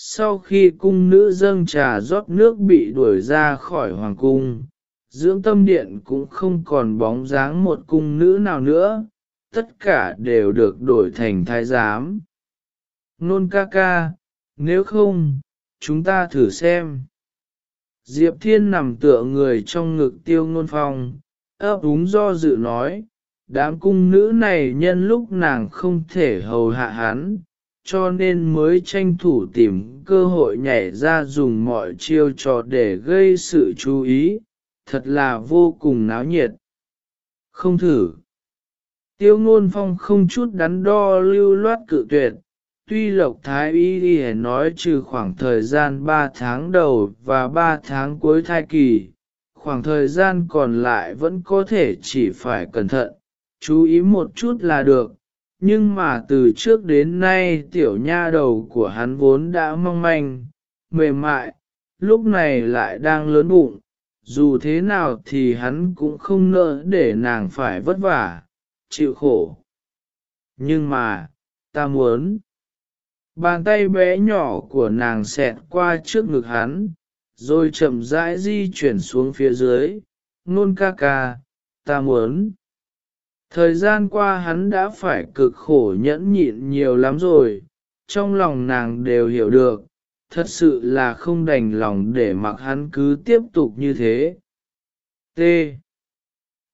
sau khi cung nữ dâng trà rót nước bị đuổi ra khỏi hoàng cung, dưỡng tâm điện cũng không còn bóng dáng một cung nữ nào nữa, tất cả đều được đổi thành thái giám. Nôn ca ca, nếu không, chúng ta thử xem. Diệp thiên nằm tựa người trong ngực tiêu ngôn phong, ấp úng do dự nói, đám cung nữ này nhân lúc nàng không thể hầu hạ hắn cho nên mới tranh thủ tìm cơ hội nhảy ra dùng mọi chiêu trò để gây sự chú ý, thật là vô cùng náo nhiệt. Không thử. Tiêu ngôn phong không chút đắn đo lưu loát cự tuyệt, tuy lộc thái y đi nói trừ khoảng thời gian 3 tháng đầu và 3 tháng cuối thai kỳ, khoảng thời gian còn lại vẫn có thể chỉ phải cẩn thận, chú ý một chút là được nhưng mà từ trước đến nay tiểu nha đầu của hắn vốn đã mong manh, mềm mại, lúc này lại đang lớn bụng, dù thế nào thì hắn cũng không nỡ để nàng phải vất vả, chịu khổ. Nhưng mà, ta muốn. Bàn tay bé nhỏ của nàng xẹt qua trước ngực hắn, rồi chậm rãi di chuyển xuống phía dưới. Nôn ca ca, ta muốn thời gian qua hắn đã phải cực khổ nhẫn nhịn nhiều lắm rồi, trong lòng nàng đều hiểu được, thật sự là không đành lòng để mặc hắn cứ tiếp tục như thế. T.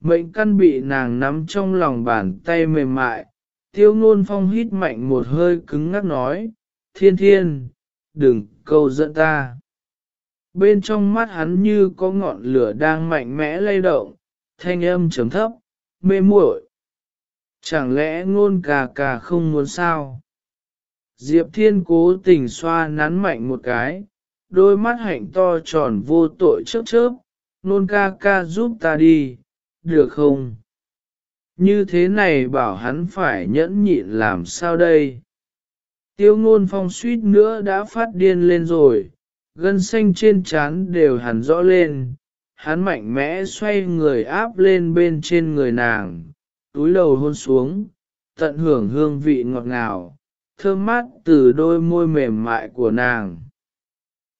Mệnh căn bị nàng nắm trong lòng bàn tay mềm mại, tiêu ngôn phong hít mạnh một hơi cứng ngắc nói, thiên thiên, đừng câu dẫn ta. Bên trong mắt hắn như có ngọn lửa đang mạnh mẽ lay động, thanh âm chấm thấp mê muội. Chẳng lẽ ngôn cà cà không muốn sao? Diệp thiên cố tình xoa nắn mạnh một cái, đôi mắt hạnh to tròn vô tội chớp chớp. Nôn ca ca giúp ta đi, được không? Như thế này bảo hắn phải nhẫn nhịn làm sao đây? Tiêu ngôn phong suýt nữa đã phát điên lên rồi, gân xanh trên trán đều hẳn rõ lên hắn mạnh mẽ xoay người áp lên bên trên người nàng, túi đầu hôn xuống, tận hưởng hương vị ngọt ngào, thơm mát từ đôi môi mềm mại của nàng.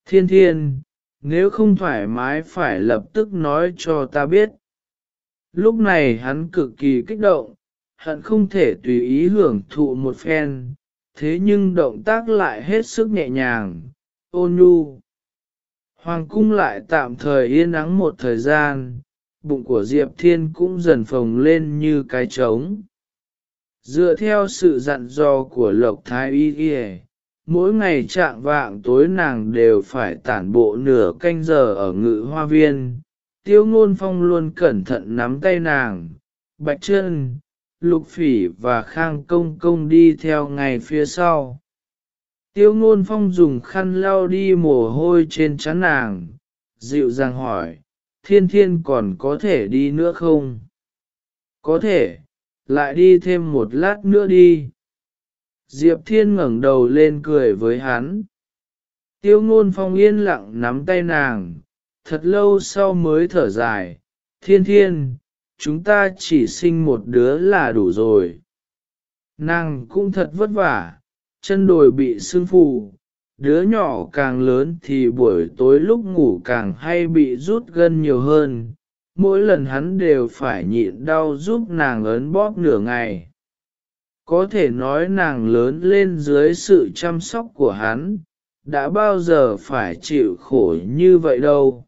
Thiên thiên, nếu không thoải mái phải lập tức nói cho ta biết. Lúc này hắn cực kỳ kích động hắn không thể tùy ý hưởng thụ một phen, thế nhưng động tác lại hết sức nhẹ nhàng, ôn nhu hoàng cung lại tạm thời yên ắng một thời gian, bụng của diệp thiên cũng dần phồng lên như cái trống. Dựa theo sự dặn dò của lộc thái y y, mỗi ngày trạng vạng tối nàng đều phải tản bộ nửa canh giờ ở ngự hoa viên. Tiêu ngôn phong luôn cẩn thận nắm tay nàng, bạch chân lục phỉ và khang công công đi theo ngày phía sau tiêu ngôn phong dùng khăn lau đi mồ hôi trên trán nàng, dịu dàng hỏi, thiên thiên còn có thể đi nữa không? Có thể, lại đi thêm một lát nữa đi. Diệp thiên ngẩng đầu lên cười với hắn. Tiêu ngôn phong yên lặng nắm tay nàng, thật lâu sau mới thở dài, thiên thiên, chúng ta chỉ sinh một đứa là đủ rồi. Nàng cũng thật vất vả chân đồi bị sưng phù, đứa nhỏ càng lớn thì buổi tối lúc ngủ càng hay bị rút gân nhiều hơn. Mỗi lần hắn đều phải nhịn đau giúp nàng ấn bóp nửa ngày. Có thể nói nàng lớn lên dưới sự chăm sóc của hắn, đã bao giờ phải chịu khổ như vậy đâu.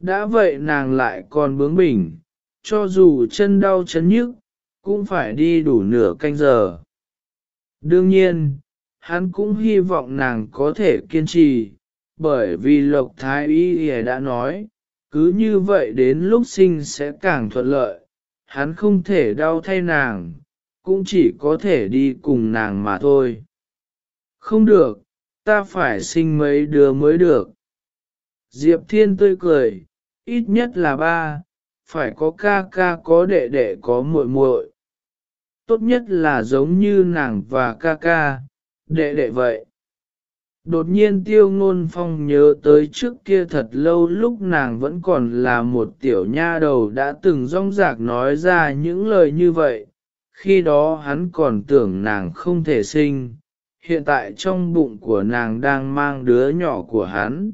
Đã vậy nàng lại còn bướng bỉnh, cho dù chân đau chấn nhức, cũng phải đi đủ nửa canh giờ đương nhiên, hắn cũng hy vọng nàng có thể kiên trì, bởi vì lộc thái y đã nói, cứ như vậy đến lúc sinh sẽ càng thuận lợi, hắn không thể đau thay nàng, cũng chỉ có thể đi cùng nàng mà thôi. Không được, ta phải sinh mấy đứa mới được. Diệp thiên tươi cười, ít nhất là ba, phải có ca ca có đệ đệ có muội muội tốt nhất là giống như nàng và ca ca đệ đệ vậy Đột nhiên tiêu ngôn phong nhớ tới trước kia thật lâu lúc nàng vẫn còn là một tiểu nha đầu đã từng rong rạc nói ra những lời như vậy, khi đó hắn còn tưởng nàng không thể sinh, hiện tại trong bụng của nàng đang mang đứa nhỏ của hắn.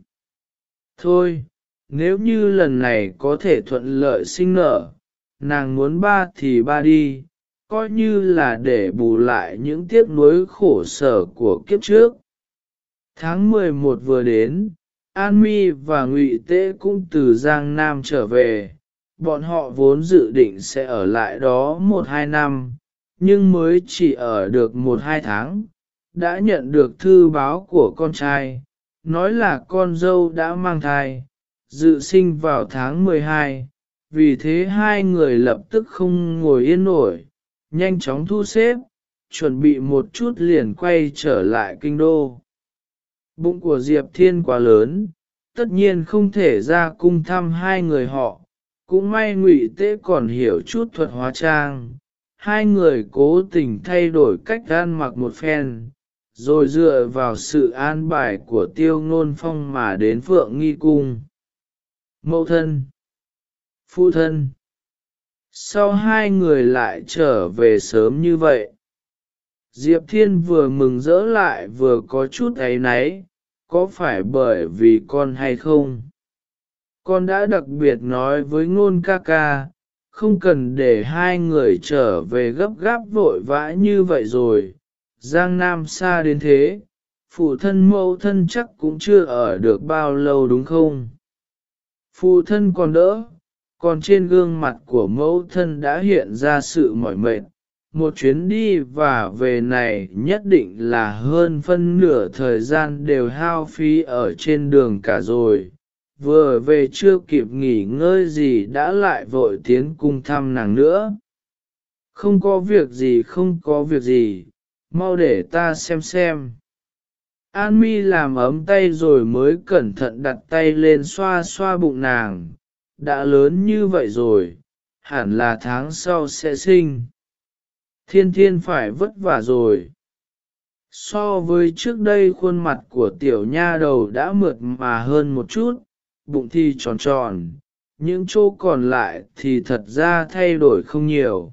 Thôi, nếu như lần này có thể thuận lợi sinh nở, nàng muốn ba thì ba đi, coi như là để bù lại những tiếc nuối khổ sở của kiếp trước. Tháng 11 vừa đến, An Mi và Ngụy Tế cũng từ Giang Nam trở về, bọn họ vốn dự định sẽ ở lại đó một hai năm, nhưng mới chỉ ở được một hai tháng, đã nhận được thư báo của con trai, nói là con dâu đã mang thai, dự sinh vào tháng 12, vì thế hai người lập tức không ngồi yên nổi, nhanh chóng thu xếp, chuẩn bị một chút liền quay trở lại kinh đô. Bụng của Diệp Thiên quá lớn, tất nhiên không thể ra cung thăm hai người họ, cũng may ngụy tế còn hiểu chút thuật hóa trang. Hai người cố tình thay đổi cách ăn mặc một phen, rồi dựa vào sự an bài của tiêu ngôn phong mà đến phượng nghi cung. Mẫu thân Phu thân sau hai người lại trở về sớm như vậy. Diệp Thiên vừa mừng rỡ lại vừa có chút ấy náy, có phải bởi vì con hay không? Con đã đặc biệt nói với ngôn ca ca, không cần để hai người trở về gấp gáp vội vã như vậy rồi. Giang Nam xa đến thế, phụ thân mẫu thân chắc cũng chưa ở được bao lâu đúng không? Phụ thân còn đỡ, còn trên gương mặt của mẫu thân đã hiện ra sự mỏi mệt. Một chuyến đi và về này nhất định là hơn phân nửa thời gian đều hao phí ở trên đường cả rồi. Vừa về chưa kịp nghỉ ngơi gì đã lại vội tiến cung thăm nàng nữa. Không có việc gì không có việc gì, mau để ta xem xem. An mi làm ấm tay rồi mới cẩn thận đặt tay lên xoa xoa bụng nàng, đã lớn như vậy rồi, hẳn là tháng sau sẽ sinh. Thiên thiên phải vất vả rồi. So với trước đây khuôn mặt của tiểu nha đầu đã mượt mà hơn một chút, bụng thì tròn tròn, những chỗ còn lại thì thật ra thay đổi không nhiều.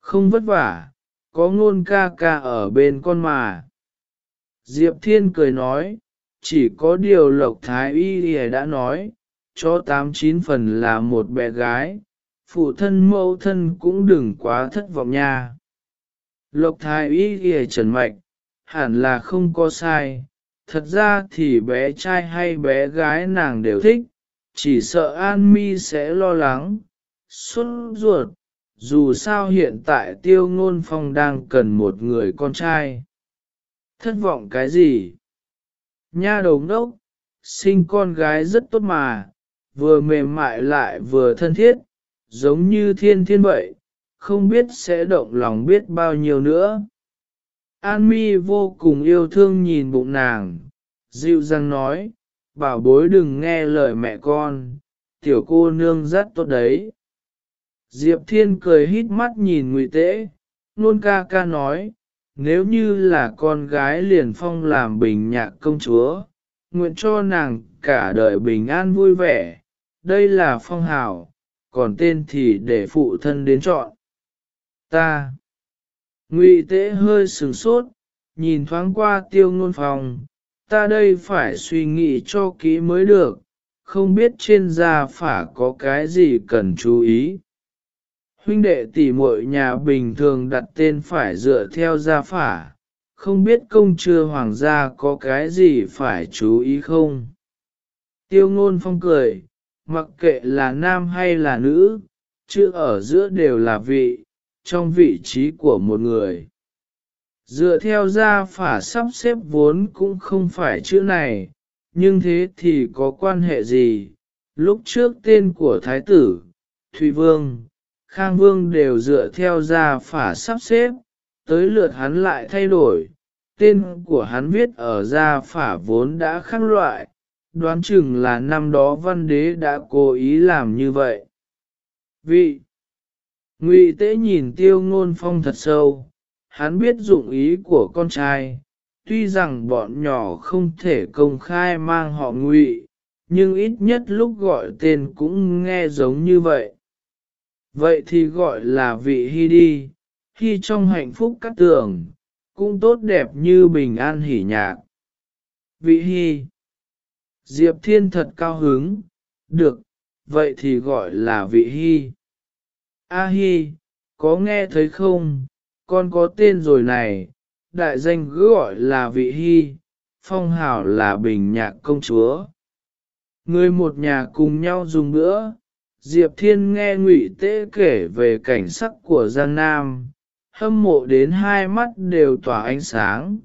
Không vất vả, có ngôn ca ca ở bên con mà. Diệp Thiên cười nói, chỉ có điều Lộc Thái Y đã nói, cho tám chín phần là một bé gái, phụ thân mẫu thân cũng đừng quá thất vọng nha. Lộc Thái Y ghi trần mạch, hẳn là không có sai, thật ra thì bé trai hay bé gái nàng đều thích, chỉ sợ An Mi sẽ lo lắng, xuất ruột, dù sao hiện tại tiêu ngôn phong đang cần một người con trai. Thất vọng cái gì? Nha đầu ngốc, sinh con gái rất tốt mà, vừa mềm mại lại vừa thân thiết, giống như thiên thiên vậy, không biết sẽ động lòng biết bao nhiêu nữa. An mi vô cùng yêu thương nhìn bụng nàng, dịu dàng nói, bảo bối đừng nghe lời mẹ con, tiểu cô nương rất tốt đấy. Diệp Thiên cười hít mắt nhìn Ngụy Tế, nôn ca ca nói, nếu như là con gái liền phong làm bình nhạc công chúa, nguyện cho nàng cả đời bình an vui vẻ, đây là phong hào, còn tên thì để phụ thân đến chọn. Ta. Ngụy Tế hơi sừng sốt, nhìn thoáng qua tiêu ngôn phòng, ta đây phải suy nghĩ cho kỹ mới được, không biết trên gia phả có cái gì cần chú ý. Huynh đệ tỷ muội nhà bình thường đặt tên phải dựa theo gia phả, không biết công chưa hoàng gia có cái gì phải chú ý không? Tiêu ngôn phong cười, mặc kệ là nam hay là nữ, chữ ở giữa đều là vị, trong vị trí của một người. Dựa theo gia phả sắp xếp vốn cũng không phải chữ này, nhưng thế thì có quan hệ gì? Lúc trước tên của Thái tử, Thụy Vương, Khang Vương đều dựa theo gia phả sắp xếp, tới lượt hắn lại thay đổi. Tên của hắn viết ở gia phả vốn đã khác loại, đoán chừng là năm đó văn đế đã cố ý làm như vậy. Vị Ngụy tế nhìn tiêu ngôn phong thật sâu, hắn biết dụng ý của con trai, tuy rằng bọn nhỏ không thể công khai mang họ ngụy, nhưng ít nhất lúc gọi tên cũng nghe giống như vậy. Vậy thì gọi là vị hy đi, khi trong hạnh phúc cát tường, cũng tốt đẹp như bình an hỉ nhạc. Vị hy Diệp Thiên thật cao hứng, được, vậy thì gọi là vị hy. A hy, có nghe thấy không, con có tên rồi này, đại danh cứ gọi là vị hy, phong hào là bình nhạc công chúa. Người một nhà cùng nhau dùng bữa, Diệp Thiên nghe Ngụy Tế kể về cảnh sắc của Giang Nam, hâm mộ đến hai mắt đều tỏa ánh sáng,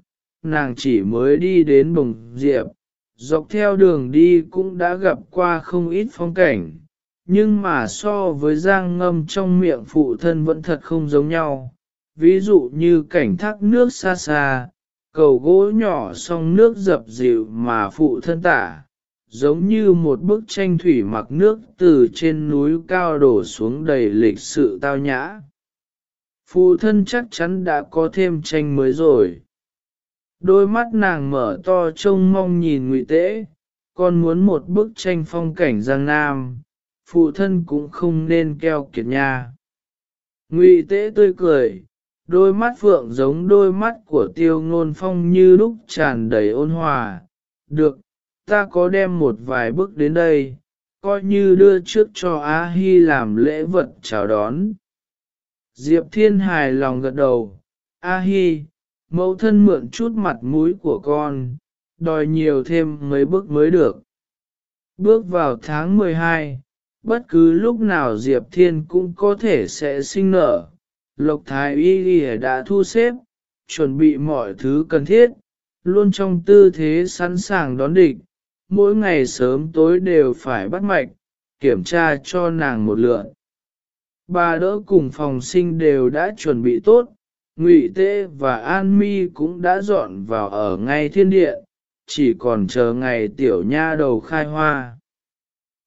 nàng chỉ mới đi đến bồng Diệp, dọc theo đường đi cũng đã gặp qua không ít phong cảnh, nhưng mà so với Giang ngâm trong miệng phụ thân vẫn thật không giống nhau, ví dụ như cảnh thác nước xa xa, cầu gỗ nhỏ song nước dập dịu mà phụ thân tả. Giống như một bức tranh thủy mặc nước từ trên núi cao đổ xuống đầy lịch sự tao nhã. Phụ thân chắc chắn đã có thêm tranh mới rồi. Đôi mắt nàng mở to trông mong nhìn ngụy Tế, con muốn một bức tranh phong cảnh Giang Nam, phụ thân cũng không nên keo kiệt nha. Ngụy Tế tươi cười, đôi mắt phượng giống đôi mắt của tiêu ngôn phong như lúc tràn đầy ôn hòa. Được, ta có đem một vài bước đến đây, coi như đưa trước cho A Hi làm lễ vật chào đón. Diệp Thiên hài lòng gật đầu, A Hi, mẫu thân mượn chút mặt mũi của con, đòi nhiều thêm mấy bước mới được. Bước vào tháng 12, bất cứ lúc nào Diệp Thiên cũng có thể sẽ sinh nở. Lộc Thái Y Y đã thu xếp, chuẩn bị mọi thứ cần thiết, luôn trong tư thế sẵn sàng đón địch, mỗi ngày sớm tối đều phải bắt mạch, kiểm tra cho nàng một lượt. Bà đỡ cùng phòng sinh đều đã chuẩn bị tốt, Ngụy Tế và An Mi cũng đã dọn vào ở ngay thiên điện, chỉ còn chờ ngày tiểu nha đầu khai hoa.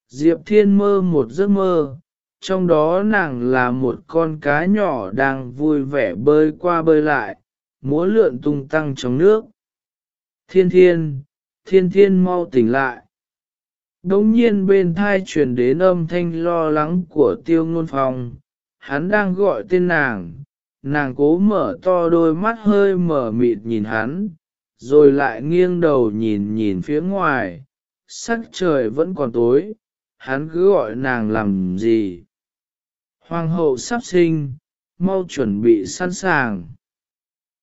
Diệp Thiên mơ một giấc mơ, trong đó nàng là một con cá nhỏ đang vui vẻ bơi qua bơi lại, múa lượn tung tăng trong nước. Thiên thiên, thiên thiên mau tỉnh lại. Đống nhiên bên thai truyền đến âm thanh lo lắng của tiêu ngôn phòng, hắn đang gọi tên nàng, nàng cố mở to đôi mắt hơi mở mịt nhìn hắn, rồi lại nghiêng đầu nhìn nhìn phía ngoài, sắc trời vẫn còn tối, hắn cứ gọi nàng làm gì. Hoàng hậu sắp sinh, mau chuẩn bị sẵn sàng.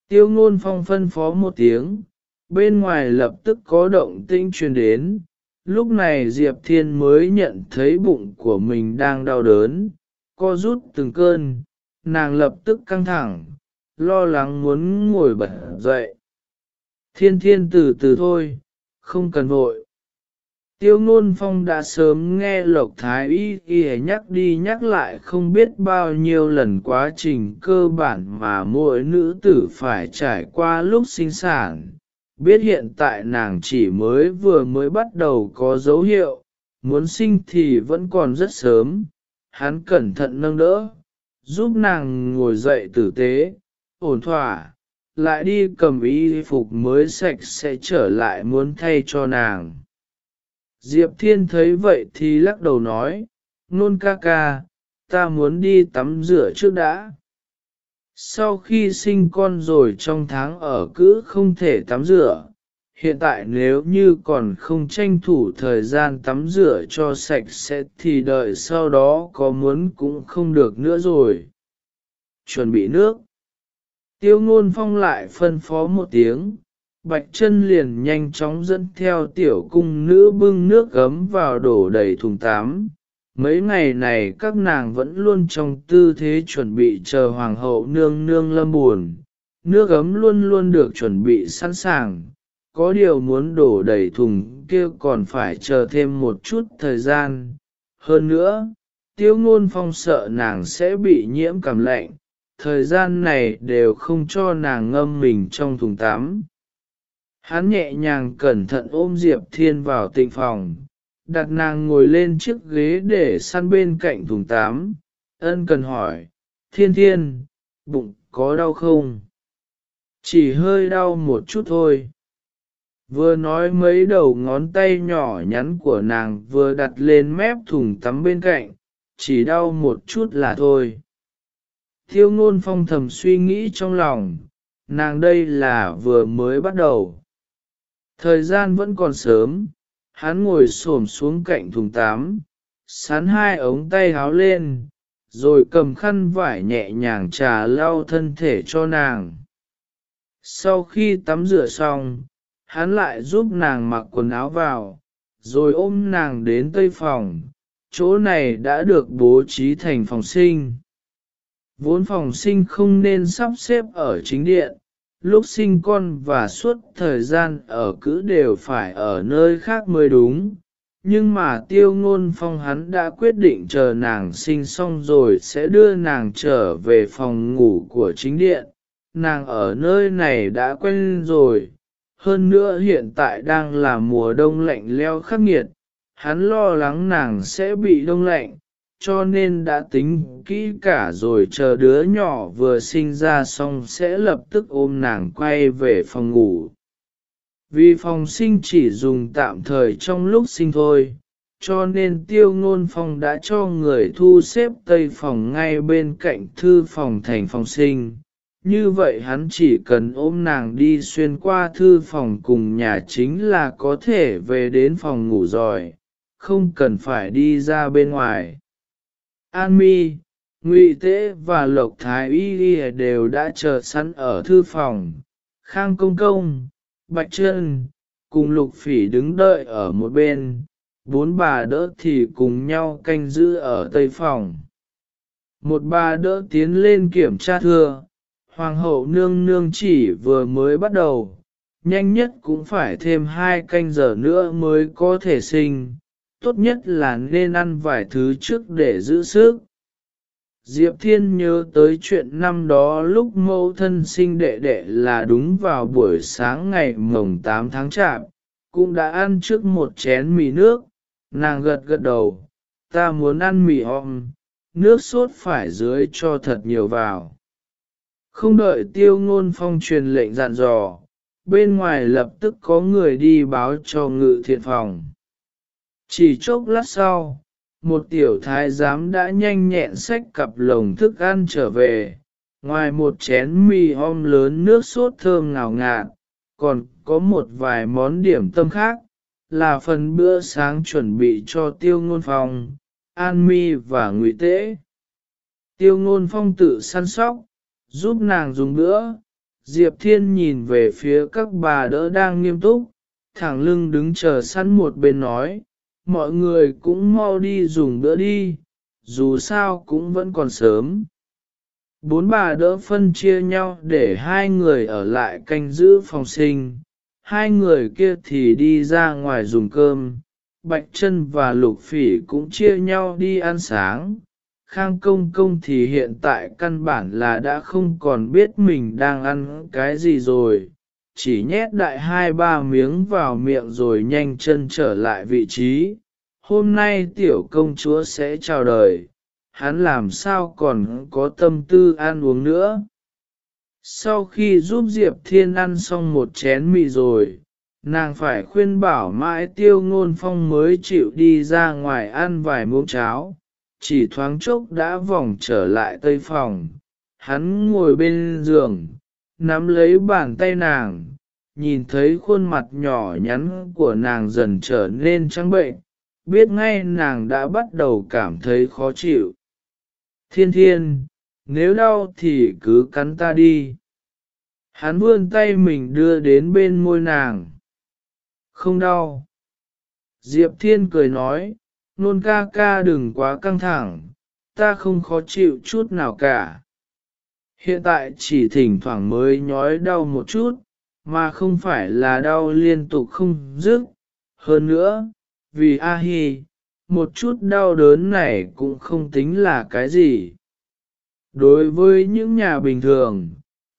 Tiêu ngôn phong phân phó một tiếng, bên ngoài lập tức có động tĩnh truyền đến, lúc này Diệp Thiên mới nhận thấy bụng của mình đang đau đớn, co rút từng cơn, nàng lập tức căng thẳng, lo lắng muốn ngồi bật dậy. Thiên thiên từ từ thôi, không cần vội. Tiêu ngôn phong đã sớm nghe Lộc Thái Y Y nhắc đi nhắc lại không biết bao nhiêu lần quá trình cơ bản mà mỗi nữ tử phải trải qua lúc sinh sản, biết hiện tại nàng chỉ mới vừa mới bắt đầu có dấu hiệu, muốn sinh thì vẫn còn rất sớm, hắn cẩn thận nâng đỡ, giúp nàng ngồi dậy tử tế, ổn thỏa, lại đi cầm y phục mới sạch sẽ trở lại muốn thay cho nàng. Diệp Thiên thấy vậy thì lắc đầu nói, nôn ca ca, ta muốn đi tắm rửa trước đã. Sau khi sinh con rồi trong tháng ở cữ không thể tắm rửa, hiện tại nếu như còn không tranh thủ thời gian tắm rửa cho sạch sẽ thì đợi sau đó có muốn cũng không được nữa rồi. Chuẩn bị nước. Tiêu ngôn phong lại phân phó một tiếng, bạch chân liền nhanh chóng dẫn theo tiểu cung nữ bưng nước gấm vào đổ đầy thùng tám, mấy ngày này các nàng vẫn luôn trong tư thế chuẩn bị chờ hoàng hậu nương nương lâm buồn, nước ấm luôn luôn được chuẩn bị sẵn sàng, có điều muốn đổ đầy thùng kia còn phải chờ thêm một chút thời gian. Hơn nữa, tiêu ngôn phong sợ nàng sẽ bị nhiễm cảm lạnh, thời gian này đều không cho nàng ngâm mình trong thùng tắm. Hắn nhẹ nhàng cẩn thận ôm Diệp Thiên vào tịnh phòng, đặt nàng ngồi lên chiếc ghế để săn bên cạnh thùng tám, ân cần hỏi, thiên thiên, bụng có đau không? Chỉ hơi đau một chút thôi. Vừa nói mấy đầu ngón tay nhỏ nhắn của nàng vừa đặt lên mép thùng tắm bên cạnh, chỉ đau một chút là thôi. Thiêu ngôn phong thầm suy nghĩ trong lòng, nàng đây là vừa mới bắt đầu. Thời gian vẫn còn sớm, hắn ngồi xổm xuống cạnh thùng tắm, sán hai ống tay háo lên, rồi cầm khăn vải nhẹ nhàng trà lau thân thể cho nàng. Sau khi tắm rửa xong, hắn lại giúp nàng mặc quần áo vào, rồi ôm nàng đến tây phòng, chỗ này đã được bố trí thành phòng sinh. Vốn phòng sinh không nên sắp xếp ở chính điện, lúc sinh con và suốt thời gian ở cứ đều phải ở nơi khác mới đúng. Nhưng mà tiêu ngôn phong hắn đã quyết định chờ nàng sinh xong rồi sẽ đưa nàng trở về phòng ngủ của chính điện. Nàng ở nơi này đã quen rồi, hơn nữa hiện tại đang là mùa đông lạnh leo khắc nghiệt, hắn lo lắng nàng sẽ bị đông lạnh, cho nên đã tính kỹ cả rồi chờ đứa nhỏ vừa sinh ra xong sẽ lập tức ôm nàng quay về phòng ngủ. Vì phòng sinh chỉ dùng tạm thời trong lúc sinh thôi, cho nên tiêu ngôn phòng đã cho người thu xếp tây phòng ngay bên cạnh thư phòng thành phòng sinh. Như vậy hắn chỉ cần ôm nàng đi xuyên qua thư phòng cùng nhà chính là có thể về đến phòng ngủ rồi, không cần phải đi ra bên ngoài. An Mi, Ngụy Tế và Lộc Thái Y đều đã chờ sẵn ở thư phòng. Khang Công Công, Bạch Trân, cùng Lục Phỉ đứng đợi ở một bên, bốn bà đỡ thì cùng nhau canh giữ ở tây phòng. Một bà đỡ tiến lên kiểm tra thưa, Hoàng hậu nương nương chỉ vừa mới bắt đầu, nhanh nhất cũng phải thêm hai canh giờ nữa mới có thể sinh, tốt nhất là nên ăn vài thứ trước để giữ sức. Diệp Thiên nhớ tới chuyện năm đó lúc mẫu thân sinh đệ đệ là đúng vào buổi sáng ngày mồng 8 tháng chạp, cũng đã ăn trước một chén mì nước, nàng gật gật đầu, ta muốn ăn mì om, nước sốt phải dưới cho thật nhiều vào. Không đợi tiêu ngôn phong truyền lệnh dặn dò, bên ngoài lập tức có người đi báo cho ngự thiện phòng. Chỉ chốc lát sau, một tiểu thái giám đã nhanh nhẹn xách cặp lồng thức ăn trở về, ngoài một chén mì om lớn nước sốt thơm ngào ngạt, còn có một vài món điểm tâm khác, là phần bữa sáng chuẩn bị cho tiêu ngôn phong, an mi và ngụy tế. Tiêu ngôn phong tự săn sóc, giúp nàng dùng bữa, Diệp Thiên nhìn về phía các bà đỡ đang nghiêm túc, thẳng lưng đứng chờ sẵn một bên nói, mọi người cũng mau đi dùng bữa đi, dù sao cũng vẫn còn sớm. Bốn bà đỡ phân chia nhau để hai người ở lại canh giữ phòng sinh, hai người kia thì đi ra ngoài dùng cơm, Bạch chân và Lục Phỉ cũng chia nhau đi ăn sáng. Khang công công thì hiện tại căn bản là đã không còn biết mình đang ăn cái gì rồi, chỉ nhét đại hai ba miếng vào miệng rồi nhanh chân trở lại vị trí. Hôm nay tiểu công chúa sẽ chào đời, hắn làm sao còn có tâm tư ăn uống nữa. Sau khi giúp Diệp Thiên ăn xong một chén mì rồi, nàng phải khuyên bảo mãi tiêu ngôn phong mới chịu đi ra ngoài ăn vài muỗng cháo, chỉ thoáng chốc đã vòng trở lại tây phòng. Hắn ngồi bên giường, nắm lấy bàn tay nàng, nhìn thấy khuôn mặt nhỏ nhắn của nàng dần trở nên trắng bệnh, biết ngay nàng đã bắt đầu cảm thấy khó chịu. Thiên thiên, nếu đau thì cứ cắn ta đi. Hắn vươn tay mình đưa đến bên môi nàng. Không đau. Diệp thiên cười nói, nôn ca ca đừng quá căng thẳng, ta không khó chịu chút nào cả. Hiện tại chỉ thỉnh thoảng mới nhói đau một chút, mà không phải là đau liên tục không dứt. Hơn nữa, vì A Hi, một chút đau đớn này cũng không tính là cái gì. Đối với những nhà bình thường,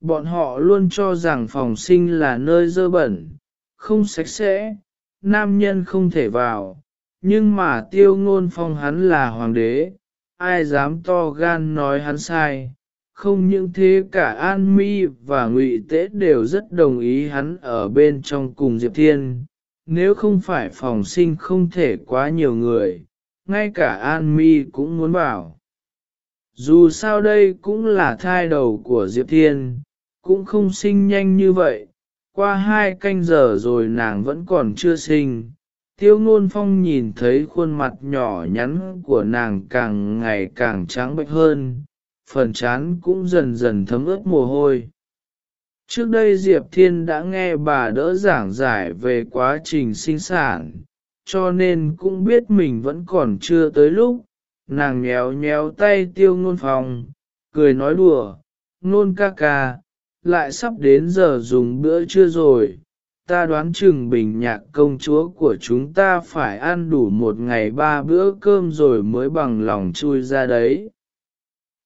bọn họ luôn cho rằng phòng sinh là nơi dơ bẩn, không sạch sẽ, nam nhân không thể vào, nhưng mà tiêu ngôn phong hắn là hoàng đế, ai dám to gan nói hắn sai. Không những thế cả An Mi và Ngụy Tế đều rất đồng ý hắn ở bên trong cùng Diệp Thiên, nếu không phải phòng sinh không thể quá nhiều người, ngay cả An Mi cũng muốn bảo. Dù sao đây cũng là thai đầu của Diệp Thiên, cũng không sinh nhanh như vậy, qua hai canh giờ rồi nàng vẫn còn chưa sinh. Tiêu ngôn phong nhìn thấy khuôn mặt nhỏ nhắn của nàng càng ngày càng trắng bệch hơn, phần chán cũng dần dần thấm ướt mồ hôi. Trước đây Diệp Thiên đã nghe bà đỡ giảng giải về quá trình sinh sản, cho nên cũng biết mình vẫn còn chưa tới lúc, nàng nhéo nhéo tay tiêu ngôn phòng, cười nói đùa, ngôn ca ca, lại sắp đến giờ dùng bữa trưa rồi, ta đoán chừng bình nhạc công chúa của chúng ta phải ăn đủ một ngày ba bữa cơm rồi mới bằng lòng chui ra đấy.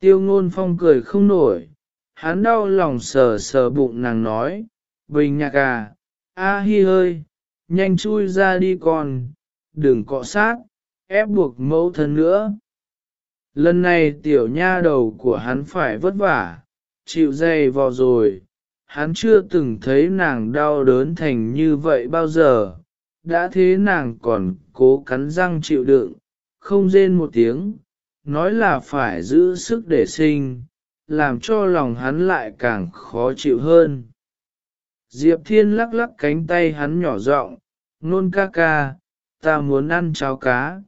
Tiêu ngôn phong cười không nổi, hắn đau lòng sờ sờ bụng nàng nói, bình nhạc à, a hi ơi, nhanh chui ra đi con, đừng cọ sát, ép buộc mẫu thân nữa. Lần này tiểu nha đầu của hắn phải vất vả, chịu dày vò rồi, hắn chưa từng thấy nàng đau đớn thành như vậy bao giờ, đã thế nàng còn cố cắn răng chịu đựng, không rên một tiếng, nói là phải giữ sức để sinh, làm cho lòng hắn lại càng khó chịu hơn. Diệp Thiên lắc lắc cánh tay hắn nhỏ giọng, nôn ca ca, ta muốn ăn cháo cá.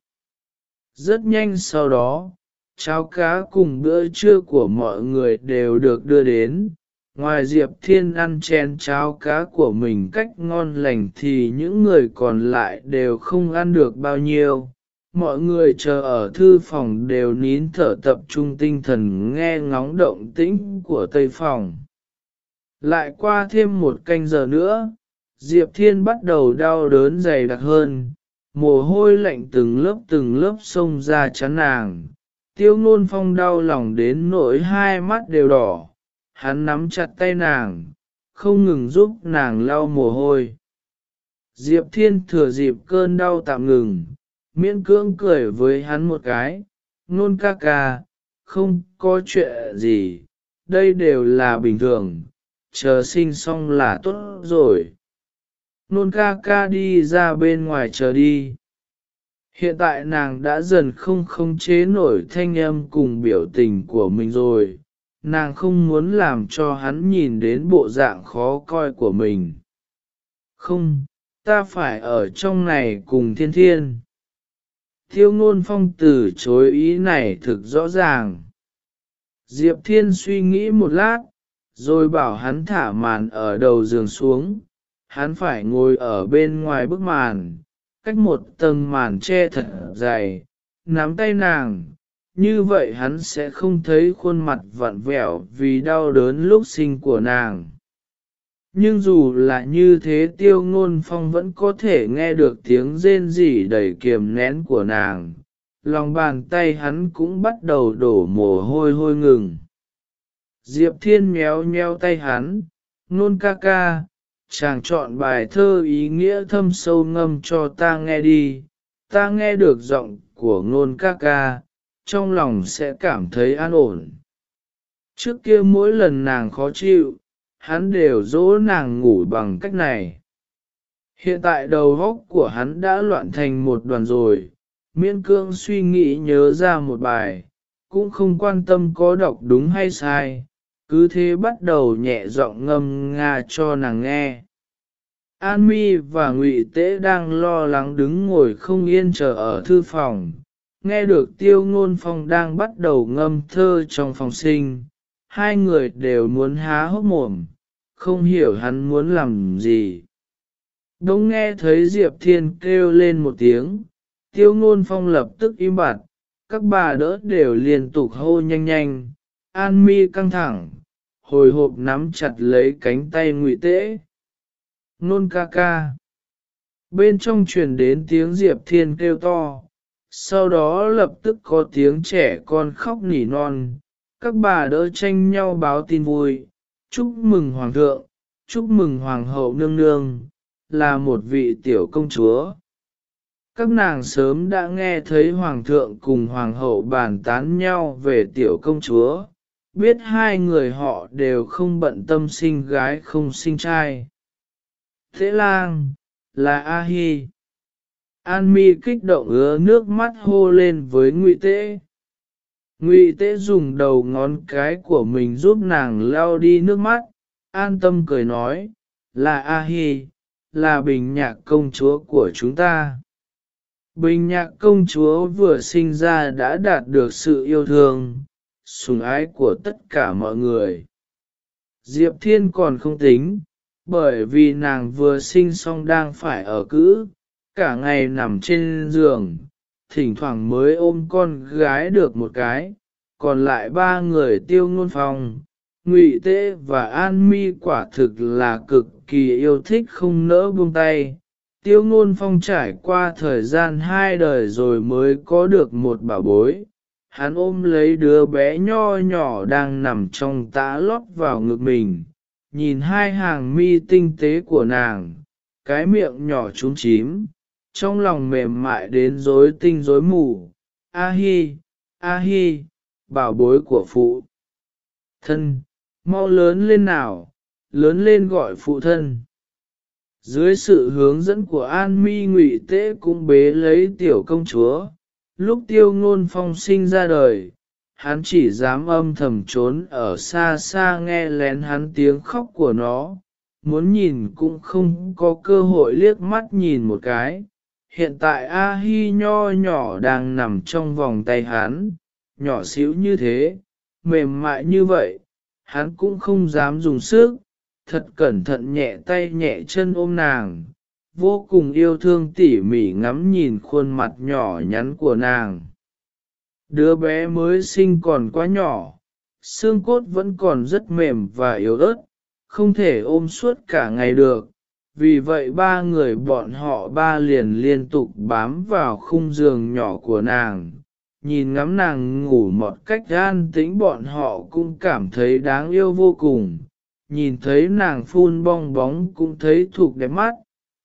Rất nhanh sau đó, cháo cá cùng bữa trưa của mọi người đều được đưa đến. Ngoài Diệp Thiên ăn chén cháo cá của mình cách ngon lành thì những người còn lại đều không ăn được bao nhiêu. Mọi người chờ ở thư phòng đều nín thở tập trung tinh thần nghe ngóng động tĩnh của tây phòng. Lại qua thêm một canh giờ nữa, Diệp Thiên bắt đầu đau đớn dày đặc hơn, mồ hôi lạnh từng lớp từng lớp xông ra chắn nàng. Tiêu ngôn phong đau lòng đến nỗi hai mắt đều đỏ, hắn nắm chặt tay nàng, không ngừng giúp nàng lau mồ hôi. Diệp Thiên thừa dịp cơn đau tạm ngừng, miễn cưỡng cười với hắn một cái, nôn ca ca, không có chuyện gì, đây đều là bình thường, chờ sinh xong là tốt rồi nôn ca ca đi ra bên ngoài chờ đi. Hiện tại nàng đã dần không khống chế nổi thanh âm cùng biểu tình của mình rồi, nàng không muốn làm cho hắn nhìn đến bộ dạng khó coi của mình. Không, ta phải ở trong này cùng thiên thiên. Thiêu ngôn phong từ chối ý này thực rõ ràng. Diệp thiên suy nghĩ một lát, rồi bảo hắn thả màn ở đầu giường xuống, hắn phải ngồi ở bên ngoài bức màn, cách một tầng màn che thật dày, nắm tay nàng, như vậy hắn sẽ không thấy khuôn mặt vặn vẹo vì đau đớn lúc sinh của nàng. Nhưng dù là như thế tiêu ngôn phong vẫn có thể nghe được tiếng rên rỉ đầy kiềm nén của nàng, lòng bàn tay hắn cũng bắt đầu đổ mồ hôi hôi ngừng. Diệp thiên méo méo tay hắn, nôn ca ca, chàng chọn bài thơ ý nghĩa thâm sâu ngâm cho ta nghe đi, ta nghe được giọng của nôn ca ca, trong lòng sẽ cảm thấy an ổn. Trước kia mỗi lần nàng khó chịu, hắn đều dỗ nàng ngủ bằng cách này. Hiện tại đầu óc của hắn đã loạn thành một đoàn rồi, Miên cương suy nghĩ nhớ ra một bài, cũng không quan tâm có đọc đúng hay sai, cứ thế bắt đầu nhẹ giọng ngâm nga cho nàng nghe. An Mi và Ngụy Tế đang lo lắng đứng ngồi không yên chờ ở thư phòng, nghe được Tiêu Ngôn Phong đang bắt đầu ngâm thơ trong phòng sinh, hai người đều muốn há hốc mồm, không hiểu hắn muốn làm gì. Đông nghe thấy Diệp Thiên kêu lên một tiếng, Tiêu Ngôn Phong lập tức im bặt, các bà đỡ đều liên tục hô nhanh nhanh, An Mi căng thẳng, hồi hộp nắm chặt lấy cánh tay Ngụy Tế nôn ca ca. Bên trong truyền đến tiếng Diệp Thiên kêu to, sau đó lập tức có tiếng trẻ con khóc nỉ non, các bà đỡ tranh nhau báo tin vui, chúc mừng Hoàng thượng, chúc mừng Hoàng hậu nương nương, là một vị tiểu công chúa. Các nàng sớm đã nghe thấy Hoàng thượng cùng Hoàng hậu bàn tán nhau về tiểu công chúa, biết hai người họ đều không bận tâm sinh gái không sinh trai. Thế lang, là A-hi. An mi kích động ứa nước mắt hô lên với ngụy tế. Ngụy tế dùng đầu ngón cái của mình giúp nàng lau đi nước mắt, an tâm cười nói, là A-hi, là bình nhạc công chúa của chúng ta. Bình nhạc công chúa vừa sinh ra đã đạt được sự yêu thương, sủng ái của tất cả mọi người. Diệp Thiên còn không tính, bởi vì nàng vừa sinh xong đang phải ở cữ, cả ngày nằm trên giường, thỉnh thoảng mới ôm con gái được một cái, còn lại ba người tiêu ngôn phòng, ngụy tế và an mi quả thực là cực kỳ yêu thích không nỡ buông tay. Tiêu ngôn phong trải qua thời gian hai đời rồi mới có được một bảo bối. Hắn ôm lấy đứa bé nho nhỏ đang nằm trong tã lót vào ngực mình, nhìn hai hàng mi tinh tế của nàng, cái miệng nhỏ trúng chím, trong lòng mềm mại đến rối tinh rối mù. A hi, a hi, bảo bối của phụ. Thân, mau lớn lên nào, lớn lên gọi phụ thân. Dưới sự hướng dẫn của An Mi Ngụy Tế cũng bế lấy tiểu công chúa, lúc tiêu ngôn phong sinh ra đời, hắn chỉ dám âm thầm trốn ở xa xa nghe lén hắn tiếng khóc của nó, muốn nhìn cũng không có cơ hội liếc mắt nhìn một cái. Hiện tại A Hi nho nhỏ đang nằm trong vòng tay hắn, nhỏ xíu như thế, mềm mại như vậy, hắn cũng không dám dùng sức, thật cẩn thận nhẹ tay nhẹ chân ôm nàng, vô cùng yêu thương tỉ mỉ ngắm nhìn khuôn mặt nhỏ nhắn của nàng. Đứa bé mới sinh còn quá nhỏ, xương cốt vẫn còn rất mềm và yếu ớt, không thể ôm suốt cả ngày được. Vì vậy ba người bọn họ ba liền liên tục bám vào khung giường nhỏ của nàng, nhìn ngắm nàng ngủ một cách an tĩnh bọn họ cũng cảm thấy đáng yêu vô cùng. Nhìn thấy nàng phun bong bóng cũng thấy thuộc đẹp mắt,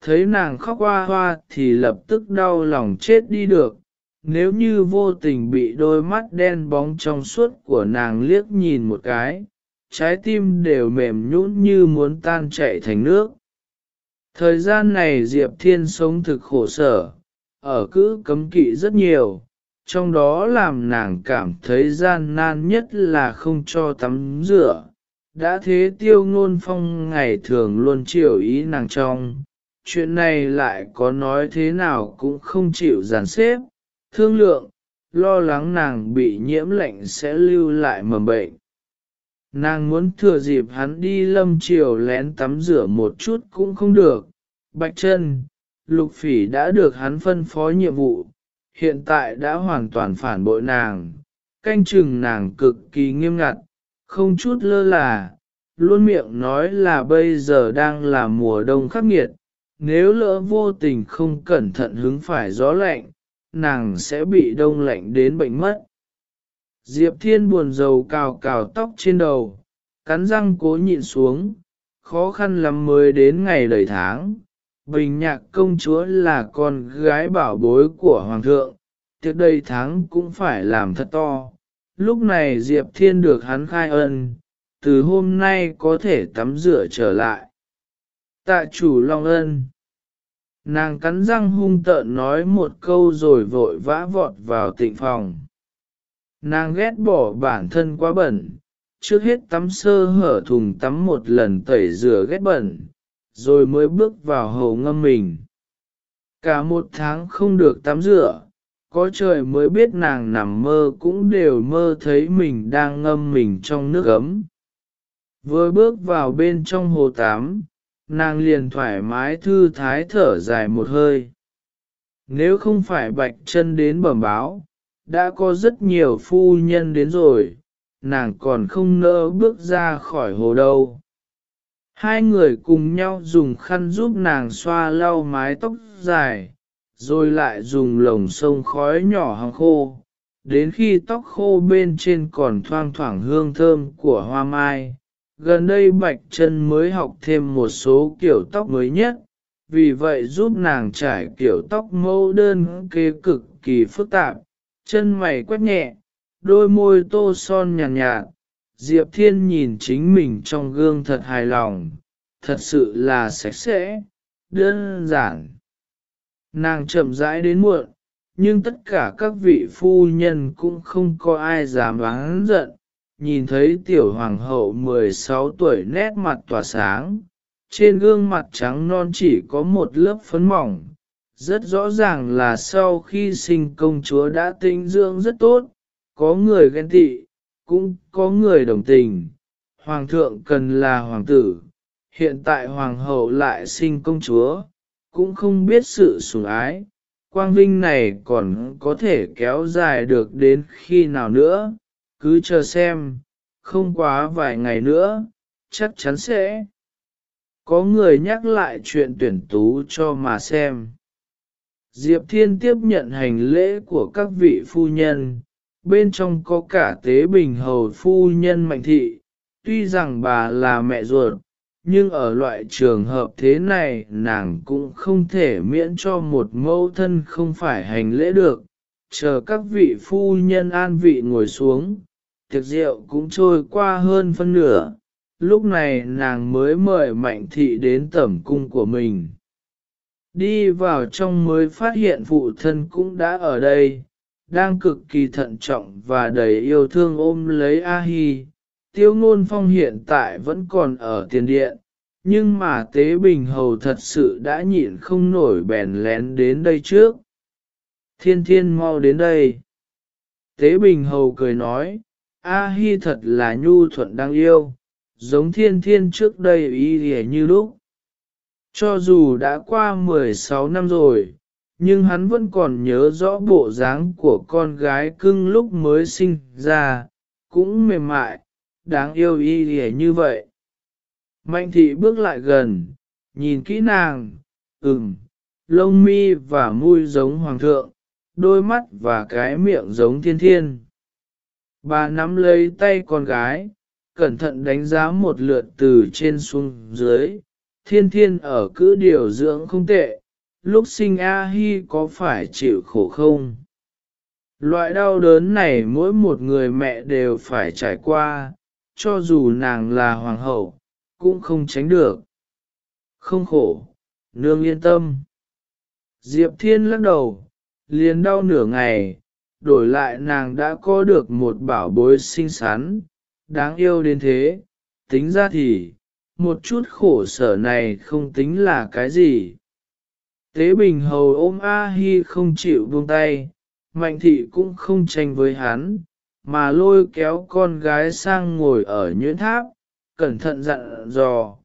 thấy nàng khóc hoa hoa thì lập tức đau lòng chết đi được. Nếu như vô tình bị đôi mắt đen bóng trong suốt của nàng liếc nhìn một cái, trái tim đều mềm nhũn như muốn tan chảy thành nước. Thời gian này Diệp Thiên sống thực khổ sở, ở cứ cấm kỵ rất nhiều, trong đó làm nàng cảm thấy gian nan nhất là không cho tắm rửa. Đã thế tiêu ngôn phong ngày thường luôn chịu ý nàng trong, chuyện này lại có nói thế nào cũng không chịu giàn xếp, thương lượng, lo lắng nàng bị nhiễm lạnh sẽ lưu lại mầm bệnh. Nàng muốn thừa dịp hắn đi lâm chiều lén tắm rửa một chút cũng không được. Bạch chân, lục phỉ đã được hắn phân phó nhiệm vụ, hiện tại đã hoàn toàn phản bội nàng, canh chừng nàng cực kỳ nghiêm ngặt, không chút lơ là, luôn miệng nói là bây giờ đang là mùa đông khắc nghiệt, nếu lỡ vô tình không cẩn thận hứng phải gió lạnh, nàng sẽ bị đông lạnh đến bệnh mất. Diệp Thiên buồn rầu cào cào tóc trên đầu, cắn răng cố nhịn xuống, khó khăn lắm mới đến ngày đầy tháng, Bình nhạc công chúa là con gái bảo bối của hoàng thượng, tiệc đây tháng cũng phải làm thật to. Lúc này Diệp Thiên được hắn khai ân, từ hôm nay có thể tắm rửa trở lại. Tạ chủ Long ân. Nàng cắn răng hung tợn nói một câu rồi vội vã vọt vào tịnh phòng. Nàng ghét bỏ bản thân quá bẩn, trước hết tắm sơ hở thùng tắm một lần tẩy rửa ghét bẩn, rồi mới bước vào hồ ngâm mình. Cả một tháng không được tắm rửa, có trời mới biết nàng nằm mơ cũng đều mơ thấy mình đang ngâm mình trong nước ấm. Vừa bước vào bên trong hồ tắm, nàng liền thoải mái thư thái thở dài một hơi. Nếu không phải bạch chân đến bẩm báo, đã có rất nhiều phu nhân đến rồi, nàng còn không nỡ bước ra khỏi hồ đâu. Hai người cùng nhau dùng khăn giúp nàng xoa lau mái tóc dài, rồi lại dùng lồng sông khói nhỏ hàng khô, đến khi tóc khô bên trên còn thoang thoảng hương thơm của hoa mai. Gần đây Bạch chân mới học thêm một số kiểu tóc mới nhất, vì vậy giúp nàng trải kiểu tóc mẫu đơn kê cực kỳ phức tạp, chân mày quét nhẹ, đôi môi tô son nhàn nhạt, nhạt, Diệp Thiên nhìn chính mình trong gương thật hài lòng, thật sự là sạch sẽ, đơn giản. Nàng chậm rãi đến muộn, nhưng tất cả các vị phu nhân cũng không có ai dám oán giận, nhìn thấy tiểu hoàng hậu 16 tuổi nét mặt tỏa sáng, trên gương mặt trắng non chỉ có một lớp phấn mỏng, rất rõ ràng là sau khi sinh công chúa đã tinh dưỡng rất tốt, có người ghen tị, cũng có người đồng tình. Hoàng thượng cần là hoàng tử, hiện tại hoàng hậu lại sinh công chúa, cũng không biết sự sủng ái. Quang vinh này còn có thể kéo dài được đến khi nào nữa, cứ chờ xem, không quá vài ngày nữa, chắc chắn sẽ. Có người nhắc lại chuyện tuyển tú cho mà xem. Diệp Thiên tiếp nhận hành lễ của các vị phu nhân, bên trong có cả tế bình hầu phu nhân mạnh thị, tuy rằng bà là mẹ ruột, nhưng ở loại trường hợp thế này nàng cũng không thể miễn cho một mẫu thân không phải hành lễ được, chờ các vị phu nhân an vị ngồi xuống, tiệc rượu cũng trôi qua hơn phân nửa, lúc này nàng mới mời mạnh thị đến tẩm cung của mình. Đi vào trong mới phát hiện phụ thân cũng đã ở đây, đang cực kỳ thận trọng và đầy yêu thương ôm lấy A-hi. Tiêu ngôn phong hiện tại vẫn còn ở tiền điện, nhưng mà tế bình hầu thật sự đã nhịn không nổi bèn lén đến đây trước. Thiên thiên mau đến đây. Tế bình hầu cười nói, A-hi thật là nhu thuận đáng yêu, giống thiên thiên trước đây y như lúc. Cho dù đã qua 16 năm rồi, nhưng hắn vẫn còn nhớ rõ bộ dáng của con gái cưng lúc mới sinh ra, cũng mềm mại, đáng yêu y như vậy. Mạnh thị bước lại gần, nhìn kỹ nàng, ừm, lông mi và mũi giống hoàng thượng, đôi mắt và cái miệng giống thiên thiên. Bà nắm lấy tay con gái, cẩn thận đánh giá một lượt từ trên xuống dưới, thiên thiên ở cứ điều dưỡng không tệ, lúc sinh A-hi có phải chịu khổ không? Loại đau đớn này mỗi một người mẹ đều phải trải qua, cho dù nàng là hoàng hậu, cũng không tránh được. Không khổ, nương yên tâm. Diệp Thiên lắc đầu, liền đau nửa ngày, đổi lại nàng đã có được một bảo bối xinh xắn, đáng yêu đến thế, tính ra thì, một chút khổ sở này không tính là cái gì. Tế Bình Hầu ôm A-hi không chịu buông tay, Mạnh Thị cũng không tranh với hắn, mà lôi kéo con gái sang ngồi ở nhuyễn tháp, cẩn thận dặn dò,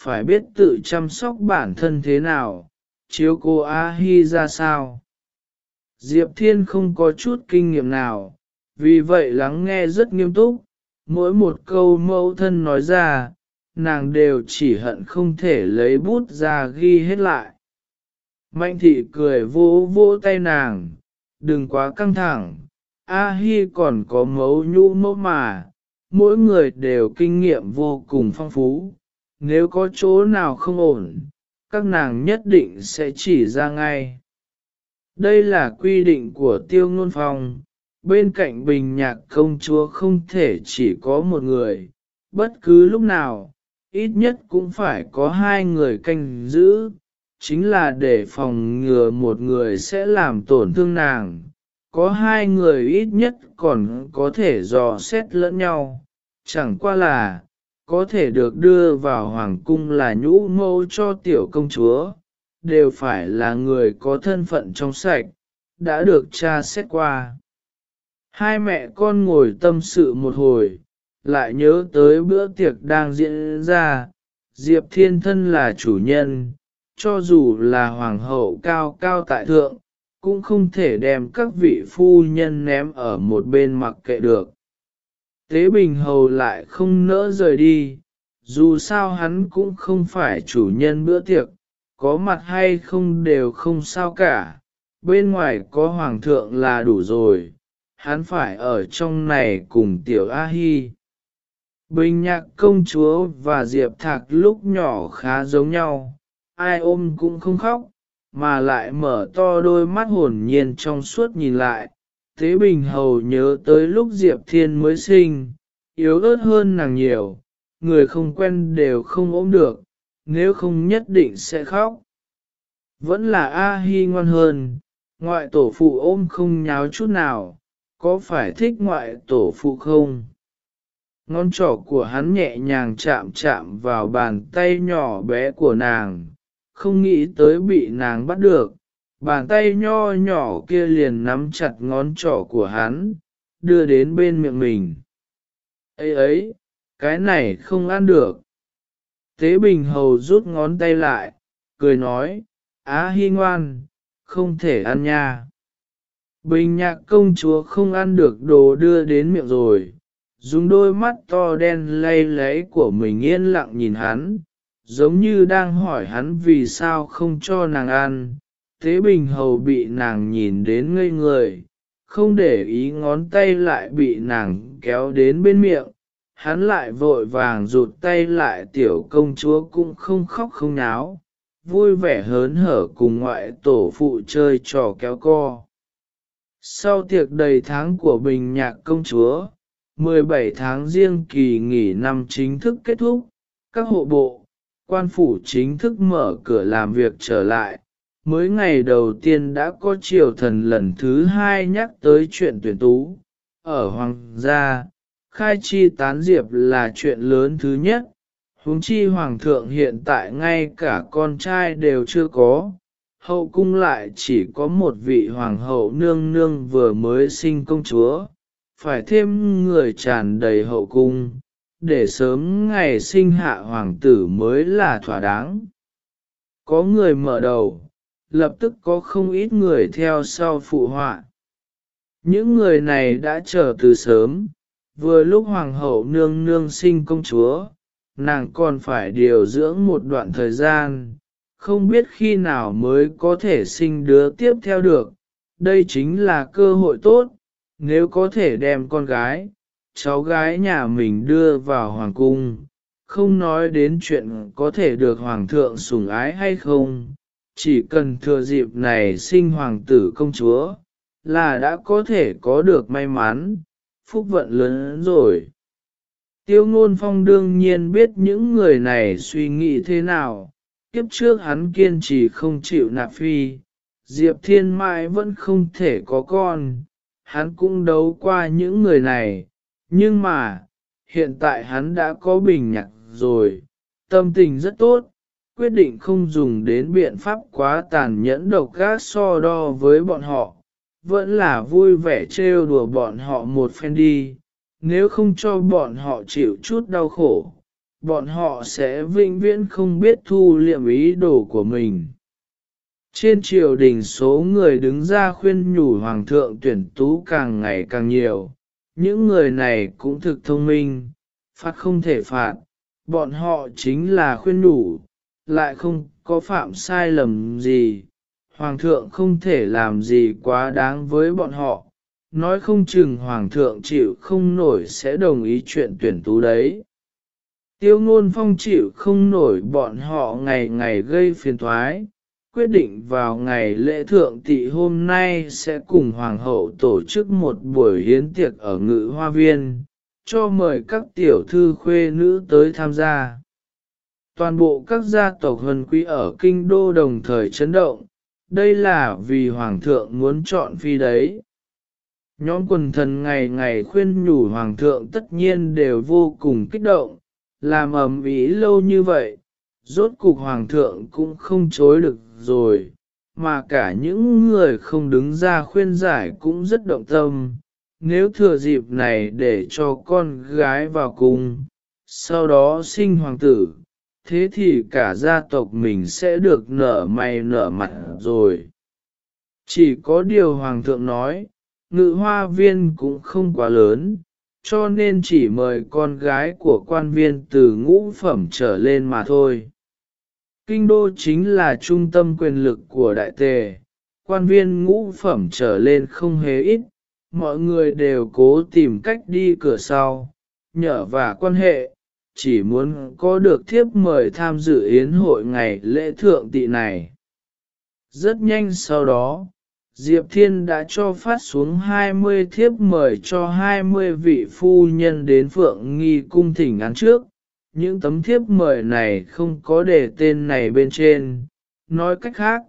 phải biết tự chăm sóc bản thân thế nào, chiếu cô A-hi ra sao. Diệp Thiên không có chút kinh nghiệm nào, vì vậy lắng nghe rất nghiêm túc, mỗi một câu mẫu thân nói ra, nàng đều chỉ hận không thể lấy bút ra ghi hết lại. Mạnh thị cười vỗ vỗ tay nàng, đừng quá căng thẳng, A-hi còn có mấu nhũ mẫu mà, mỗi người đều kinh nghiệm vô cùng phong phú, nếu có chỗ nào không ổn, các nàng nhất định sẽ chỉ ra ngay. Đây là quy định của tiêu ngôn phong, bên cạnh bình nhạc công chúa không thể chỉ có một người, bất cứ lúc nào, ít nhất cũng phải có hai người canh giữ, chính là để phòng ngừa một người sẽ làm tổn thương nàng. Có hai người ít nhất còn có thể dò xét lẫn nhau, chẳng qua là, có thể được đưa vào hoàng cung là nhũ mâu cho tiểu công chúa, đều phải là người có thân phận trong sạch, đã được cha xét qua. Hai mẹ con ngồi tâm sự một hồi, lại nhớ tới bữa tiệc đang diễn ra, Diệp Thiên Thân là chủ nhân, cho dù là hoàng hậu cao cao tại thượng, cũng không thể đem các vị phu nhân ném ở một bên mặc kệ được. Tế Bình Hầu lại không nỡ rời đi, dù sao hắn cũng không phải chủ nhân bữa tiệc, có mặt hay không đều không sao cả, bên ngoài có hoàng thượng là đủ rồi, hắn phải ở trong này cùng tiểu A-hi. Bình nhạc công chúa và Diệp Thạc lúc nhỏ khá giống nhau, ai ôm cũng không khóc, mà lại mở to đôi mắt hồn nhiên trong suốt nhìn lại. Thế Bình Hầu nhớ tới lúc Diệp Thiên mới sinh, yếu ớt hơn nàng nhiều, người không quen đều không ôm được, nếu không nhất định sẽ khóc. Vẫn là A-hi ngoan hơn, ngoại tổ phụ ôm không nháo chút nào, có phải thích ngoại tổ phụ không? Ngón trỏ của hắn nhẹ nhàng chạm chạm vào bàn tay nhỏ bé của nàng, không nghĩ tới bị nàng bắt được, bàn tay nho nhỏ kia liền nắm chặt ngón trỏ của hắn, đưa đến bên miệng mình. ấy ấy, cái này không ăn được. Tế Bình Hầu rút ngón tay lại, cười nói, Á Hi ngoan, không thể ăn nha. Bình nhạc công chúa không ăn được đồ đưa đến miệng rồi, dùng đôi mắt to đen lay lấy của mình yên lặng nhìn hắn, giống như đang hỏi hắn vì sao không cho nàng ăn. Thế bình hầu bị nàng nhìn đến ngây người, không để ý ngón tay lại bị nàng kéo đến bên miệng, hắn lại vội vàng rụt tay lại tiểu công chúa cũng không khóc không náo, vui vẻ hớn hở cùng ngoại tổ phụ chơi trò kéo co. Sau tiệc đầy tháng của bình nhạc công chúa, 17 tháng riêng kỳ nghỉ năm chính thức kết thúc, các hộ bộ, quan phủ chính thức mở cửa làm việc trở lại. Mới ngày đầu tiên đã có triều thần lần thứ hai nhắc tới chuyện tuyển tú. Ở Hoàng gia, khai chi tán diệp là chuyện lớn thứ nhất, huống chi Hoàng thượng hiện tại ngay cả con trai đều chưa có. Hậu cung lại chỉ có một vị hoàng hậu nương nương vừa mới sinh công chúa, phải thêm người tràn đầy hậu cung, để sớm ngày sinh hạ hoàng tử mới là thỏa đáng. Có người mở đầu, lập tức có không ít người theo sau phụ họa. Những người này đã chờ từ sớm, vừa lúc hoàng hậu nương nương sinh công chúa, nàng còn phải điều dưỡng một đoạn thời gian, không biết khi nào mới có thể sinh đứa tiếp theo được. Đây chính là cơ hội tốt, nếu có thể đem con gái, cháu gái nhà mình đưa vào hoàng cung, không nói đến chuyện có thể được hoàng thượng sủng ái hay không, chỉ cần thừa dịp này sinh hoàng tử công chúa, là đã có thể có được may mắn, phúc vận lớn rồi. Tiêu ngôn phong đương nhiên biết những người này suy nghĩ thế nào, kiếp trước hắn kiên trì không chịu nạp phi, Diệp Thiên Mai vẫn không thể có con, hắn cũng đấu qua những người này, nhưng mà, hiện tại hắn đã có bình nhạc rồi, tâm tình rất tốt, quyết định không dùng đến biện pháp quá tàn nhẫn độc gác so đo với bọn họ, vẫn là vui vẻ trêu đùa bọn họ một phen đi, nếu không cho bọn họ chịu chút đau khổ, bọn họ sẽ vĩnh viễn không biết thu liệm ý đồ của mình. Trên triều đình số người đứng ra khuyên nhủ hoàng thượng tuyển tú càng ngày càng nhiều, những người này cũng thực thông minh, phạt không thể phạt, bọn họ chính là khuyên nhủ, lại không có phạm sai lầm gì, hoàng thượng không thể làm gì quá đáng với bọn họ, nói không chừng hoàng thượng chịu không nổi sẽ đồng ý chuyện tuyển tú đấy. Tiêu ngôn phong chịu không nổi bọn họ ngày ngày gây phiền thoái, quyết định vào ngày lễ thượng tị hôm nay sẽ cùng hoàng hậu tổ chức một buổi hiến tiệc ở ngự hoa viên, cho mời các tiểu thư khuê nữ tới tham gia. Toàn bộ các gia tộc hân quý ở kinh đô đồng thời chấn động, đây là vì hoàng thượng muốn chọn phi đấy. Nhóm quần thần ngày ngày khuyên nhủ hoàng thượng tất nhiên đều vô cùng kích động, làm ầm ĩ lâu như vậy, rốt cục hoàng thượng cũng không chối được rồi, mà cả những người không đứng ra khuyên giải cũng rất động tâm. Nếu thừa dịp này để cho con gái vào cung, sau đó sinh hoàng tử, thế thì cả gia tộc mình sẽ được nở mày nở mặt rồi. Chỉ có điều hoàng thượng nói, ngự hoa viên cũng không quá lớn, cho nên chỉ mời con gái của quan viên từ ngũ phẩm trở lên mà thôi. Kinh đô chính là trung tâm quyền lực của đại tề, quan viên ngũ phẩm trở lên không hề ít, mọi người đều cố tìm cách đi cửa sau, nhờ và quan hệ, chỉ muốn có được thiếp mời tham dự yến hội ngày lễ thượng tị này. Rất nhanh sau đó, Diệp Thiên đã cho phát xuống 20 thiếp mời cho 20 vị phu nhân đến Phượng Nghi cung thỉnh án trước. Những tấm thiếp mời này không có để tên này bên trên. Nói cách khác,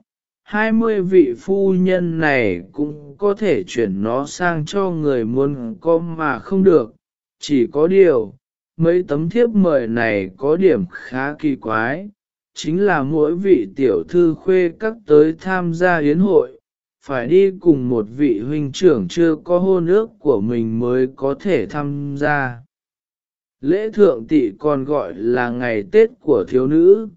20 vị phu nhân này cũng có thể chuyển nó sang cho người muốn có mà không được. Chỉ có điều, mấy tấm thiếp mời này có điểm khá kỳ quái, chính là mỗi vị tiểu thư khuê các tới tham gia yến hội, phải đi cùng một vị huynh trưởng chưa có hôn ước của mình mới có thể tham gia. Lễ thượng tị còn gọi là ngày Tết của thiếu nữ,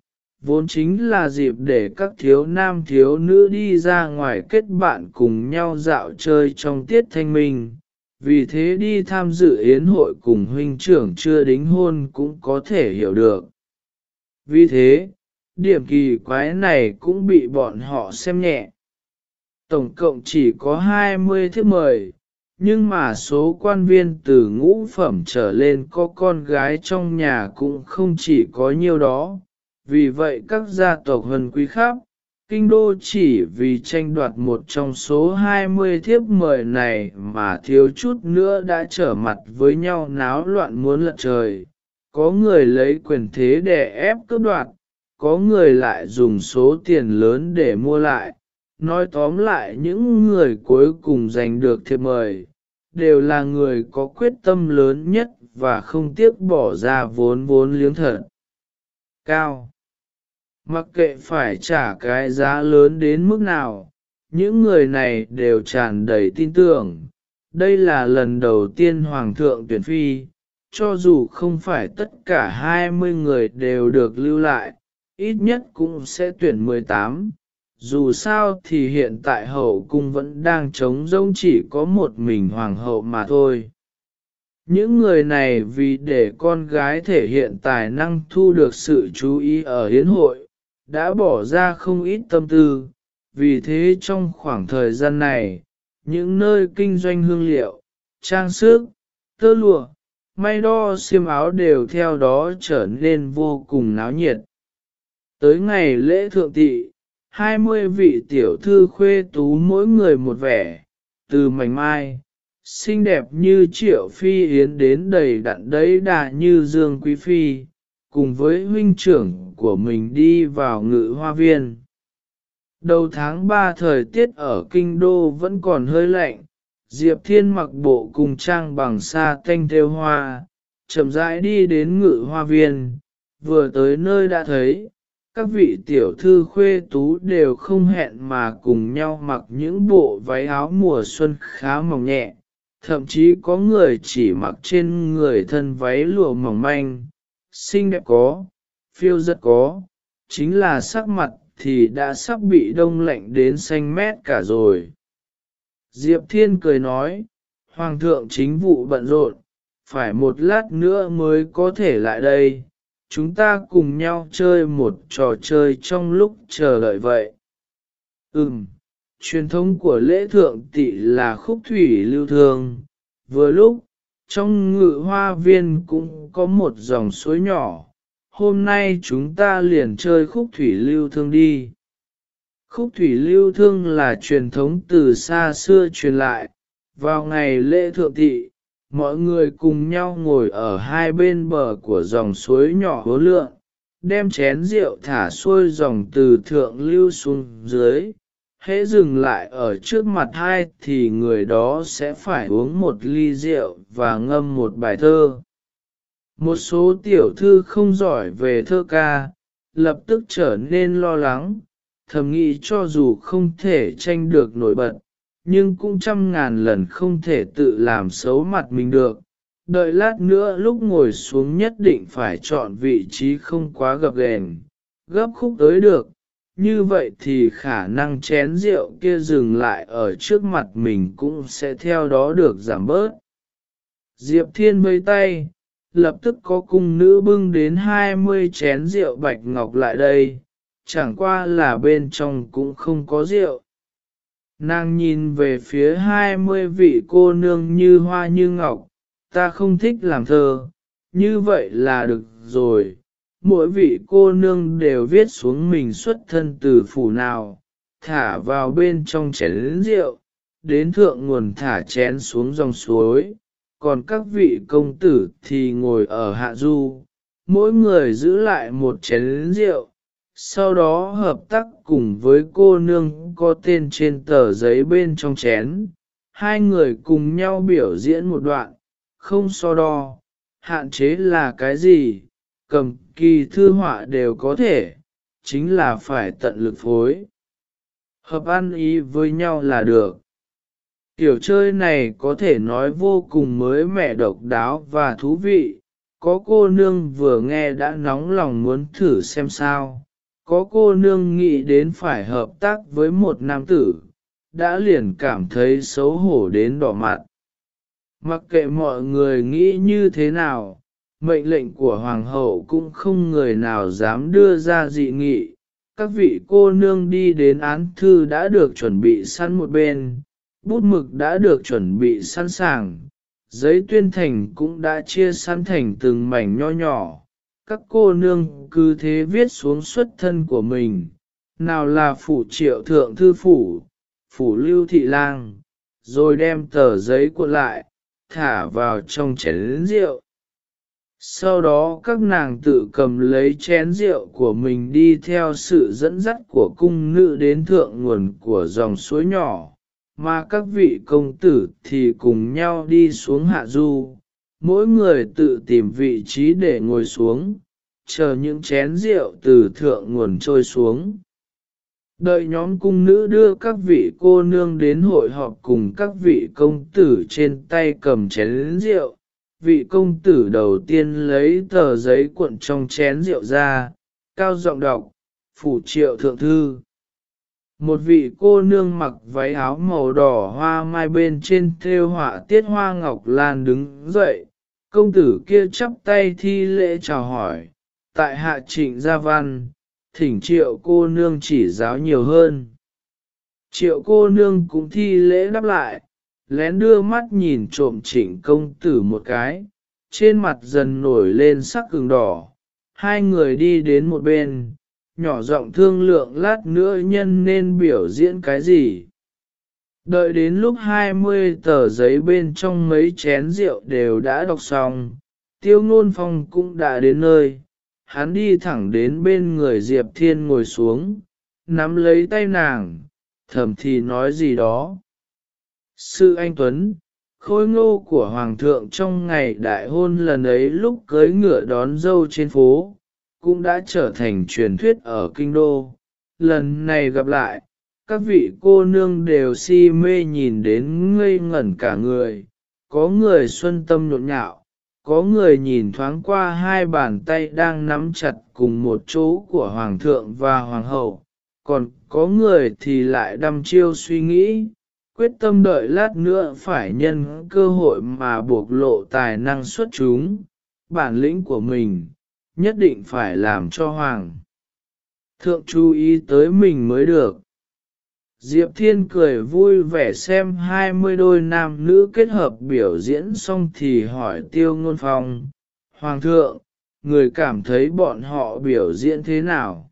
vốn chính là dịp để các thiếu nam thiếu nữ đi ra ngoài kết bạn cùng nhau dạo chơi trong tiết thanh minh. Vì thế đi tham dự yến hội cùng huynh trưởng chưa đính hôn cũng có thể hiểu được. Vì thế, điểm kỳ quái này cũng bị bọn họ xem nhẹ. Tổng cộng chỉ có 20 thiếp mời, nhưng mà số quan viên từ ngũ phẩm trở lên có con gái trong nhà cũng không chỉ có nhiêu đó. Vì vậy các gia tộc hân quý khác, kinh đô chỉ vì tranh đoạt một trong số 20 thiếp mời này mà thiếu chút nữa đã trở mặt với nhau náo loạn muốn lật trời. Có người lấy quyền thế để ép cướp đoạt, có người lại dùng số tiền lớn để mua lại. Nói tóm lại những người cuối cùng giành được thiệp mời, đều là người có quyết tâm lớn nhất và không tiếc bỏ ra vốn vốn liếng thật. Cao Mặc kệ phải trả cái giá lớn đến mức nào, những người này đều tràn đầy tin tưởng. Đây là lần đầu tiên Hoàng thượng tuyển phi, cho dù không phải tất cả 20 người đều được lưu lại, ít nhất cũng sẽ tuyển 18. Dù sao thì hiện tại hậu cung vẫn đang trống rỗng chỉ có một mình hoàng hậu mà thôi. Những người này vì để con gái thể hiện tài năng thu được sự chú ý ở hiến hội, đã bỏ ra không ít tâm tư, vì thế trong khoảng thời gian này, những nơi kinh doanh hương liệu, trang sức, tơ lụa, may đo xiêm áo đều theo đó trở nên vô cùng náo nhiệt. Tới ngày lễ thượng tị, hai mươi vị tiểu thư khuê tú mỗi người một vẻ, từ mảnh mai, xinh đẹp như triệu phi yến đến đầy đặn đấy đà như dương quý phi, cùng với huynh trưởng của mình đi vào ngự hoa viên. Đầu tháng 3 thời tiết ở kinh đô vẫn còn hơi lạnh, Diệp Thiên mặc bộ cùng trang bằng sa tanh theo hoa, chậm rãi đi đến ngự hoa viên, vừa tới nơi đã thấy, các vị tiểu thư khuê tú đều không hẹn mà cùng nhau mặc những bộ váy áo mùa xuân khá mỏng nhẹ, thậm chí có người chỉ mặc trên người thân váy lụa mỏng manh, xinh đẹp có, phiêu rất có, chính là sắc mặt thì đã sắp bị đông lạnh đến xanh mét cả rồi. Diệp Thiên cười nói, Hoàng thượng chính vụ bận rộn, phải một lát nữa mới có thể lại đây, chúng ta cùng nhau chơi một trò chơi trong lúc chờ đợi vậy. Ừm, truyền thống của lễ thượng tị là khúc thủy lưu thương, vừa lúc, trong ngự hoa viên cũng có một dòng suối nhỏ, hôm nay chúng ta liền chơi khúc thủy lưu thương đi. Khúc thủy lưu thương là truyền thống từ xa xưa truyền lại, vào ngày lễ thượng thị, mọi người cùng nhau ngồi ở hai bên bờ của dòng suối nhỏ hố lượng, đem chén rượu thả xuôi dòng từ thượng lưu xuống dưới. Hễ dừng lại ở trước mặt hai thì người đó sẽ phải uống một ly rượu và ngâm một bài thơ. Một số tiểu thư không giỏi về thơ ca, lập tức trở nên lo lắng, thầm nghĩ cho dù không thể tranh được nổi bật, nhưng cũng trăm ngàn lần không thể tự làm xấu mặt mình được. Đợi lát nữa lúc ngồi xuống nhất định phải chọn vị trí không quá gập ghềnh, gấp khúc tới được. Như vậy thì khả năng chén rượu kia dừng lại ở trước mặt mình cũng sẽ theo đó được giảm bớt. Diệp Thiên vây tay, lập tức có cung nữ bưng đến 20 chén rượu bạch ngọc lại đây, chẳng qua là bên trong cũng không có rượu. Nàng nhìn về phía 20 vị cô nương như hoa như ngọc, ta không thích làm thơ, như vậy là được rồi. Mỗi vị cô nương đều viết xuống mình xuất thân từ phủ nào, thả vào bên trong chén rượu, đến thượng nguồn thả chén xuống dòng suối, còn các vị công tử thì ngồi ở hạ du, mỗi người giữ lại một chén rượu, sau đó hợp tác cùng với cô nương có tên trên tờ giấy bên trong chén, hai người cùng nhau biểu diễn một đoạn, không so đo, hạn chế là cái gì, cầm kỳ thư họa đều có thể, chính là phải tận lực phối. Hợp ăn ý với nhau là được. Tiểu chơi này có thể nói vô cùng mới mẻ độc đáo và thú vị, có cô nương vừa nghe đã nóng lòng muốn thử xem sao, có cô nương nghĩ đến phải hợp tác với một nam tử, đã liền cảm thấy xấu hổ đến đỏ mặt. Mặc kệ mọi người nghĩ như thế nào, mệnh lệnh của hoàng hậu cũng không người nào dám đưa ra dị nghị. Các vị cô nương đi đến án thư đã được chuẩn bị sẵn một bên, bút mực đã được chuẩn bị sẵn sàng, giấy tuyên thành cũng đã chia sẵn thành từng mảnh nho nhỏ. Các cô nương cứ thế viết xuống xuất thân của mình, nào là phủ triệu thượng thư phủ, phủ lưu thị lang, rồi đem tờ giấy cuộn lại, thả vào trong chén rượu. Sau đó các nàng tự cầm lấy chén rượu của mình đi theo sự dẫn dắt của cung nữ đến thượng nguồn của dòng suối nhỏ, mà các vị công tử thì cùng nhau đi xuống hạ du, mỗi người tự tìm vị trí để ngồi xuống, chờ những chén rượu từ thượng nguồn trôi xuống. Đợi nhóm cung nữ đưa các vị cô nương đến hội họp cùng các vị công tử trên tay cầm chén rượu. Vị công tử đầu tiên lấy tờ giấy cuộn trong chén rượu ra, cao giọng đọc, phủ triệu thượng thư. Một vị cô nương mặc váy áo màu đỏ hoa mai bên trên thêu họa tiết hoa ngọc lan đứng dậy, công tử kia chắp tay thi lễ chào hỏi, tại hạ trịnh gia văn, thỉnh triệu cô nương chỉ giáo nhiều hơn. Triệu cô nương cũng thi lễ đáp lại, lén đưa mắt nhìn trộm trịnh công tử một cái, trên mặt dần nổi lên sắc cường đỏ. Hai người đi đến một bên, nhỏ giọng thương lượng lát nữa nhân nên biểu diễn cái gì. Đợi đến lúc hai mươi tờ giấy bên trong mấy chén rượu đều đã đọc xong, tiêu ngôn phong cũng đã đến nơi, hắn đi thẳng đến bên người Diệp Thiên ngồi xuống, nắm lấy tay nàng, thầm thì nói gì đó. Sư anh Tuấn, khôi ngô của Hoàng thượng trong ngày đại hôn lần ấy lúc cưới ngựa đón dâu trên phố, cũng đã trở thành truyền thuyết ở kinh đô. Lần này gặp lại, các vị cô nương đều si mê nhìn đến ngây ngẩn cả người, có người xuân tâm nhộn nhạo, có người nhìn thoáng qua hai bàn tay đang nắm chặt cùng một chỗ của hoàng thượng và hoàng hậu, còn có người thì lại đăm chiêu suy nghĩ, quyết tâm đợi lát nữa phải nhân cơ hội mà buộc lộ tài năng xuất chúng, bản lĩnh của mình, nhất định phải làm cho hoàng thượng chú ý tới mình mới được. Diệp Thiên cười vui vẻ xem hai mươi đôi nam nữ kết hợp biểu diễn xong thì hỏi tiêu ngôn phong, Hoàng thượng, người cảm thấy bọn họ biểu diễn thế nào?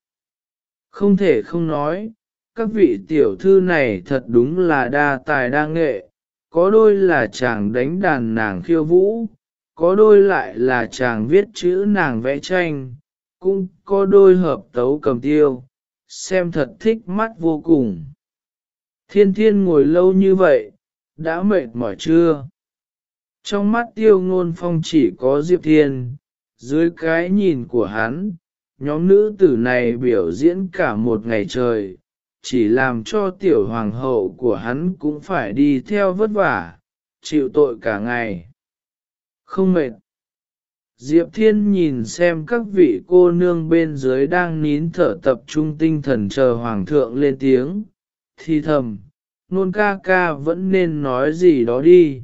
Không thể không nói, các vị tiểu thư này thật đúng là đa tài đa nghệ, có đôi là chàng đánh đàn nàng khiêu vũ, có đôi lại là chàng viết chữ nàng vẽ tranh, cũng có đôi hợp tấu cầm tiêu, xem thật thích mắt vô cùng. Thiên thiên ngồi lâu như vậy, đã mệt mỏi chưa? Trong mắt tiêu ngôn phong chỉ có Diệp Thiên, dưới cái nhìn của hắn, nhóm nữ tử này biểu diễn cả một ngày trời, chỉ làm cho tiểu hoàng hậu của hắn cũng phải đi theo vất vả, chịu tội cả ngày. Không mệt. Diệp Thiên nhìn xem các vị cô nương bên dưới đang nín thở tập trung tinh thần chờ hoàng thượng lên tiếng, thì thầm, nôn ca ca vẫn nên nói gì đó đi.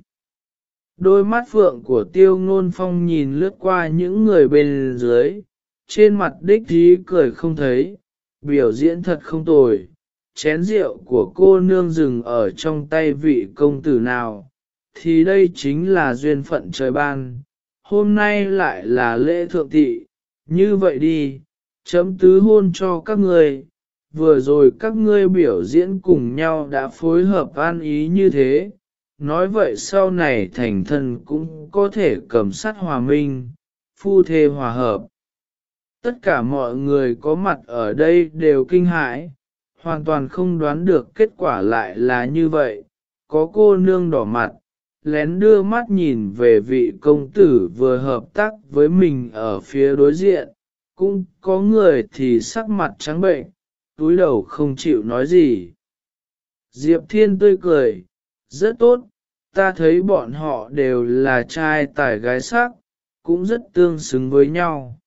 Đôi mắt phượng của tiêu ngôn phong nhìn lướt qua những người bên dưới, trên mặt đích thí cười không thấy, biểu diễn thật không tồi. Chén rượu của cô nương rừng ở trong tay vị công tử nào, thì đây chính là duyên phận trời ban. Hôm nay lại là lễ thượng thị, như vậy đi, chấm tứ hôn cho các người, vừa rồi các ngươi biểu diễn cùng nhau đã phối hợp an ý như thế, nói vậy sau này thành thần cũng có thể cầm sát hòa minh, phu thê hòa hợp. Tất cả mọi người có mặt ở đây đều kinh hãi, hoàn toàn không đoán được kết quả lại là như vậy, có cô nương đỏ mặt, lén đưa mắt nhìn về vị công tử vừa hợp tác với mình ở phía đối diện, cũng có người thì sắc mặt trắng bệnh, túi đầu không chịu nói gì. Diệp Thiên tươi cười, rất tốt, ta thấy bọn họ đều là trai tài gái sắc, cũng rất tương xứng với nhau.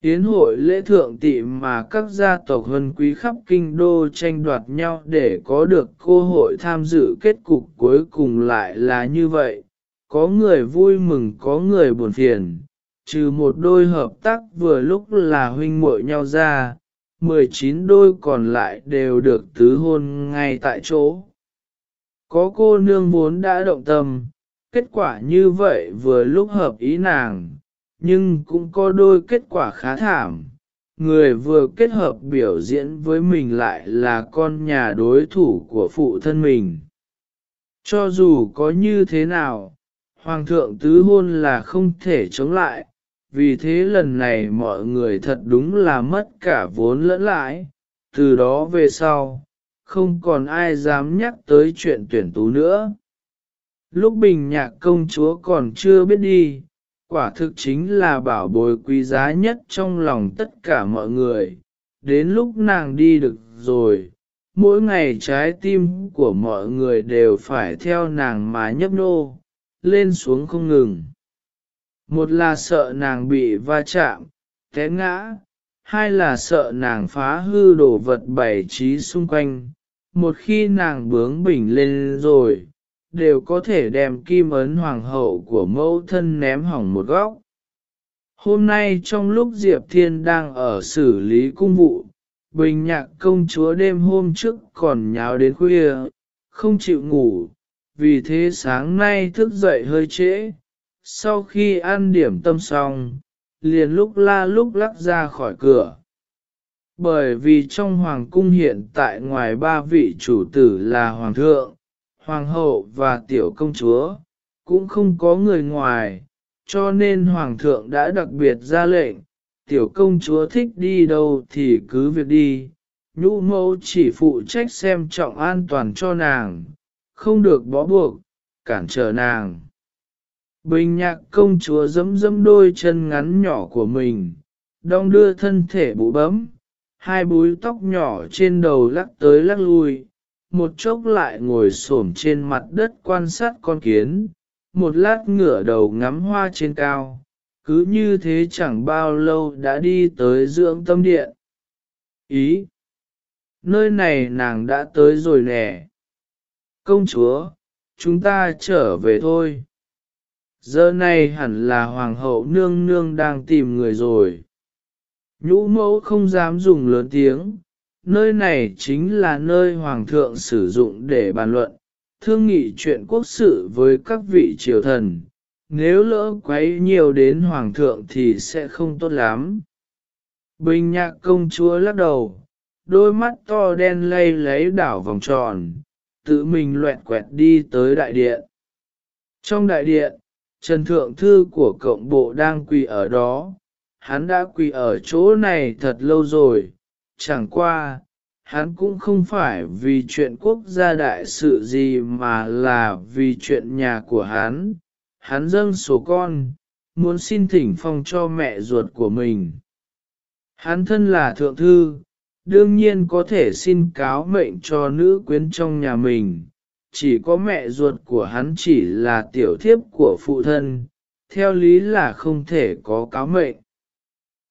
Yến hội lễ thượng tị mà các gia tộc hân quý khắp kinh đô tranh đoạt nhau để có được cơ hội tham dự kết cục cuối cùng lại là như vậy. Có người vui mừng có người buồn phiền, trừ một đôi hợp tác vừa lúc là huynh muội nhau ra, 19 đôi còn lại đều được tứ hôn ngay tại chỗ. Có cô nương vốn đã động tâm, kết quả như vậy vừa lúc hợp ý nàng, nhưng cũng có đôi kết quả khá thảm. Người vừa kết hợp biểu diễn với mình lại là con nhà đối thủ của phụ thân mình. Cho dù có như thế nào, Hoàng thượng tứ hôn là không thể chống lại, vì thế lần này mọi người thật đúng là mất cả vốn lẫn lãi, từ đó về sau, không còn ai dám nhắc tới chuyện tuyển tú nữa. Lúc bình nhạc công chúa còn chưa biết đi, quả thực chính là bảo bối quý giá nhất trong lòng tất cả mọi người. Đến lúc nàng đi được rồi, mỗi ngày trái tim của mọi người đều phải theo nàng mà nhấp nô, lên xuống không ngừng. Một là sợ nàng bị va chạm, té ngã, hai là sợ nàng phá hư đồ vật bày trí xung quanh. Một khi nàng bướng bỉnh lên rồi, đều có thể đem kim ấn hoàng hậu của mẫu thân ném hỏng một góc. Hôm nay trong lúc Diệp Thiên đang ở xử lý cung vụ, bình nhạc công chúa đêm hôm trước còn nháo đến khuya, không chịu ngủ, vì thế sáng nay thức dậy hơi trễ. Sau khi ăn điểm tâm xong, liền lúc la lúc lắc ra khỏi cửa. Bởi vì trong hoàng cung hiện tại ngoài ba vị chủ tử là hoàng thượng, hoàng hậu và tiểu công chúa, cũng không có người ngoài, cho nên hoàng thượng đã đặc biệt ra lệnh, tiểu công chúa thích đi đâu thì cứ việc đi, nhũ mẫu chỉ phụ trách xem trọng an toàn cho nàng, không được bó buộc, cản trở nàng. Bình nhạc công chúa dẫm dẫm đôi chân ngắn nhỏ của mình, đong đưa thân thể bụ bấm, hai búi tóc nhỏ trên đầu lắc tới lắc lui, một chốc lại ngồi xổm trên mặt đất quan sát con kiến, một lát ngửa đầu ngắm hoa trên cao, cứ như thế chẳng bao lâu đã đi tới dưỡng tâm điện. Ý! Nơi này nàng đã tới rồi nè. Công chúa, chúng ta trở về thôi. Giờ này hẳn là hoàng hậu nương nương đang tìm người rồi. Nhũ mẫu không dám dùng lớn tiếng, nơi này chính là nơi Hoàng thượng sử dụng để bàn luận, thương nghị chuyện quốc sự với các vị triều thần. Nếu lỡ quấy nhiều đến Hoàng thượng thì sẽ không tốt lắm. Bình nhạc công chúa lắc đầu, đôi mắt to đen lay lấy đảo vòng tròn, tự mình loẹt quẹt đi tới đại điện. Trong đại điện, Trần Thượng Thư của Cộng Bộ đang quỳ ở đó, hắn đã quỳ ở chỗ này thật lâu rồi, chẳng qua, hắn cũng không phải vì chuyện quốc gia đại sự gì mà là vì chuyện nhà của hắn. Hắn dâng số con, muốn xin thỉnh phong cho mẹ ruột của mình. Hắn thân là thượng thư, đương nhiên có thể xin cáo mệnh cho nữ quyến trong nhà mình. Chỉ có mẹ ruột của hắn chỉ là tiểu thiếp của phụ thân, theo lý là không thể có cáo mệnh.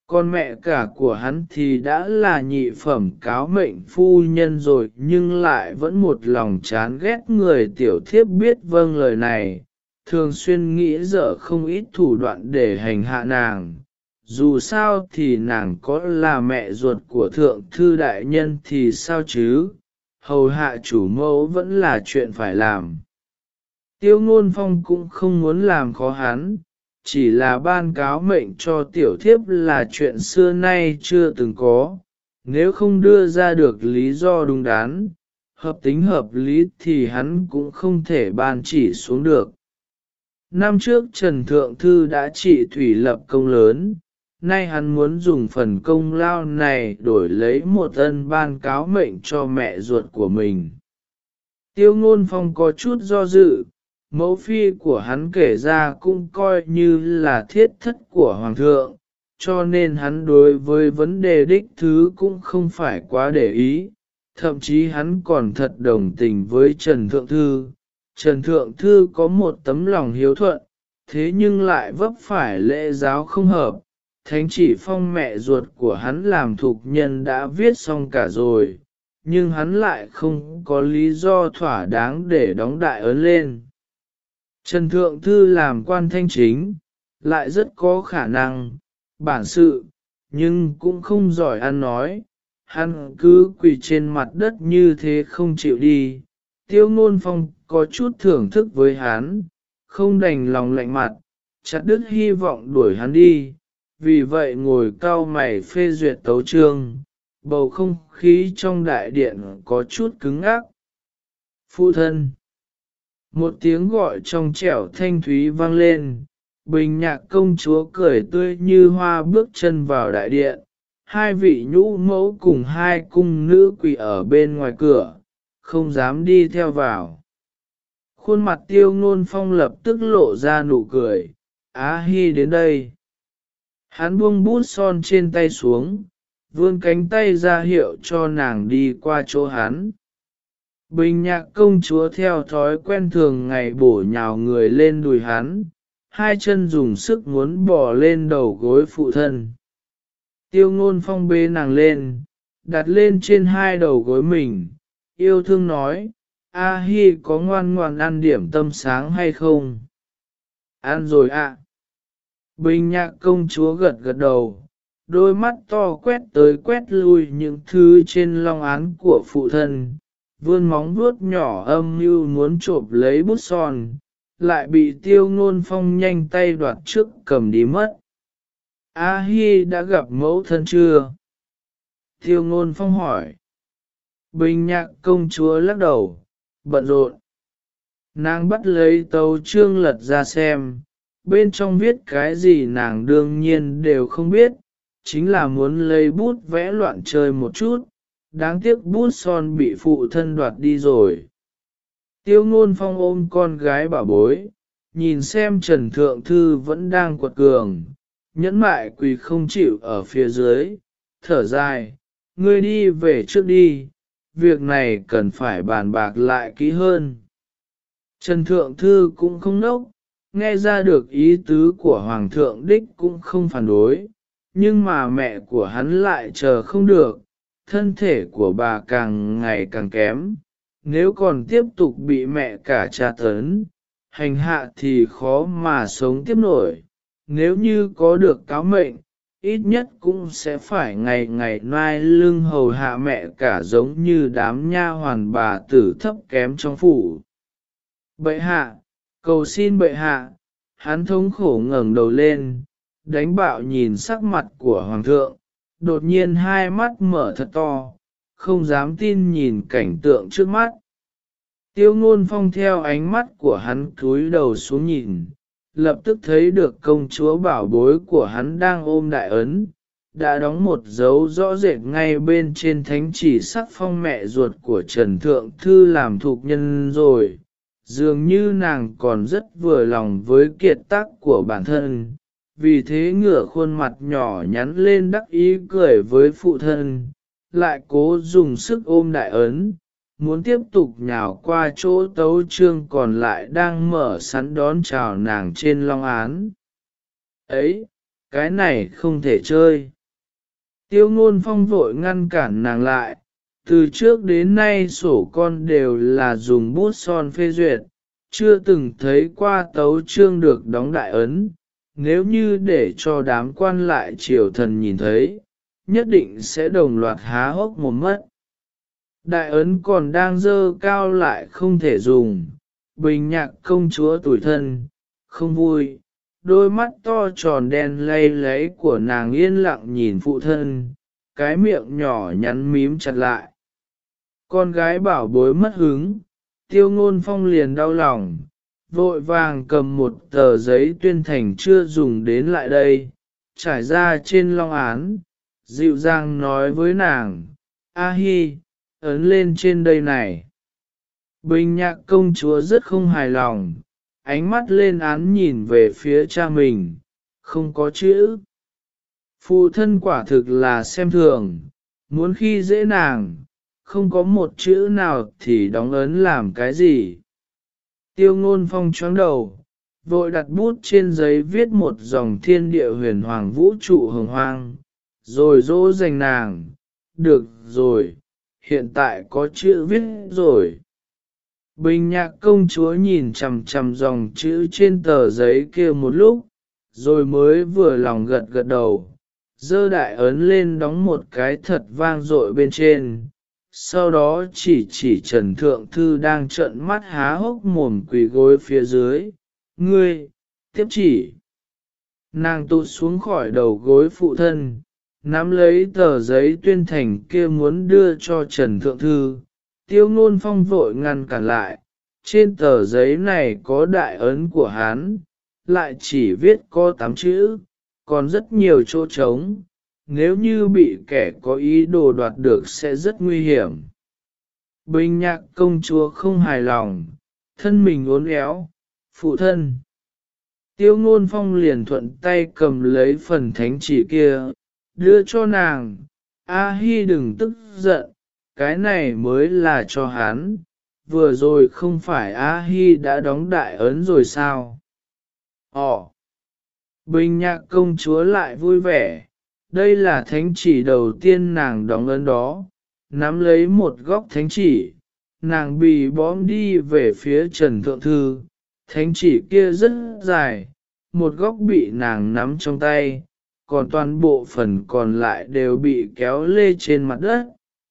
Con mẹ cả của hắn thì đã là nhị phẩm cáo mệnh phu nhân rồi nhưng lại vẫn một lòng chán ghét người tiểu thiếp biết vâng lời này, thường xuyên nghĩ dở không ít thủ đoạn để hành hạ nàng. Dù sao thì nàng có là mẹ ruột của thượng thư đại nhân thì sao chứ, hầu hạ chủ mẫu vẫn là chuyện phải làm. Tiêu ngôn phong cũng không muốn làm khó hắn, chỉ là ban cáo mệnh cho tiểu thiếp là chuyện xưa nay chưa từng có, nếu không đưa ra được lý do đúng đắn, hợp tính hợp lý thì hắn cũng không thể ban chỉ xuống được. Năm trước Trần Thượng Thư đã trị thủy lập công lớn, nay hắn muốn dùng phần công lao này đổi lấy một ân ban cáo mệnh cho mẹ ruột của mình. Tiêu ngôn phong có chút do dự, mẫu phi của hắn kể ra cũng coi như là thiết thất của hoàng thượng, cho nên hắn đối với vấn đề đích thứ cũng không phải quá để ý, thậm chí hắn còn thật đồng tình với Trần Thượng Thư. Trần Thượng Thư có một tấm lòng hiếu thuận, thế nhưng lại vấp phải lễ giáo không hợp. Thánh chỉ phong mẹ ruột của hắn làm thuộc nhân đã viết xong cả rồi, nhưng hắn lại không có lý do thỏa đáng để đóng đại ấn lên. Trần Thượng Thư làm quan thanh chính, lại rất có khả năng, bản sự, nhưng cũng không giỏi ăn nói, hắn cứ quỳ trên mặt đất như thế không chịu đi. Tiêu ngôn phong có chút thưởng thức với hắn, không đành lòng lạnh mặt, chặt đứt hy vọng đuổi hắn đi, vì vậy ngồi cao mày phê duyệt tấu trương, bầu không khí trong đại điện có chút cứng ác. Phụ thân Một tiếng gọi trong trẻo thanh thúy vang lên, bình nhạc công chúa cười tươi như hoa bước chân vào đại điện, hai vị nhũ mẫu cùng hai cung nữ quỳ ở bên ngoài cửa, không dám đi theo vào. Khuôn mặt tiêu ngôn phong lập tức lộ ra nụ cười, Á Hi đến đây. Hắn buông bút son trên tay xuống, vươn cánh tay ra hiệu cho nàng đi qua chỗ hắn. Bình nhạc công chúa theo thói quen thường ngày bổ nhào người lên đùi hắn, hai chân dùng sức muốn bỏ lên đầu gối phụ thân. Tiêu ngôn phong bê nàng lên, đặt lên trên hai đầu gối mình, yêu thương nói, A Hi có ngoan ngoan ăn điểm tâm sáng hay không? Ăn rồi ạ. Bình nhạc công chúa gật gật đầu, đôi mắt to quét tới quét lui những thứ trên long án của phụ thân, vươn móng vuốt nhỏ âm mưu muốn trộm lấy bút son, lại bị tiêu ngôn phong nhanh tay đoạt trước cầm đi mất. A Hi đã gặp mẫu thân chưa? Tiêu ngôn phong hỏi. Bình nhạc công chúa lắc đầu, bận rộn. Nàng bắt lấy tấu trương lật ra xem, bên trong viết cái gì nàng đương nhiên đều không biết, chính là muốn lấy bút vẽ loạn chơi một chút, đáng tiếc bút son bị phụ thân đoạt đi rồi. Tiêu ngôn phong ôm con gái bảo bối, nhìn xem Trần Thượng Thư vẫn đang quật cường, nhẫn mại quỳ không chịu ở phía dưới, thở dài, ngươi đi về trước đi, việc này cần phải bàn bạc lại kỹ hơn. Trần Thượng Thư cũng không nốc, nghe ra được ý tứ của Hoàng thượng Đích cũng không phản đối, nhưng mà mẹ của hắn lại chờ không được, thân thể của bà càng ngày càng kém, nếu còn tiếp tục bị mẹ cả tra tấn, hành hạ thì khó mà sống tiếp nổi, nếu như có được cáo mệnh, ít nhất cũng sẽ phải ngày ngày nai lưng hầu hạ mẹ cả giống như đám nha hoàn bà tử thấp kém trong phủ. Bệ hạ, cầu xin bệ hạ, hắn thống khổ ngẩng đầu lên, đánh bạo nhìn sắc mặt của hoàng thượng, đột nhiên hai mắt mở thật to, không dám tin nhìn cảnh tượng trước mắt. Tiêu ngôn phong theo ánh mắt của hắn cúi đầu xuống nhìn, lập tức thấy được công chúa bảo bối của hắn đang ôm đại ấn, đã đóng một dấu rõ rệt ngay bên trên thánh chỉ sắc phong mẹ ruột của Trần Thượng Thư làm thuộc nhân rồi. Dường như nàng còn rất vừa lòng với kiệt tác của bản thân, vì thế ngửa khuôn mặt nhỏ nhắn lên đắc ý cười với phụ thân, lại cố dùng sức ôm đại ấn, muốn tiếp tục nhào qua chỗ tấu trương còn lại đang mở sẵn đón chào nàng trên long án. Ấy, cái này không thể chơi. Tiêu ngôn phong vội ngăn cản nàng lại, từ trước đến nay sổ con đều là dùng bút son phê duyệt, chưa từng thấy qua tấu trương được đóng đại ấn, nếu như để cho đám quan lại triều thần nhìn thấy, nhất định sẽ đồng loạt há hốc một mất. Đại ấn còn đang dơ cao lại không thể dùng, bình nhạc công chúa tuổi thân, không vui, đôi mắt to tròn đen lay lấy của nàng yên lặng nhìn phụ thân, cái miệng nhỏ nhắn mím chặt lại. Con gái bảo bối mất hứng, tiêu ngôn phong liền đau lòng, vội vàng cầm một tờ giấy tuyên thành chưa dùng đến lại đây, trải ra trên long án, dịu dàng nói với nàng, A Hi, ấn lên trên đây này. Bình nhạc công chúa rất không hài lòng, ánh mắt lên án nhìn về phía cha mình, không có chữ. Phụ thân quả thực là xem thường, muốn khi dễ nàng, không có một chữ nào thì đóng ấn làm cái gì. Tiêu ngôn phong choáng đầu, vội đặt bút trên giấy viết một dòng thiên địa huyền hoàng vũ trụ hồng hoang, rồi dỗ dành nàng, được rồi, hiện tại có chữ viết rồi. Bình nhạc công chúa nhìn chằm chằm dòng chữ trên tờ giấy kia một lúc, rồi mới vừa lòng gật gật đầu, dơ đại ấn lên đóng một cái thật vang dội bên trên. Sau đó chỉ chỉ Trần Thượng Thư đang trợn mắt há hốc mồm quỳ gối phía dưới. Ngươi, tiếp chỉ. Nàng tụt xuống khỏi đầu gối phụ thân, nắm lấy tờ giấy tuyên thành kia muốn đưa cho Trần Thượng Thư. Tiêu ngôn phong vội ngăn cản lại, trên tờ giấy này có đại ấn của hán lại chỉ viết có tám chữ, còn rất nhiều chỗ trống, nếu như bị kẻ có ý đồ đoạt được sẽ rất nguy hiểm. Bình nhạc công chúa không hài lòng, thân mình uốn éo, phụ thân. Tiêu ngôn phong liền thuận tay cầm lấy phần thánh chỉ kia, đưa cho nàng. A Hi đừng tức giận, cái này mới là cho hắn, vừa rồi không phải A Hi đã đóng đại ấn rồi sao? Ồ! Bình nhạc công chúa lại vui vẻ, đây là thánh chỉ đầu tiên nàng đóng ấn đó, nắm lấy một góc thánh chỉ, nàng bị bóm đi về phía Trần Thượng Thư, thánh chỉ kia rất dài, một góc bị nàng nắm trong tay, còn toàn bộ phần còn lại đều bị kéo lê trên mặt đất.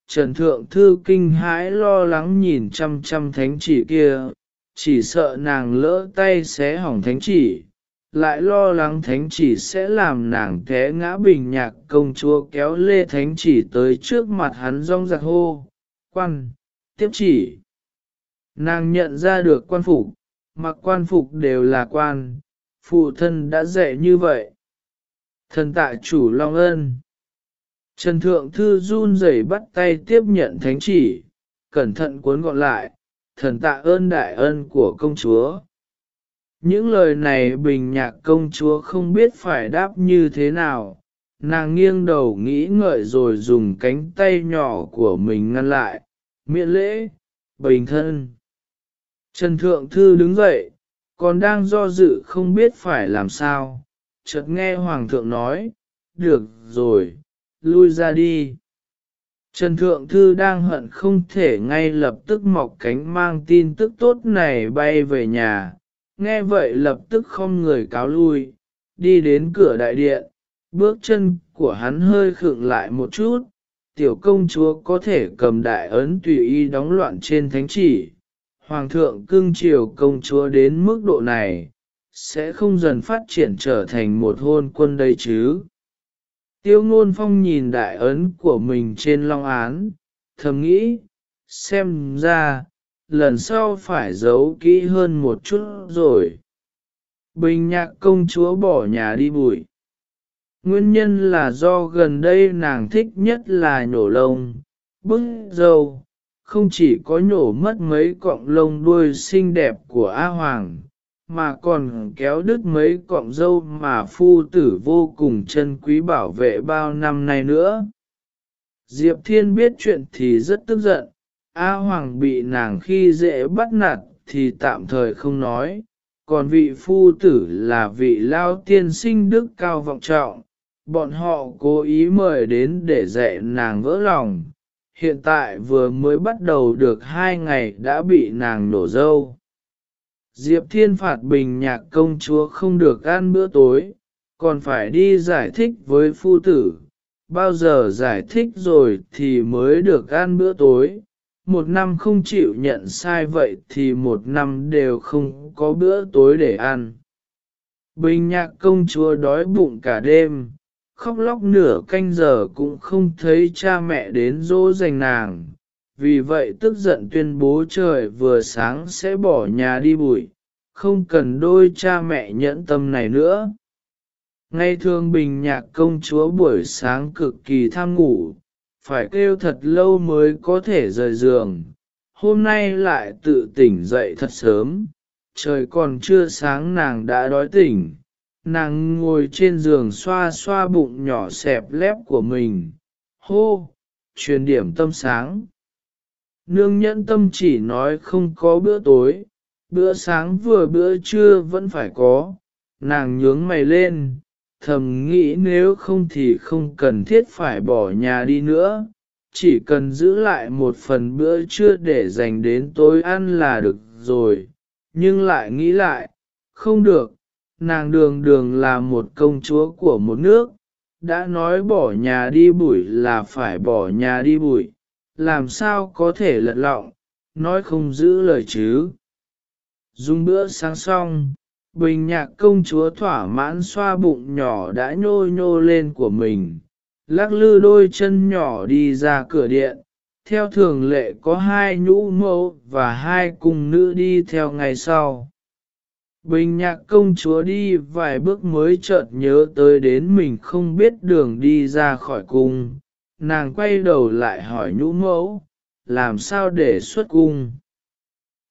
Trần Thượng Thư kinh hãi lo lắng nhìn chăm chăm thánh chỉ kia, chỉ sợ nàng lỡ tay xé hỏng thánh chỉ, lại lo lắng thánh chỉ sẽ làm nàng té ngã bình nhạc công chúa kéo lê thánh chỉ tới trước mặt hắn rong giặc hô, quan, tiếp chỉ. Nàng nhận ra được quan phục, mặc quan phục đều là quan, phụ thân đã dạy như vậy. Thần tạ chủ Long Ân Trần Thượng Thư run rẩy bắt tay tiếp nhận thánh chỉ, cẩn thận cuốn gọn lại, thần tạ ơn đại ân của công chúa. Những lời này bình nhạc công chúa không biết phải đáp như thế nào, nàng nghiêng đầu nghĩ ngợi rồi dùng cánh tay nhỏ của mình ngăn lại, miễn lễ, bình thân. Trần Thượng Thư đứng dậy, còn đang do dự không biết phải làm sao, chợt nghe Hoàng thượng nói, được rồi, lui ra đi. Trần Thượng Thư đang hận không thể ngay lập tức mọc cánh mang tin tức tốt này bay về nhà, nghe vậy lập tức không người cáo lui, đi đến cửa đại điện, bước chân của hắn hơi khựng lại một chút, tiểu công chúa có thể cầm đại ấn tùy ý đóng loạn trên thánh chỉ, hoàng thượng cưng chiều công chúa đến mức độ này, sẽ không dần phát triển trở thành một hôn quân đây chứ. Tiêu ngôn phong nhìn đại ấn của mình trên long án, thầm nghĩ, xem ra, lần sau phải giấu kỹ hơn một chút rồi. Bình nhạc công chúa bỏ nhà đi bụi. Nguyên nhân là do gần đây nàng thích nhất là nhổ lông, bức dâu, không chỉ có nhổ mất mấy cọng lông đuôi xinh đẹp của A Hoàng, mà còn kéo đứt mấy cọng dâu mà phu tử vô cùng chân quý bảo vệ bao năm nay nữa. Diệp Thiên biết chuyện thì rất tức giận, A Hoàng bị nàng khi dễ bắt nạt thì tạm thời không nói, còn vị phu tử là vị lao tiên sinh đức cao vọng trọng, bọn họ cố ý mời đến để dạy nàng vỡ lòng, hiện tại vừa mới bắt đầu được hai ngày đã bị nàng nổ dâu. Diệp Thiên phạt bình nhạc công chúa không được ăn bữa tối, còn phải đi giải thích với phu tử, bao giờ giải thích rồi thì mới được ăn bữa tối. Một năm không chịu nhận sai vậy thì một năm đều không có bữa tối để ăn. Bình nhạc công chúa đói bụng cả đêm, khóc lóc nửa canh giờ cũng không thấy cha mẹ đến dỗ dành nàng, vì vậy tức giận tuyên bố trời vừa sáng sẽ bỏ nhà đi bụi, không cần đôi cha mẹ nhẫn tâm này nữa. Ngay thường bình nhạc công chúa buổi sáng cực kỳ tham ngủ, phải kêu thật lâu mới có thể rời giường, hôm nay lại tự tỉnh dậy thật sớm, trời còn chưa sáng nàng đã đói tỉnh, nàng ngồi trên giường xoa xoa bụng nhỏ xẹp lép của mình, hô, truyền điểm tâm sáng. Nương nhẫn tâm chỉ nói không có bữa tối, bữa sáng vừa bữa trưa vẫn phải có, nàng nhướng mày lên, thầm nghĩ nếu không thì không cần thiết phải bỏ nhà đi nữa, chỉ cần giữ lại một phần bữa trưa để dành đến tối ăn là được rồi, nhưng lại nghĩ lại, không được, nàng đường đường là một công chúa của một nước, đã nói bỏ nhà đi bụi là phải bỏ nhà đi bụi, làm sao có thể lật lọng, nói không giữ lời chứ. Dùng bữa sáng xong, bình nhạc công chúa thỏa mãn xoa bụng nhỏ đã nhô nhô lên của mình, lắc lư đôi chân nhỏ đi ra cửa điện, theo thường lệ có hai nhũ mẫu và hai cung nữ đi theo ngày sau. Bình nhạc công chúa đi vài bước mới chợt nhớ tới đến mình không biết đường đi ra khỏi cung, nàng quay đầu lại hỏi nhũ mẫu, làm sao để xuất cung.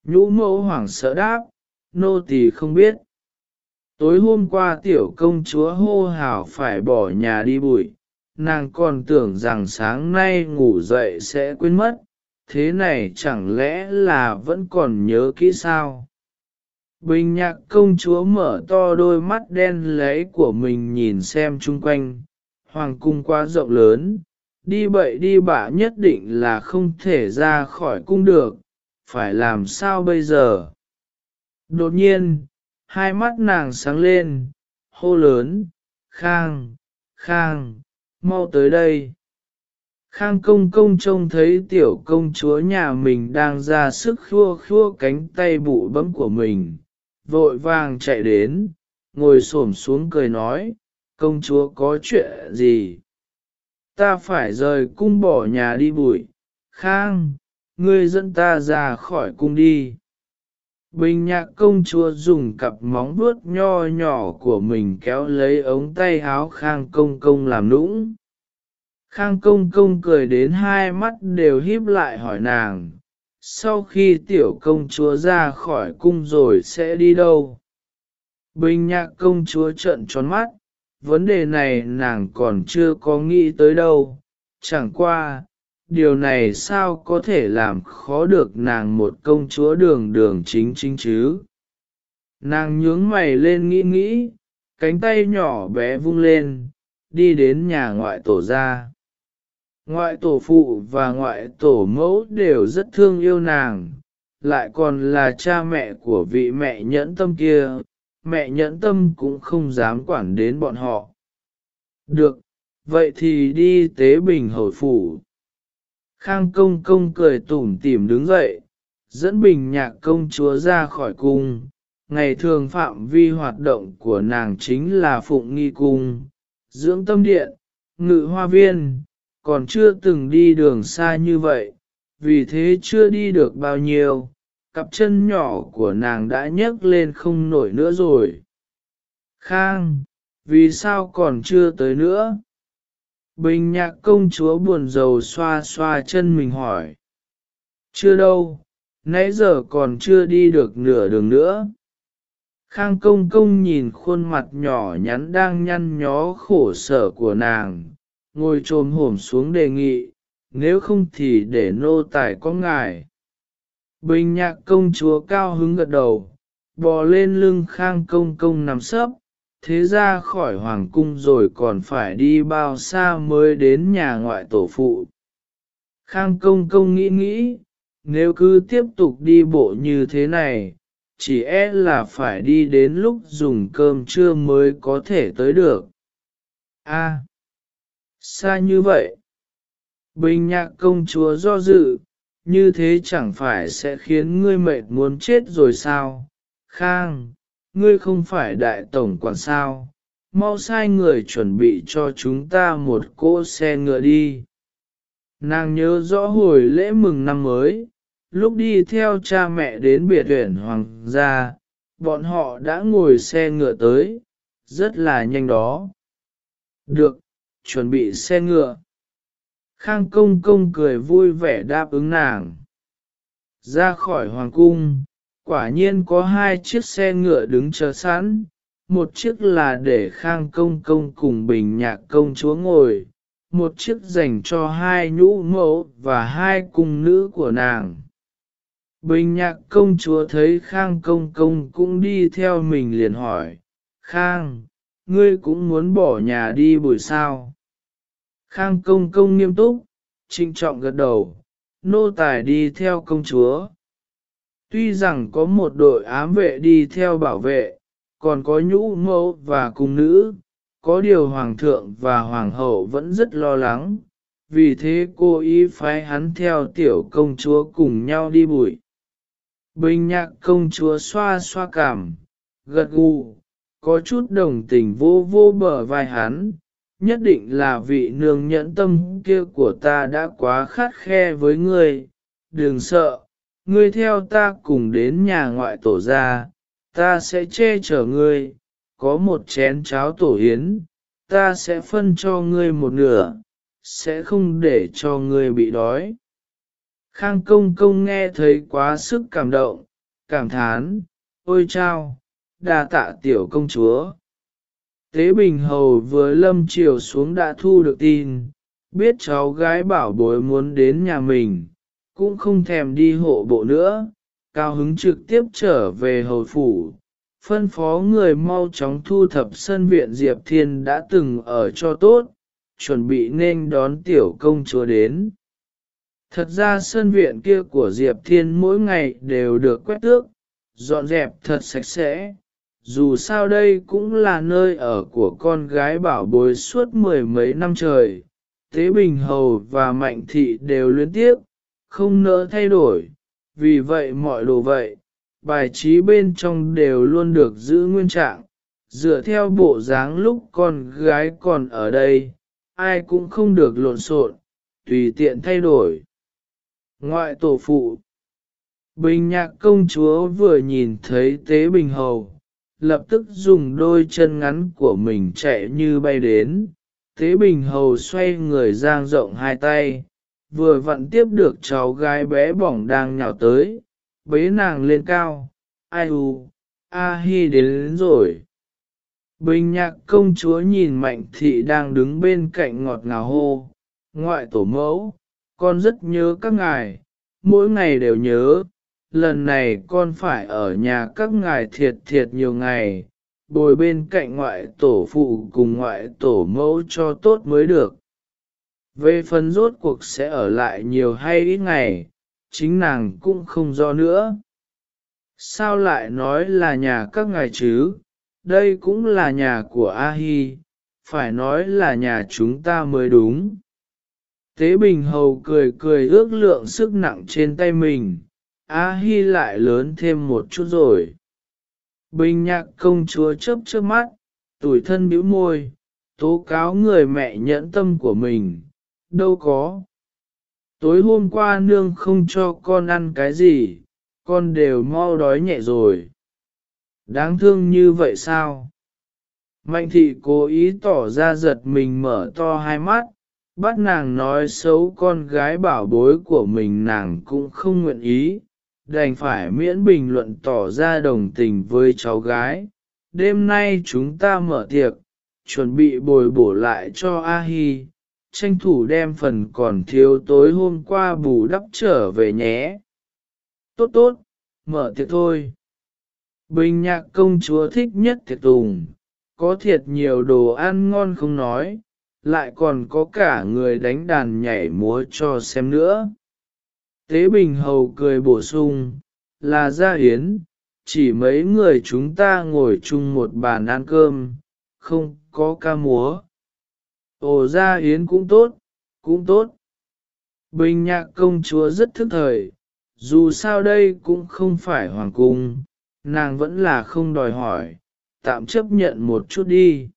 Nhũ mẫu hoảng sợ đáp, nô tỳ không biết. Tối hôm qua tiểu công chúa hô hào phải bỏ nhà đi bụi, nàng còn tưởng rằng sáng nay ngủ dậy sẽ quên mất, thế này chẳng lẽ là vẫn còn nhớ kỹ sao? Bình nhạc công chúa mở to đôi mắt đen lấy của mình nhìn xem chung quanh, hoàng cung quá rộng lớn, đi bậy đi bạ nhất định là không thể ra khỏi cung được, phải làm sao bây giờ? Đột nhiên, hai mắt nàng sáng lên, hô lớn, khang, khang, mau tới đây. Khang công công trông thấy tiểu công chúa nhà mình đang ra sức khua khua cánh tay bụ bấm của mình, vội vàng chạy đến, ngồi xổm xuống cười nói, công chúa có chuyện gì? Ta phải rời cung bỏ nhà đi bụi, khang, ngươi dẫn ta ra khỏi cung đi. Bình nhạc công chúa dùng cặp móng vuốt nho nhỏ của mình kéo lấy ống tay áo khang công công làm nũng. Khang công công cười đến hai mắt đều híp lại hỏi nàng, sau khi tiểu công chúa ra khỏi cung rồi sẽ đi đâu? Bình nhạc công chúa trợn tròn mắt, vấn đề này nàng còn chưa có nghĩ tới đâu, chẳng qua, điều này sao có thể làm khó được nàng một công chúa đường đường chính chính chứ? Nàng nhướng mày lên nghĩ nghĩ, cánh tay nhỏ bé vung lên, đi đến nhà ngoại tổ ra. Ngoại tổ phụ và ngoại tổ mẫu đều rất thương yêu nàng, lại còn là cha mẹ của vị mẹ nhẫn tâm kia, mẹ nhẫn tâm cũng không dám quản đến bọn họ. Được, vậy thì đi tế bình hồi phủ. Khang công công cười tủm tỉm đứng dậy, dẫn bình nhạc công chúa ra khỏi cung. Ngày thường phạm vi hoạt động của nàng chính là phụng nghi cung, dưỡng tâm điện, ngự hoa viên, còn chưa từng đi đường xa như vậy, vì thế chưa đi được bao nhiêu, cặp chân nhỏ của nàng đã nhấc lên không nổi nữa rồi. Khang, vì sao còn chưa tới nữa? Bình nhạc công chúa buồn rầu xoa xoa chân mình hỏi. Chưa đâu, nãy giờ còn chưa đi được nửa đường nữa. Khang công công nhìn khuôn mặt nhỏ nhắn đang nhăn nhó khổ sở của nàng, ngồi trồm hổm xuống đề nghị, nếu không thì để nô tài có ngài. Bình nhạc công chúa cao hứng gật đầu, bò lên lưng khang công công nằm sấp, thế ra khỏi hoàng cung rồi còn phải đi bao xa mới đến nhà ngoại tổ phụ. Khang công công nghĩ nghĩ, nếu cứ tiếp tục đi bộ như thế này, chỉ e là phải đi đến lúc dùng cơm trưa mới có thể tới được. A, xa như vậy. Bình nhạc công chúa do dự, như thế chẳng phải sẽ khiến ngươi mệt muốn chết rồi sao? Khang, ngươi không phải đại tổng quản sao, mau sai người chuẩn bị cho chúng ta một cỗ xe ngựa đi. Nàng nhớ rõ hồi lễ mừng năm mới, lúc đi theo cha mẹ đến biệt huyện hoàng gia, bọn họ đã ngồi xe ngựa tới, rất là nhanh đó. Được, chuẩn bị xe ngựa. Khang công công cười vui vẻ đáp ứng nàng. Ra khỏi hoàng cung, quả nhiên có hai chiếc xe ngựa đứng chờ sẵn, một chiếc là để khang công công cùng bình nhạc công chúa ngồi, một chiếc dành cho hai nhũ mẫu và hai cung nữ của nàng. Bình nhạc công chúa thấy khang công công cũng đi theo mình liền hỏi, khang, ngươi cũng muốn bỏ nhà đi buổi sao? Khang công công nghiêm túc, trinh trọng gật đầu, nô tài đi theo công chúa. Tuy rằng có một đội ám vệ đi theo bảo vệ, còn có nhũ mẫu và cung nữ, có điều hoàng thượng và hoàng hậu vẫn rất lo lắng, vì thế cô ý phái hắn theo tiểu công chúa cùng nhau đi bụi. Bình nhạc công chúa xoa xoa cảm, gật gù, có chút đồng tình vô vô bờ vai hắn, nhất định là vị nương nhẫn tâm kia của ta đã quá khát khe với ngươi, đừng sợ, ngươi theo ta cùng đến nhà ngoại tổ ra, ta sẽ che chở ngươi, có một chén cháo tổ hiến, ta sẽ phân cho ngươi một nửa, sẽ không để cho ngươi bị đói. Khang công công nghe thấy quá sức cảm động, cảm thán, ôi chao, đa tạ tiểu công chúa. Tế Bình Hầu vừa lâm chiều xuống đã thu được tin, biết cháu gái bảo bối muốn đến nhà mình, cũng không thèm đi hộ bộ nữa, cao hứng trực tiếp trở về hầu phủ, phân phó người mau chóng thu thập sân viện Diệp Thiên đã từng ở cho tốt, chuẩn bị nên đón tiểu công chúa đến. Thật ra sân viện kia của Diệp Thiên mỗi ngày đều được quét tước, dọn dẹp thật sạch sẽ. Dù sao đây cũng là nơi ở của con gái bảo bối suốt mười mấy năm trời, Tế Bình Hầu và Mạnh Thị đều luyến tiếp, không nỡ thay đổi, vì vậy mọi đồ vậy, bài trí bên trong đều luôn được giữ nguyên trạng, dựa theo bộ dáng lúc con gái còn ở đây, ai cũng không được lộn xộn, tùy tiện thay đổi. Ngoại tổ phụ Bình nhạc công chúa vừa nhìn thấy tế bình hầu, lập tức dùng đôi chân ngắn của mình chạy như bay đến. Tế bình hầu xoay người giang rộng hai tay, vừa vặn tiếp được cháu gái bé bỏng đang nhào tới, bế nàng lên cao, ai u, a hi đến, đến rồi. Bình nhạc công chúa nhìn mạnh thị đang đứng bên cạnh ngọt ngào hô, ngoại tổ mẫu, con rất nhớ các ngài, mỗi ngày đều nhớ, lần này con phải ở nhà các ngài thiệt thiệt nhiều ngày, bồi bên cạnh ngoại tổ phụ cùng ngoại tổ mẫu cho tốt mới được. Về phần rốt cuộc sẽ ở lại nhiều hay ít ngày, chính nàng cũng không do nữa. Sao lại nói là nhà các ngài chứ? Đây cũng là nhà của A-hi, phải nói là nhà chúng ta mới đúng. Tế Bình Hầu cười cười ước lượng sức nặng trên tay mình, A-hi lại lớn thêm một chút rồi. Bình nhạc công chúa chớp chớp mắt, tủi thân bĩu môi, tố cáo người mẹ nhẫn tâm của mình, đâu có. Tối hôm qua nương không cho con ăn cái gì, con đều mau đói nhẹ rồi. Đáng thương như vậy sao? Mạnh thị cố ý tỏ ra giật mình mở to hai mắt, bắt nàng nói xấu con gái bảo bối của mình nàng cũng không nguyện ý, đành phải miễn bình luận tỏ ra đồng tình với cháu gái. Đêm nay chúng ta mở tiệc, chuẩn bị bồi bổ lại cho A-hi, tranh thủ đem phần còn thiếu tối hôm qua bù đắp trở về nhé. Tốt tốt, mở tiệc thôi. Bình nhạc công chúa thích nhất tiệc tùng, có thiệt nhiều đồ ăn ngon không nói, lại còn có cả người đánh đàn nhảy múa cho xem nữa. Tế Bình Hầu cười bổ sung, là gia hiến, chỉ mấy người chúng ta ngồi chung một bàn ăn cơm, không có ca múa. Ồ ra yến cũng tốt, cũng tốt. Bình nhạc công chúa rất thức thời, dù sao đây cũng không phải hoàng cung, nàng vẫn là không đòi hỏi, tạm chấp nhận một chút đi.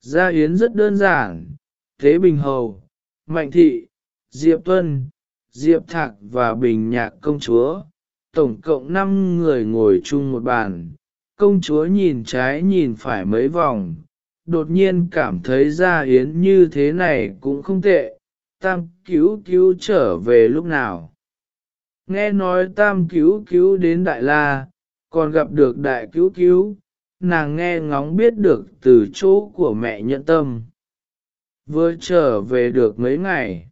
Gia Yến rất đơn giản, Thế Bình Hầu, Mạnh Thị, Diệp Tuân, Diệp Thạc và Bình Nhạc Công Chúa, tổng cộng 5 người ngồi chung một bàn. Công chúa nhìn trái nhìn phải mấy vòng, đột nhiên cảm thấy Gia Yến như thế này cũng không tệ, tam cứu cứu trở về lúc nào. nghe nói tam cứu cứu đến Đại La, còn gặp được đại cứu cứu, nàng nghe ngóng biết được từ chỗ của mẹ nhận tâm. Vừa trở về được mấy ngày.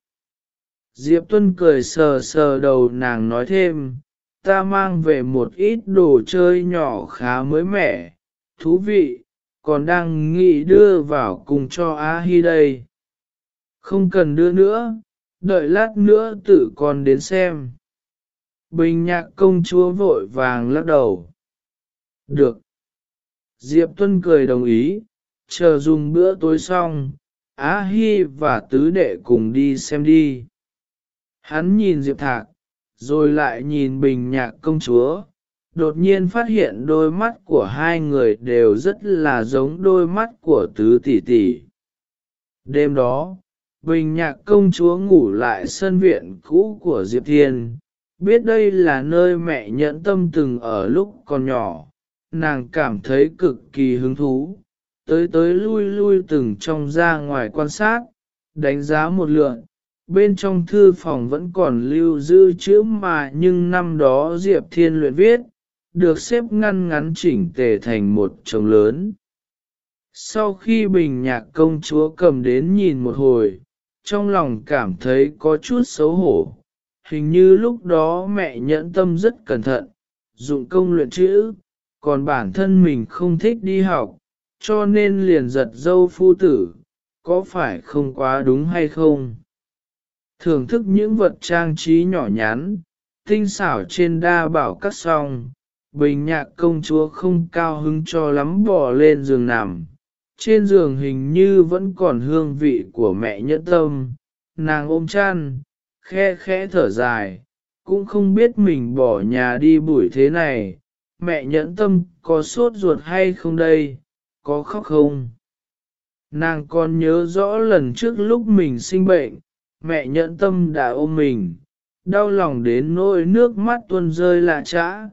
Diệp Tuân cười sờ sờ đầu nàng nói thêm, ta mang về một ít đồ chơi nhỏ khá mới mẻ, thú vị, còn đang nghĩ đưa vào cùng cho A Hi đây. Không cần đưa nữa, đợi lát nữa tự con đến xem. Bình nhạc công chúa vội vàng lắc đầu. Được. Diệp Tuân cười đồng ý, chờ dùng bữa tối xong, Á Hi và tứ đệ cùng đi xem đi. Hắn nhìn Diệp Thạc, rồi lại nhìn bình nhạc công chúa, đột nhiên phát hiện đôi mắt của hai người đều rất là giống đôi mắt của tứ tỷ tỷ. Đêm đó, bình nhạc công chúa ngủ lại sân viện cũ của Diệp Thiên, biết đây là nơi mẹ nhẫn tâm từng ở lúc còn nhỏ, nàng cảm thấy cực kỳ hứng thú, tới tới lui lui từng trong ra ngoài quan sát, đánh giá một lượn. Bên trong thư phòng vẫn còn lưu giữ chữ mà nhưng năm đó Diệp Thiên luyện viết, được xếp ngăn ngắn chỉnh tề thành một chồng lớn. Sau khi bình nhạc công chúa cầm đến nhìn một hồi, trong lòng cảm thấy có chút xấu hổ. Hình như lúc đó mẹ nhẫn tâm rất cẩn thận, dụng công luyện chữ, còn bản thân mình không thích đi học, cho nên liền giật dâu phu tử, có phải không quá đúng hay không? Thưởng thức những vật trang trí nhỏ nhắn, tinh xảo trên đa bảo cắt song, bình nhạc công chúa không cao hứng cho lắm bỏ lên giường nằm. Trên giường hình như vẫn còn hương vị của mẹ nhẫn tâm, nàng ôm chăn, khe khẽ thở dài, cũng không biết mình bỏ nhà đi buổi thế này, mẹ nhẫn tâm có sốt ruột hay không đây, có khóc không? Nàng còn nhớ rõ lần trước lúc mình sinh bệnh, mẹ nhẫn tâm đã ôm mình, đau lòng đến nỗi nước mắt tuôn rơi lạ trã,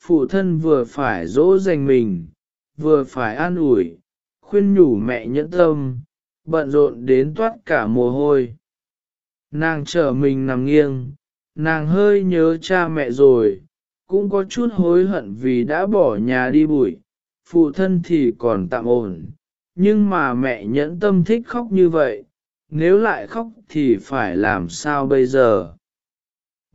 phụ thân vừa phải dỗ dành mình, vừa phải an ủi, khuyên nhủ mẹ nhẫn tâm, bận rộn đến toát cả mồ hôi. Nàng trở mình nằm nghiêng, nàng hơi nhớ cha mẹ rồi, cũng có chút hối hận vì đã bỏ nhà đi bụi, phụ thân thì còn tạm ổn, nhưng mà mẹ nhẫn tâm thích khóc như vậy, nếu lại khóc thì phải làm sao bây giờ?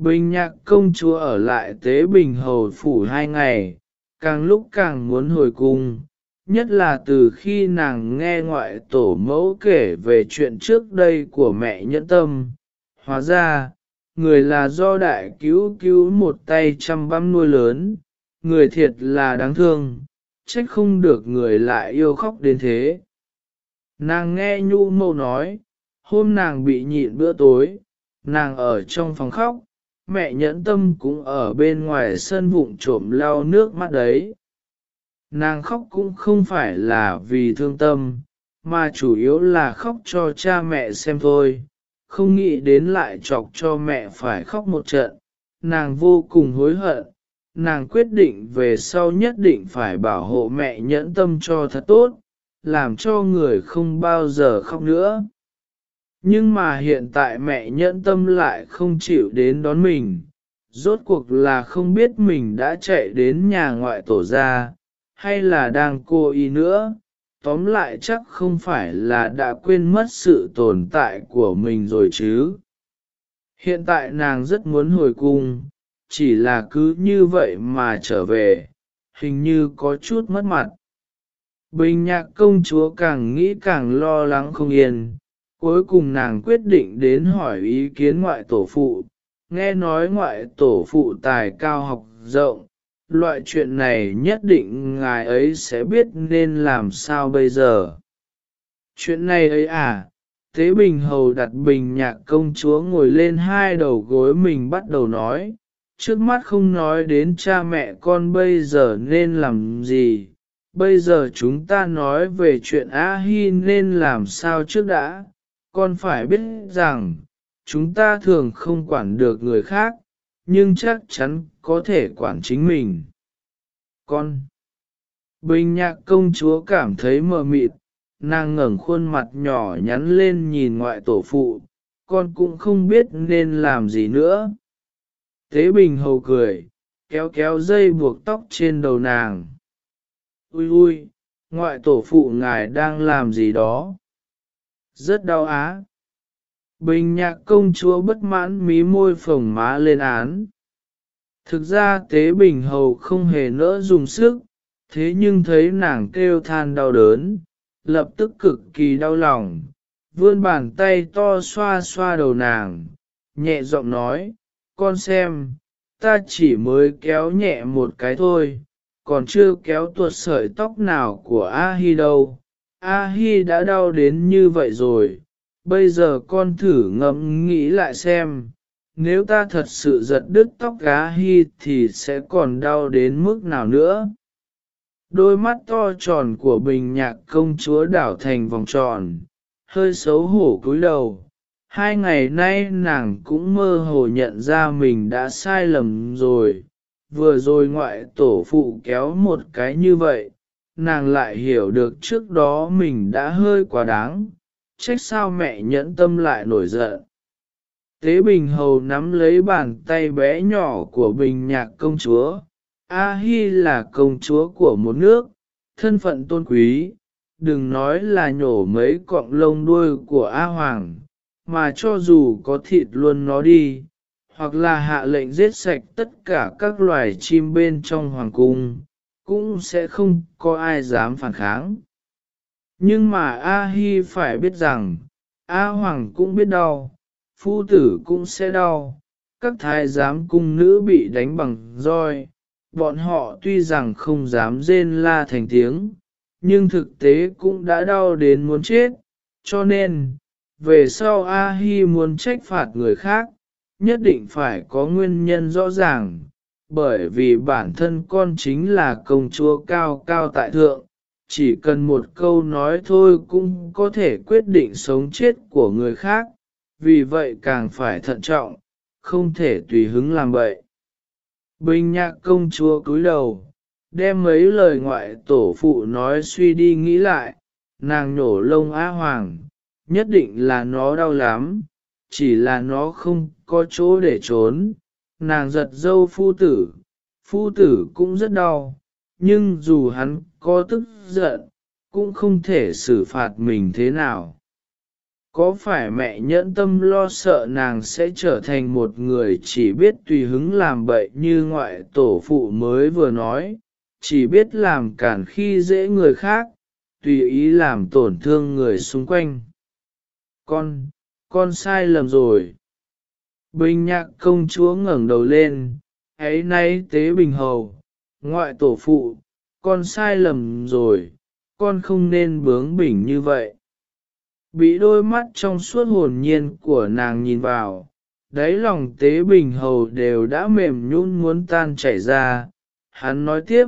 Bình nhạc công chúa ở lại tế bình hầu phủ hai ngày, càng lúc càng muốn hồi cung, nhất là từ khi nàng nghe ngoại tổ mẫu kể về chuyện trước đây của mẹ nhẫn tâm. Hóa ra, người là do đại cứu cứu một tay chăm băm nuôi lớn, người thiệt là đáng thương, trách không được người lại yêu khóc đến thế. Nàng nghe nhu mâu nói, hôm nàng bị nhịn bữa tối, nàng ở trong phòng khóc, mẹ nhẫn tâm cũng ở bên ngoài sân vụng trộm lau nước mắt đấy. Nàng khóc cũng không phải là vì thương tâm, mà chủ yếu là khóc cho cha mẹ xem thôi, không nghĩ đến lại chọc cho mẹ phải khóc một trận, nàng vô cùng hối hận, nàng quyết định về sau nhất định phải bảo hộ mẹ nhẫn tâm cho thật tốt, làm cho người không bao giờ khóc nữa. Nhưng mà hiện tại mẹ nhẫn tâm lại không chịu đến đón mình, rốt cuộc là không biết mình đã chạy đến nhà ngoại tổ ra, hay là đang cô ý nữa, tóm lại chắc không phải là đã quên mất sự tồn tại của mình rồi chứ. Hiện tại nàng rất muốn hồi cung, chỉ là cứ như vậy mà trở về, hình như có chút mất mặt. Bình nhạc công chúa càng nghĩ càng lo lắng không yên, cuối cùng nàng quyết định đến hỏi ý kiến ngoại tổ phụ, nghe nói ngoại tổ phụ tài cao học rộng, loại chuyện này nhất định ngài ấy sẽ biết nên làm sao bây giờ. Chuyện này ấy à, Thế Bình Hầu đặt bình nhạc công chúa ngồi lên hai đầu gối mình bắt đầu nói, trước mắt không nói đến cha mẹ con bây giờ nên làm gì, bây giờ chúng ta nói về chuyện A-hi nên làm sao trước đã, con phải biết rằng, chúng ta thường không quản được người khác, nhưng chắc chắn có thể quản chính mình. Con! Bình nhạc công chúa cảm thấy mờ mịt, nàng ngẩng khuôn mặt nhỏ nhắn lên nhìn ngoại tổ phụ, con cũng không biết nên làm gì nữa. thế Bình hầu cười, kéo kéo dây buộc tóc trên đầu nàng. Ui ui, ngoại tổ phụ ngài đang làm gì đó? Rất đau á. Bình nhạc công chúa bất mãn mí môi phồng má lên án. Thực ra tế bình hầu không hề nỡ dùng sức, thế nhưng thấy nàng kêu than đau đớn, lập tức cực kỳ đau lòng, vươn bàn tay to xoa xoa đầu nàng, nhẹ giọng nói, con xem, ta chỉ mới kéo nhẹ một cái thôi, còn chưa kéo tuột sợi tóc nào của A-hi đâu. A-hi đã đau đến như vậy rồi, bây giờ con thử ngẫm nghĩ lại xem, nếu ta thật sự giật đứt tóc A-hi thì sẽ còn đau đến mức nào nữa. Đôi mắt to tròn của bình nhạc công chúa đảo thành vòng tròn, hơi xấu hổ cúi đầu. Hai ngày nay nàng cũng mơ hồ nhận ra mình đã sai lầm rồi, vừa rồi ngoại tổ phụ kéo một cái như vậy, nàng lại hiểu được trước đó mình đã hơi quá đáng, trách sao mẹ nhẫn tâm lại nổi giận. Tế Bình Hầu nắm lấy bàn tay bé nhỏ của Bình Nhạc công chúa, A-hi là công chúa của một nước, thân phận tôn quý, đừng nói là nhổ mấy cọng lông đuôi của A Hoàng, mà cho dù có thịt luôn nó đi, hoặc là hạ lệnh giết sạch tất cả các loài chim bên trong hoàng cung, cũng sẽ không có ai dám phản kháng. Nhưng mà A-hi phải biết rằng, A Hoàng cũng biết đau, phu tử cũng sẽ đau, các thái giám cung nữ bị đánh bằng roi, bọn họ tuy rằng không dám rên la thành tiếng, nhưng thực tế cũng đã đau đến muốn chết, cho nên, về sau A-hi muốn trách phạt người khác, nhất định phải có nguyên nhân rõ ràng, bởi vì bản thân con chính là công chúa cao cao tại thượng, chỉ cần một câu nói thôi cũng có thể quyết định sống chết của người khác, vì vậy càng phải thận trọng, không thể tùy hứng làm vậy. Bình nhạc công chúa cúi đầu, đem mấy lời ngoại tổ phụ nói suy đi nghĩ lại, nàng nhổ lông á hoàng, nhất định là nó đau lắm, chỉ là nó không có chỗ để trốn, nàng giật dâu phu tử, phu tử cũng rất đau, nhưng dù hắn có tức giận, cũng không thể xử phạt mình thế nào. Có phải mẹ nhẫn tâm lo sợ nàng sẽ trở thành một người chỉ biết tùy hứng làm bậy như ngoại tổ phụ mới vừa nói, chỉ biết làm cản khi dễ người khác, tùy ý làm tổn thương người xung quanh. Con, con sai lầm rồi. Bình nhạc công chúa ngẩng đầu lên, ấy nay tế bình hầu, ngoại tổ phụ, con sai lầm rồi, con không nên bướng bỉnh như vậy. Bị đôi mắt trong suốt hồn nhiên của nàng nhìn vào, đáy lòng tế bình hầu đều đã mềm nhún muốn tan chảy ra. Hắn nói tiếp,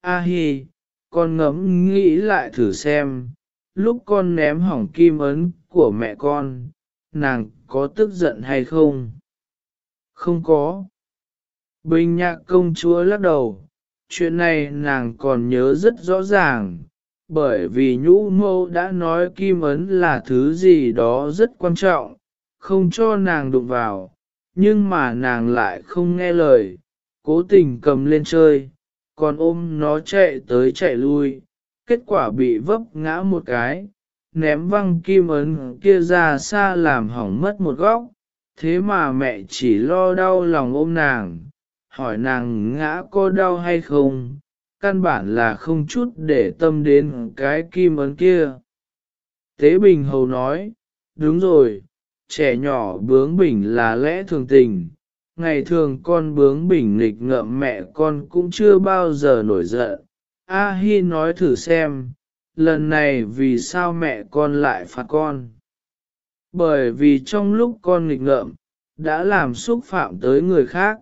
A hi, con ngẫm nghĩ lại thử xem, lúc con ném hỏng kim ấn của mẹ con, nàng có tức giận hay không? Không có. Bình nhạc công chúa lắc đầu, chuyện này nàng còn nhớ rất rõ ràng, bởi vì nhũ mâu đã nói kim ấn là thứ gì đó rất quan trọng, không cho nàng đụng vào, nhưng mà nàng lại không nghe lời, cố tình cầm lên chơi, còn ôm nó chạy tới chạy lui, kết quả bị vấp ngã một cái, ném văng kim ấn kia ra xa làm hỏng mất một góc, thế mà mẹ chỉ lo đau lòng ôm nàng, hỏi nàng ngã có đau hay không, căn bản là không chút để tâm đến cái kim ấn kia. Tế Bình Hầu nói, đúng rồi, trẻ nhỏ bướng bỉnh là lẽ thường tình, ngày thường con bướng bỉnh nghịch ngợm mẹ con cũng chưa bao giờ nổi giận. A Hi nói thử xem, lần này vì sao mẹ con lại phạt con? Bởi vì trong lúc con nghịch ngợm, đã làm xúc phạm tới người khác.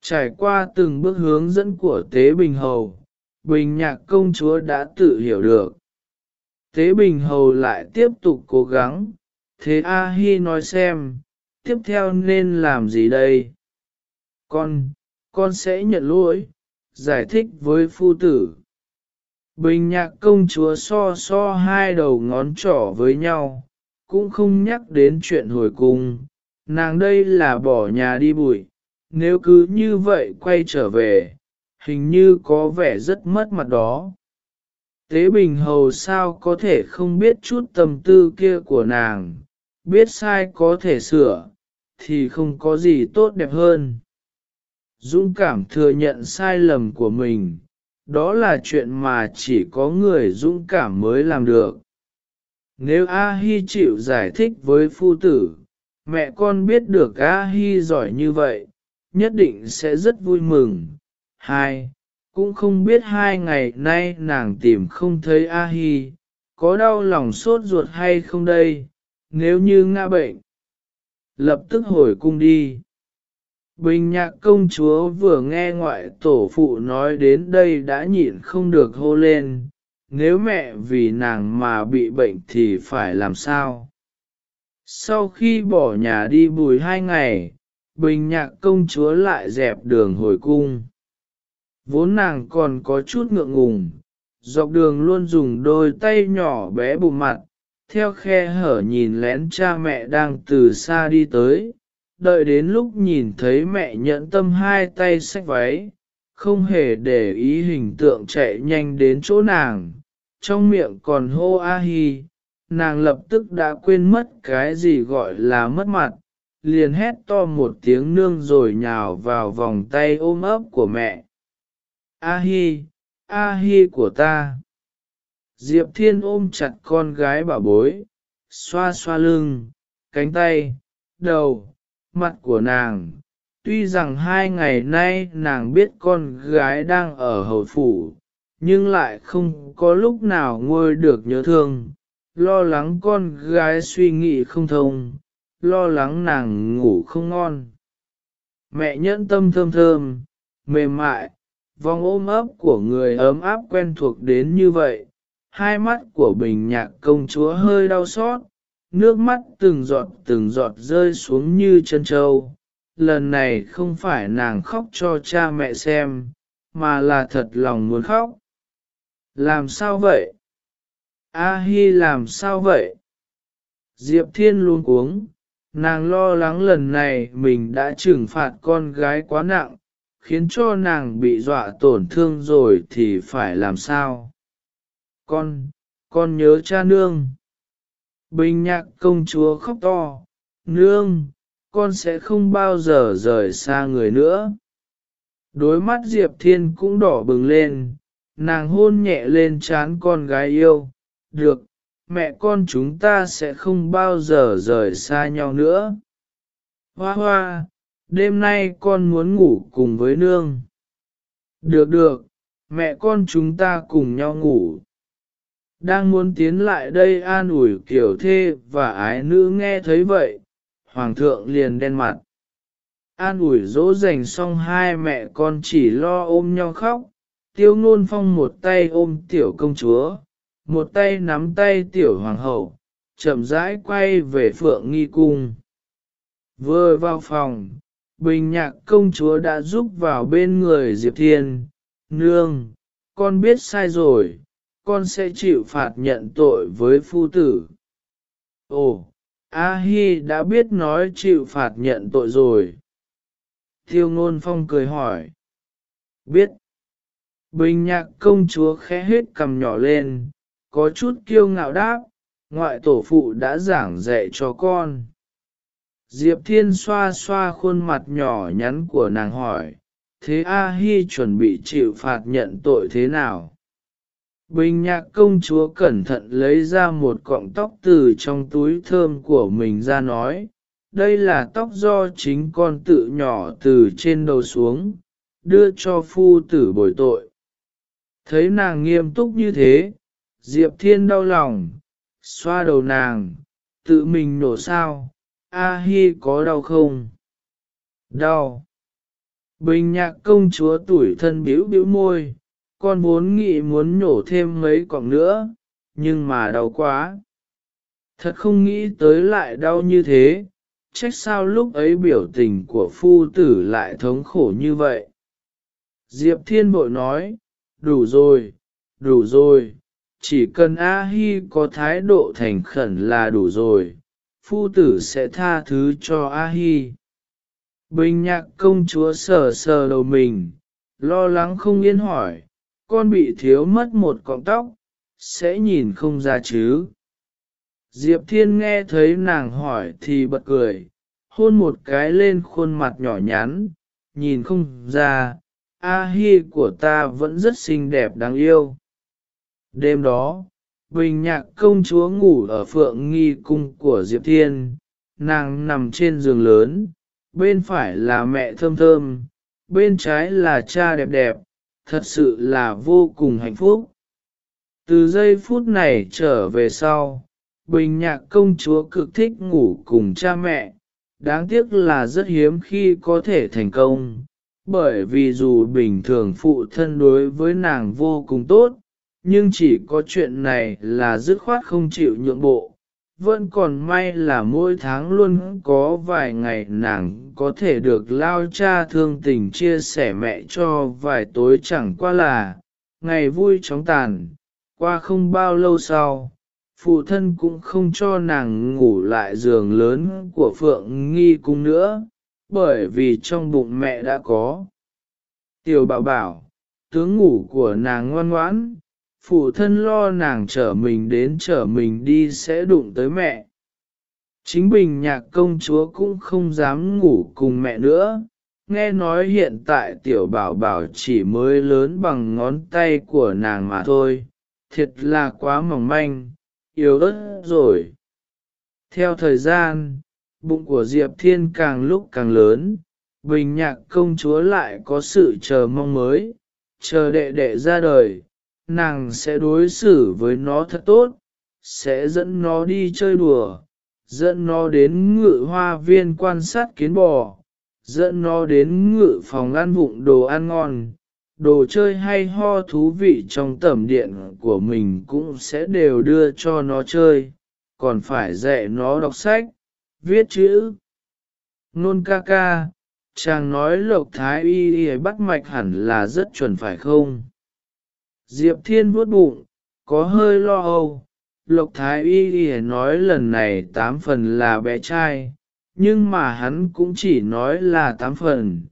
Trải qua từng bước hướng dẫn của Tế Bình Hầu, Bình Nhạc Công Chúa đã tự hiểu được. Tế Bình Hầu lại tiếp tục cố gắng, thế A-hi nói xem, tiếp theo nên làm gì đây? Con, con sẽ nhận lỗi, giải thích với phu tử. Bình nhạc công chúa so so hai đầu ngón trỏ với nhau, cũng không nhắc đến chuyện hồi cung, nàng đây là bỏ nhà đi bụi, nếu cứ như vậy quay trở về, hình như có vẻ rất mất mặt đó. Tế Bình Hầu sao có thể không biết chút tâm tư kia của nàng, biết sai có thể sửa, thì không có gì tốt đẹp hơn. Dũng cảm thừa nhận sai lầm của mình, đó là chuyện mà chỉ có người dũng cảm mới làm được. Nếu A-hi chịu giải thích với phu tử, mẹ con biết được A-hi giỏi như vậy, nhất định sẽ rất vui mừng. Hai, cũng không biết hai ngày nay nàng tìm không thấy A-hi, có đau lòng sốt ruột hay không đây, nếu như ngã bệnh. Lập tức hồi cung đi. Bình nhạc công chúa vừa nghe ngoại tổ phụ nói đến đây đã nhịn không được hô lên, nếu mẹ vì nàng mà bị bệnh thì phải làm sao? Sau khi bỏ nhà đi bùi hai ngày, bình nhạc công chúa lại dẹp đường hồi cung. Vốn nàng còn có chút ngượng ngùng, dọc đường luôn dùng đôi tay nhỏ bé bù mặt, theo khe hở nhìn lén cha mẹ đang từ xa đi tới, đợi đến lúc nhìn thấy mẹ nhận tâm hai tay xách váy, không hề để ý hình tượng chạy nhanh đến chỗ nàng, trong miệng còn hô a hi, nàng lập tức đã quên mất cái gì gọi là mất mặt, liền hét to một tiếng nương rồi nhào vào vòng tay ôm ấp của mẹ. A hi, a hi của ta. Diệp Thiên ôm chặt con gái bà bối, xoa xoa lưng, cánh tay, đầu, mặt của nàng. Tuy rằng hai ngày nay nàng biết con gái đang ở hầu phủ, nhưng lại không có lúc nào ngôi được nhớ thương, lo lắng con gái suy nghĩ không thông, lo lắng nàng ngủ không ngon. Mẹ nhẫn tâm thơm thơm, mềm mại, vòng ôm ấp của người ấm áp quen thuộc đến như vậy, hai mắt của bình nhạc công chúa hơi đau xót, nước mắt từng giọt từng giọt rơi xuống như chân trâu. Lần này không phải nàng khóc cho cha mẹ xem, mà là thật lòng muốn khóc. Làm sao vậy? A-hi làm sao vậy? Diệp Thiên luôn cuống, nàng lo lắng lần này mình đã trừng phạt con gái quá nặng, khiến cho nàng bị dọa tổn thương rồi thì phải làm sao? Con, con nhớ cha nương. Bình nhạc công chúa khóc to, nương, con sẽ không bao giờ rời xa người nữa. Đối mắt Diệp Thiên cũng đỏ bừng lên, nàng hôn nhẹ lên trán con gái yêu, được, mẹ con chúng ta sẽ không bao giờ rời xa nhau nữa. Hoa hoa, đêm nay con muốn ngủ cùng với nương. Được được, mẹ con chúng ta cùng nhau ngủ. Đang muốn tiến lại đây an ủi kiểu thê và ái nữ nghe thấy vậy, hoàng thượng liền đen mặt. An ủi dỗ dành xong hai mẹ con chỉ lo ôm nhau khóc, tiêu ngôn phong một tay ôm tiểu công chúa, một tay nắm tay tiểu hoàng hậu, chậm rãi quay về phượng nghi cung. Vừa vào phòng, bình nhạc công chúa đã giúp vào bên người Diệp Thiên, nương, con biết sai rồi, con sẽ chịu phạt nhận tội với phu tử. Ồ, A-hi đã biết nói chịu phạt nhận tội rồi. Tiêu ngôn phong cười hỏi. Biết. Bình nhạc công chúa khẽ hết cầm nhỏ lên, có chút kiêu ngạo đáp, ngoại tổ phụ đã giảng dạy cho con. Diệp Thiên xoa xoa khuôn mặt nhỏ nhắn của nàng hỏi, thế A-hi chuẩn bị chịu phạt nhận tội thế nào? Bình nhạc công chúa cẩn thận lấy ra một cọng tóc từ trong túi thơm của mình ra nói, đây là tóc do chính con tự nhỏ từ trên đầu xuống, đưa cho phu tử bồi tội. Thấy nàng nghiêm túc như thế, Diệp Thiên đau lòng, xoa đầu nàng, tự mình nổ sao, A-hi có đau không? Đau. Bình nhạc công chúa tuổi thân biểu biểu môi, con vốn nghĩ muốn nhổ thêm mấy cọng nữa, nhưng mà đau quá. Thật không nghĩ tới lại đau như thế, trách sao lúc ấy biểu tình của phu tử lại thống khổ như vậy. Diệp Thiên bội nói, đủ rồi, đủ rồi, chỉ cần A-hi có thái độ thành khẩn là đủ rồi, phu tử sẽ tha thứ cho A-hi. Bình nhạc công chúa sờ sờ đầu mình, lo lắng không yên hỏi, con bị thiếu mất một cọng tóc, sẽ nhìn không ra chứ. Diệp Thiên nghe thấy nàng hỏi thì bật cười, hôn một cái lên khuôn mặt nhỏ nhắn, nhìn không ra, A Hi của ta vẫn rất xinh đẹp đáng yêu. Đêm đó, Bình nhạc công chúa ngủ ở phượng nghi cung của Diệp Thiên, nàng nằm trên giường lớn, bên phải là mẹ thơm thơm, bên trái là cha đẹp đẹp, thật sự là vô cùng hạnh phúc. Từ giây phút này trở về sau, Bình nhạc công chúa cực thích ngủ cùng cha mẹ, đáng tiếc là rất hiếm khi có thể thành công, bởi vì dù bình thường phụ thân đối với nàng vô cùng tốt, nhưng chỉ có chuyện này là dứt khoát không chịu nhượng bộ. Vẫn còn may là mỗi tháng luôn có vài ngày nàng có thể được lao cha thương tình chia sẻ mẹ cho vài tối chẳng qua là, ngày vui chóng tàn, qua không bao lâu sau, phụ thân cũng không cho nàng ngủ lại giường lớn của Phượng Nghi Cung nữa, bởi vì trong bụng mẹ đã có. Tiểu bảo bảo, tướng ngủ của nàng ngoan ngoãn, phụ thân lo nàng chở mình đến chở mình đi sẽ đụng tới mẹ. Chính bình nhạc công chúa cũng không dám ngủ cùng mẹ nữa, nghe nói hiện tại tiểu bảo bảo chỉ mới lớn bằng ngón tay của nàng mà thôi, thiệt là quá mỏng manh, yếu ớt rồi. Theo thời gian, bụng của Diệp Thiên càng lúc càng lớn, bình nhạc công chúa lại có sự chờ mong mới, chờ đệ đệ ra đời, nàng sẽ đối xử với nó thật tốt, sẽ dẫn nó đi chơi đùa, dẫn nó đến ngự hoa viên quan sát kiến bò, dẫn nó đến ngự phòng ăn vụng đồ ăn ngon, đồ chơi hay ho thú vị trong tẩm điện của mình cũng sẽ đều đưa cho nó chơi, còn phải dạy nó đọc sách, viết chữ. Nôn ca ca, chàng nói lộc thái y y bắt mạch hẳn là rất chuẩn phải không? Diệp Thiên vuốt bụng, có hơi lo âu. Lộc Thái Y Y nói lần này tám phần là bé trai, nhưng mà hắn cũng chỉ nói là tám phần.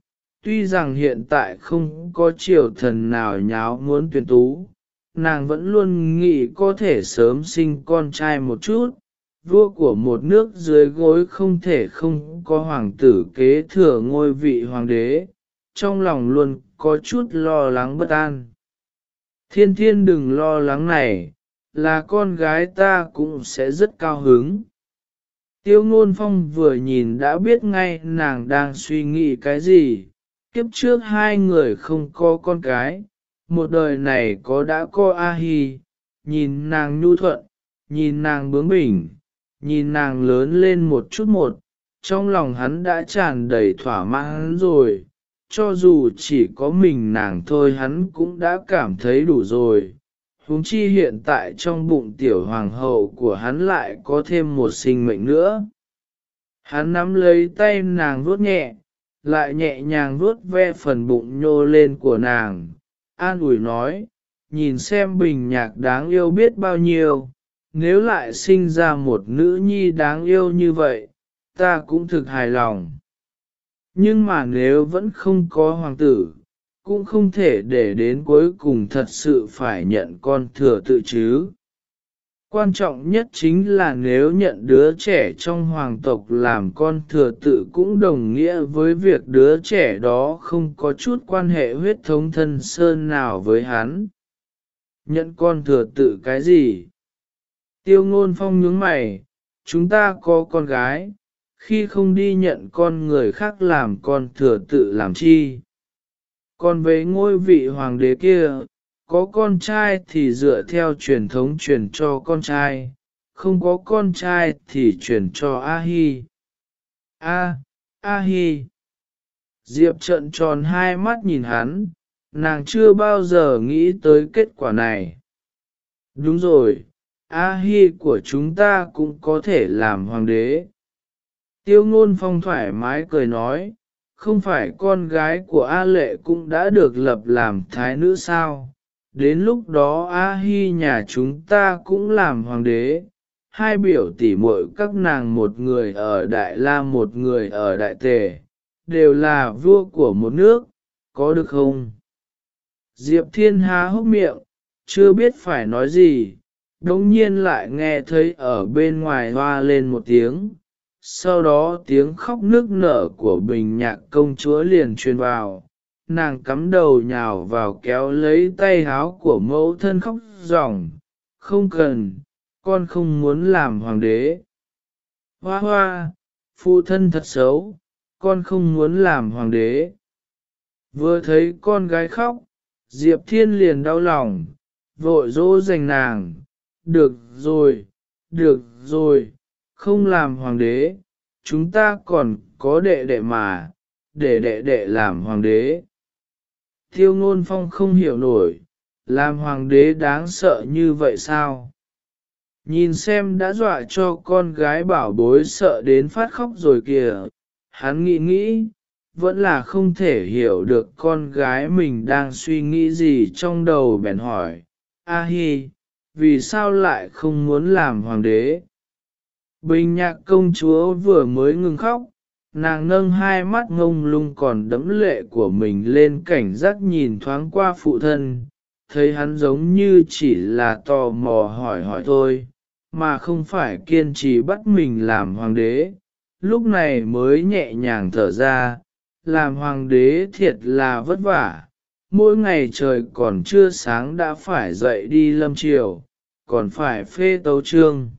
Tuy rằng hiện tại không có triều thần nào nháo muốn tuyển tú, nàng vẫn luôn nghĩ có thể sớm sinh con trai một chút. Vua của một nước dưới gối không thể không có hoàng tử kế thừa ngôi vị hoàng đế, trong lòng luôn có chút lo lắng bất an. Thiên thiên đừng lo lắng này, là con gái ta cũng sẽ rất cao hứng. Tiêu ngôn phong vừa nhìn đã biết ngay nàng đang suy nghĩ cái gì, kiếp trước hai người không có con cái, một đời này có đã có A-hi, nhìn nàng nhu thuận, nhìn nàng bướng bỉnh, nhìn nàng lớn lên một chút một, trong lòng hắn đã tràn đầy thỏa mãn rồi, cho dù chỉ có mình nàng thôi hắn cũng đã cảm thấy đủ rồi. Huống chi hiện tại trong bụng tiểu hoàng hậu của hắn lại có thêm một sinh mệnh nữa. Hắn nắm lấy tay nàng vuốt nhẹ, lại nhẹ nhàng vuốt ve phần bụng nhô lên của nàng, an ủi nói, nhìn xem bình nhạc đáng yêu biết bao nhiêu, nếu lại sinh ra một nữ nhi đáng yêu như vậy, ta cũng thực hài lòng. Nhưng mà nếu vẫn không có hoàng tử, cũng không thể để đến cuối cùng thật sự phải nhận con thừa tự chứ. Quan trọng nhất chính là nếu nhận đứa trẻ trong hoàng tộc làm con thừa tự cũng đồng nghĩa với việc đứa trẻ đó không có chút quan hệ huyết thống thân sơn nào với hắn. Nhận con thừa tự cái gì? Tiêu ngôn phong nhướng mày, chúng ta có con gái, khi không đi nhận con người khác làm con thừa tự làm chi. Còn với ngôi vị hoàng đế kia, có con trai thì dựa theo truyền thống truyền cho con trai, không có con trai thì truyền cho A-hi. A, A-hi. Diệp trận tròn hai mắt nhìn hắn, nàng chưa bao giờ nghĩ tới kết quả này. Đúng rồi, A-hi của chúng ta cũng có thể làm hoàng đế. Tiêu ngôn phong thoải mái cười nói, không phải con gái của A lệ cũng đã được lập làm thái nữ sao, đến lúc đó A hi nhà chúng ta cũng làm hoàng đế, hai biểu tỷ muội các nàng một người ở Đại La một người ở Đại Tề, đều là vua của một nước, có được không? Diệp Thiên há hốc miệng, chưa biết phải nói gì, đồng nhiên lại nghe thấy ở bên ngoài hoa lên một tiếng. Sau đó tiếng khóc nước nở của bình nhạc công chúa liền truyền vào, nàng cắm đầu nhào vào kéo lấy tay háo của mẫu thân khóc ròng, không cần, con không muốn làm hoàng đế. Hoa hoa, phụ thân thật xấu, con không muốn làm hoàng đế. Vừa thấy con gái khóc, Diệp Thiên liền đau lòng, vội dỗ dành nàng, được rồi, được rồi, không làm hoàng đế, chúng ta còn có đệ đệ mà, để đệ đệ làm hoàng đế. Tiêu ngôn phong không hiểu nổi, làm hoàng đế đáng sợ như vậy sao? Nhìn xem đã dọa cho con gái bảo bối sợ đến phát khóc rồi kìa, hắn nghĩ nghĩ, vẫn là không thể hiểu được con gái mình đang suy nghĩ gì trong đầu bèn hỏi, A Hi, vì sao lại không muốn làm hoàng đế? Bình nhạc công chúa vừa mới ngừng khóc, nàng nâng hai mắt ngông lung còn đẫm lệ của mình lên cảnh giác nhìn thoáng qua phụ thân, thấy hắn giống như chỉ là tò mò hỏi hỏi thôi, mà không phải kiên trì bắt mình làm hoàng đế, lúc này mới nhẹ nhàng thở ra, làm hoàng đế thiệt là vất vả, mỗi ngày trời còn chưa sáng đã phải dậy đi lâm triều, còn phải phê tấu trương.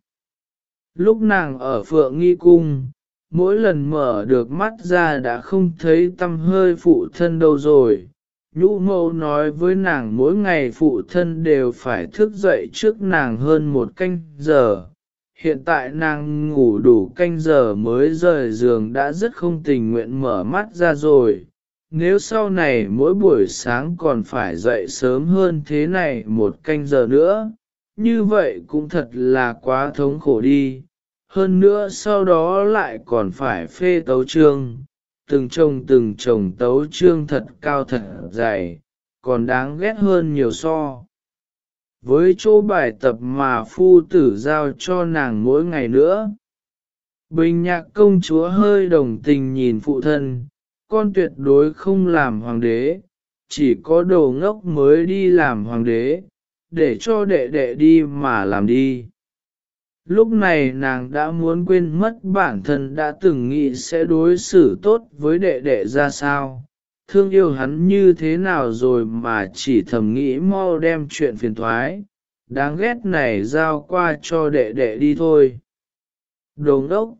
Lúc nàng ở phượng nghi cung, mỗi lần mở được mắt ra đã không thấy tâm hơi phụ thân đâu rồi. Nhũ mâu nói với nàng mỗi ngày phụ thân đều phải thức dậy trước nàng hơn một canh giờ. Hiện tại nàng ngủ đủ canh giờ mới rời giường đã rất không tình nguyện mở mắt ra rồi. Nếu sau này mỗi buổi sáng còn phải dậy sớm hơn thế này một canh giờ nữa, như vậy cũng thật là quá thống khổ đi hơn nữa sau đó lại còn phải phê tấu trương, từng chồng từng chồng tấu trương thật cao thật dày, còn đáng ghét hơn nhiều so. Với chỗ bài tập mà phu tử giao cho nàng mỗi ngày nữa. Bình nhạc công chúa hơi đồng tình nhìn phụ thân, con tuyệt đối không làm hoàng đế, chỉ có đồ ngốc mới đi làm hoàng đế, để cho đệ đệ đi mà làm đi. Lúc này nàng đã muốn quên mất bản thân đã từng nghĩ sẽ đối xử tốt với đệ đệ ra sao, thương yêu hắn như thế nào rồi mà chỉ thầm nghĩ mau đem chuyện phiền thoái, đáng ghét này giao qua cho đệ đệ đi thôi. Đồ ngốc!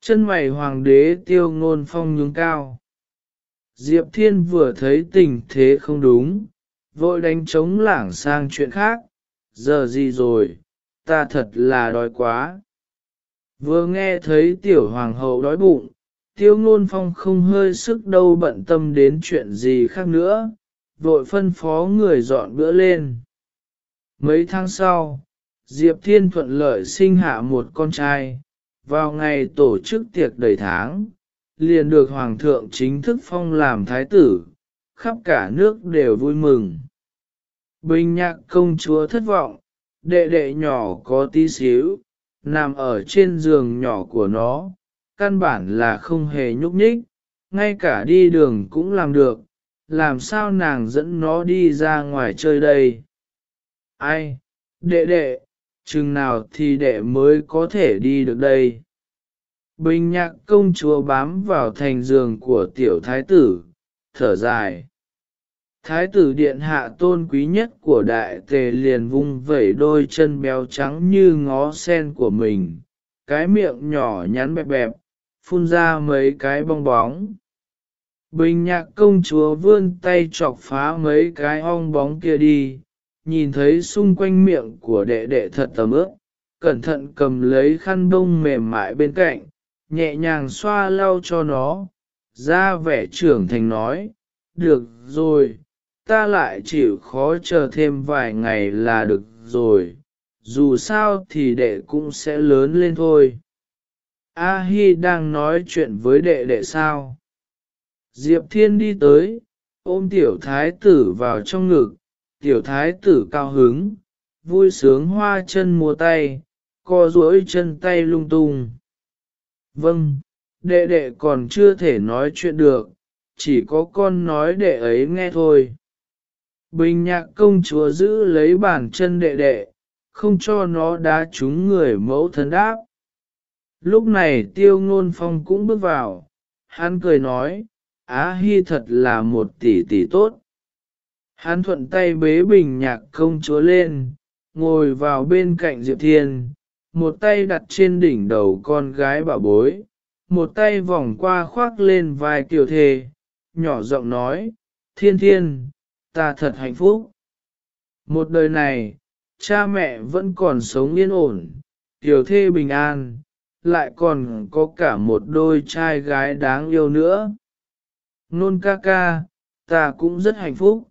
Chân mày hoàng đế tiêu ngôn phong nhướng cao. Diệp Thiên vừa thấy tình thế không đúng, vội đánh trống lảng sang chuyện khác, giờ gì rồi, ta thật là đói quá. Vừa nghe thấy tiểu hoàng hậu đói bụng, tiêu ngôn phong không hơi sức đâu bận tâm đến chuyện gì khác nữa, vội phân phó người dọn bữa lên. Mấy tháng sau, Diệp Thiên thuận lợi sinh hạ một con trai, vào ngày tổ chức tiệc đầy tháng, liền được Hoàng thượng chính thức phong làm thái tử, khắp cả nước đều vui mừng. Bình nhạc công chúa thất vọng, đệ đệ nhỏ có tí xíu, nằm ở trên giường nhỏ của nó, căn bản là không hề nhúc nhích, ngay cả đi đường cũng làm được, làm sao nàng dẫn nó đi ra ngoài chơi đây? Ai? Đệ đệ, chừng nào thì đệ mới có thể đi được đây? Bình nhạc công chúa bám vào thành giường của tiểu thái tử, thở dài. Thái tử điện hạ tôn quý nhất của đại tề liền vung vẩy đôi chân béo trắng như ngó sen của mình, cái miệng nhỏ nhắn bẹp bẹp, phun ra mấy cái bong bóng. Bình nhạc công chúa vươn tay chọc phá mấy cái ong bóng kia đi, nhìn thấy xung quanh miệng của đệ đệ thật tầm ướp, cẩn thận cầm lấy khăn bông mềm mại bên cạnh, nhẹ nhàng xoa lau cho nó, ra vẻ trưởng thành nói, được rồi ta lại chịu khó chờ thêm vài ngày là được rồi, dù sao thì đệ cũng sẽ lớn lên thôi. A Hi đang nói chuyện với đệ đệ sao? Diệp Thiên đi tới, ôm tiểu thái tử vào trong ngực, tiểu thái tử cao hứng, vui sướng hoa chân múa tay, co duỗi chân tay lung tung. Vâng, đệ đệ còn chưa thể nói chuyện được, chỉ có con nói đệ ấy nghe thôi. Bình nhạc công chúa giữ lấy bàn chân đệ đệ, không cho nó đá trúng người mẫu thân đáp. Lúc này tiêu ngôn phong cũng bước vào, hắn cười nói, Á Hi thật là một tỷ tỷ tốt. Hắn thuận tay bế bình nhạc công chúa lên, ngồi vào bên cạnh Diệp Thiên, một tay đặt trên đỉnh đầu con gái bảo bối, một tay vòng qua khoác lên vai tiểu thề, nhỏ giọng nói, Thiên Thiên, ta thật hạnh phúc. Một đời này, cha mẹ vẫn còn sống yên ổn, tiểu thê bình an, lại còn có cả một đôi trai gái đáng yêu nữa. Nôn ca ca, ta cũng rất hạnh phúc.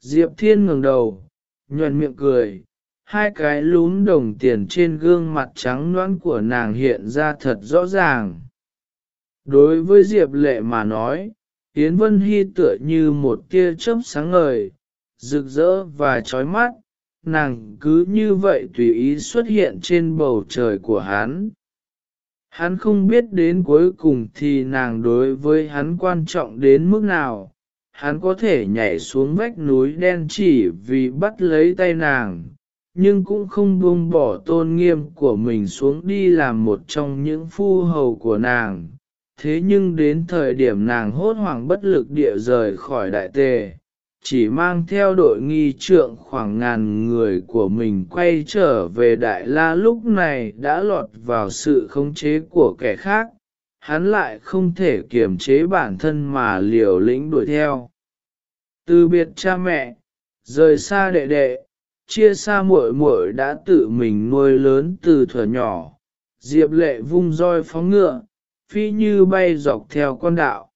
Diệp Thiên ngẩng đầu, nhuận miệng cười, hai cái lún đồng tiền trên gương mặt trắng nõn của nàng hiện ra thật rõ ràng. Đối với Diệp Lệ mà nói, Yến Vân Hy tựa như một tia chớp sáng ngời, rực rỡ và chói mắt, nàng cứ như vậy tùy ý xuất hiện trên bầu trời của hắn. Hắn không biết đến cuối cùng thì nàng đối với hắn quan trọng đến mức nào, hắn có thể nhảy xuống vách núi đen chỉ vì bắt lấy tay nàng, nhưng cũng không buông bỏ tôn nghiêm của mình xuống đi làm một trong những phu hầu của nàng. Thế nhưng đến thời điểm nàng hốt hoảng bất lực địa rời khỏi đại tề, chỉ mang theo đội nghi trượng khoảng ngàn người của mình quay trở về Đại La lúc này đã lọt vào sự khống chế của kẻ khác, hắn lại không thể kiềm chế bản thân mà liều lĩnh đuổi theo. Từ biệt cha mẹ, rời xa đệ đệ, chia xa muội muội đã tự mình nuôi lớn từ thuở nhỏ, Diệp lệ vung roi phóng ngựa, phi như bay dọc theo con đạo.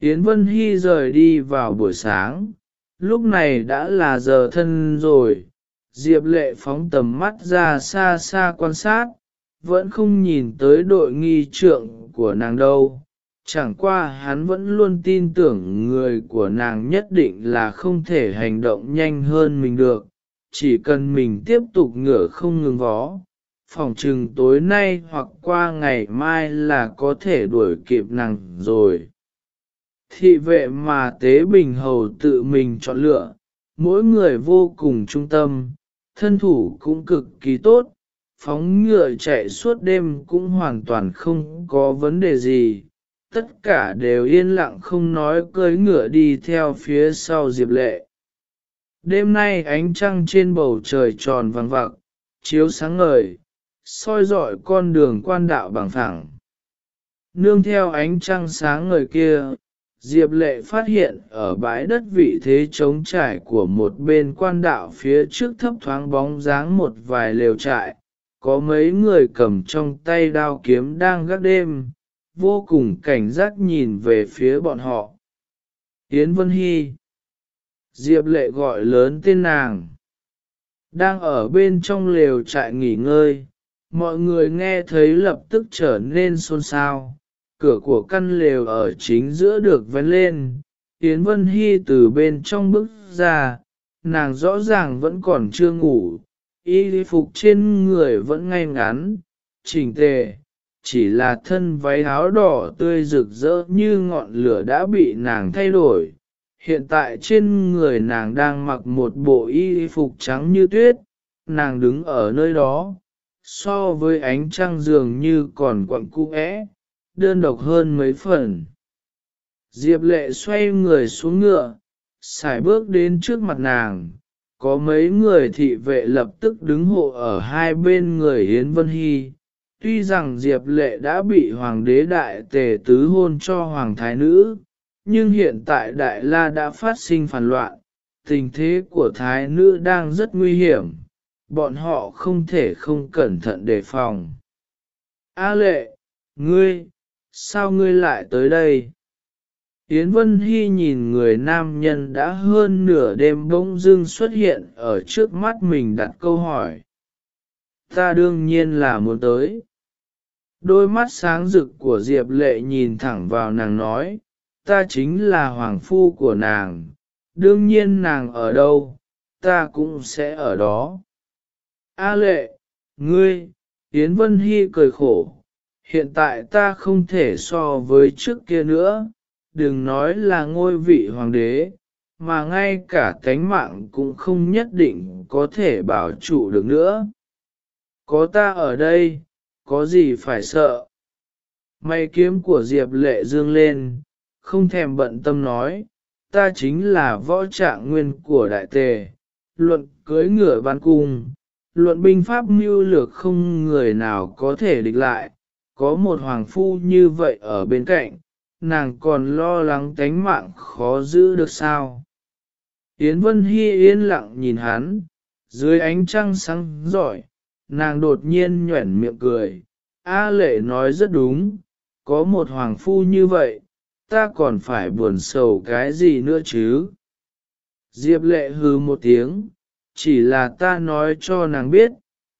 Yến Vân Hy rời đi vào buổi sáng, lúc này đã là giờ thân rồi, Diệp lệ phóng tầm mắt ra xa xa quan sát, vẫn không nhìn tới đội nghi trượng của nàng đâu. Chẳng qua hắn vẫn luôn tin tưởng người của nàng nhất định là không thể hành động nhanh hơn mình được, chỉ cần mình tiếp tục ngửa không ngừng vó, phòng trừng tối nay hoặc qua ngày mai là có thể đuổi kịp nàng rồi. Thị vệ mà Tế Bình Hầu tự mình chọn lựa, mỗi người vô cùng trung tâm, thân thủ cũng cực kỳ tốt, phóng ngựa chạy suốt đêm cũng hoàn toàn không có vấn đề gì. Tất cả đều yên lặng không nói cưỡi ngựa đi theo phía sau Diệp Lệ. Đêm nay ánh trăng trên bầu trời tròn vàng vặc, chiếu sáng ngời, soi dọi con đường quan đạo bằng phẳng. Nương theo ánh trăng sáng ngời kia, Diệp Lệ phát hiện ở bãi đất vị thế trống trải của một bên quan đạo phía trước thấp thoáng bóng dáng một vài lều trại, có mấy người cầm trong tay đao kiếm đang gác đêm, vô cùng cảnh giác nhìn về phía bọn họ. Yến Vân Hy Diệp Lệ gọi lớn tên nàng. Đang ở bên trong lều trại nghỉ ngơi, mọi người nghe thấy lập tức trở nên xôn xao cửa của căn lều ở chính giữa được vén lên, Yến Vân Hy từ bên trong bước ra, nàng rõ ràng vẫn còn chưa ngủ, y phục trên người vẫn ngay ngắn, chỉnh tề, chỉ là thân váy áo đỏ tươi rực rỡ như ngọn lửa đã bị nàng thay đổi. Hiện tại trên người nàng đang mặc một bộ y phục trắng như tuyết, nàng đứng ở nơi đó, so với ánh trăng dường như còn quặng cũ é, đơn độc hơn mấy phần. Diệp lệ xoay người xuống ngựa, xài bước đến trước mặt nàng, có mấy người thị vệ lập tức đứng hộ ở hai bên người Hiến Vân Hy. Tuy rằng Diệp lệ đã bị hoàng đế đại tề tứ hôn cho hoàng thái nữ, nhưng hiện tại đại la đã phát sinh phản loạn, tình thế của thái nữ đang rất nguy hiểm, bọn họ không thể không cẩn thận đề phòng. A lệ, ngươi, sao ngươi lại tới đây? Yến Vân Hy nhìn người nam nhân đã hơn nửa đêm bỗng dưng xuất hiện ở trước mắt mình đặt câu hỏi. Ta đương nhiên là muốn tới. Đôi mắt sáng rực của Diệp Lệ nhìn thẳng vào nàng nói, ta chính là hoàng phu của nàng, đương nhiên nàng ở đâu, ta cũng sẽ ở đó. A Lệ, ngươi, Yến Vân Hy cười khổ, hiện tại ta không thể so với trước kia nữa, đừng nói là ngôi vị hoàng đế, mà ngay cả tánh mạng cũng không nhất định có thể bảo trụ được nữa. Có ta ở đây, có gì phải sợ. May kiếm của Diệp lệ dương lên, không thèm bận tâm nói, ta chính là võ trạng nguyên của đại tề, luận cưới ngựa ban cung, luận binh pháp mưu lược không người nào có thể địch lại, có một hoàng phu như vậy ở bên cạnh, nàng còn lo lắng tánh mạng khó giữ được sao. Yến Vân Hy yên lặng nhìn hắn, dưới ánh trăng sáng giỏi, nàng đột nhiên nhuẩn miệng cười. A lệ nói rất đúng, có một hoàng phu như vậy, ta còn phải buồn sầu cái gì nữa chứ? Diệp lệ hư một tiếng, chỉ là ta nói cho nàng biết,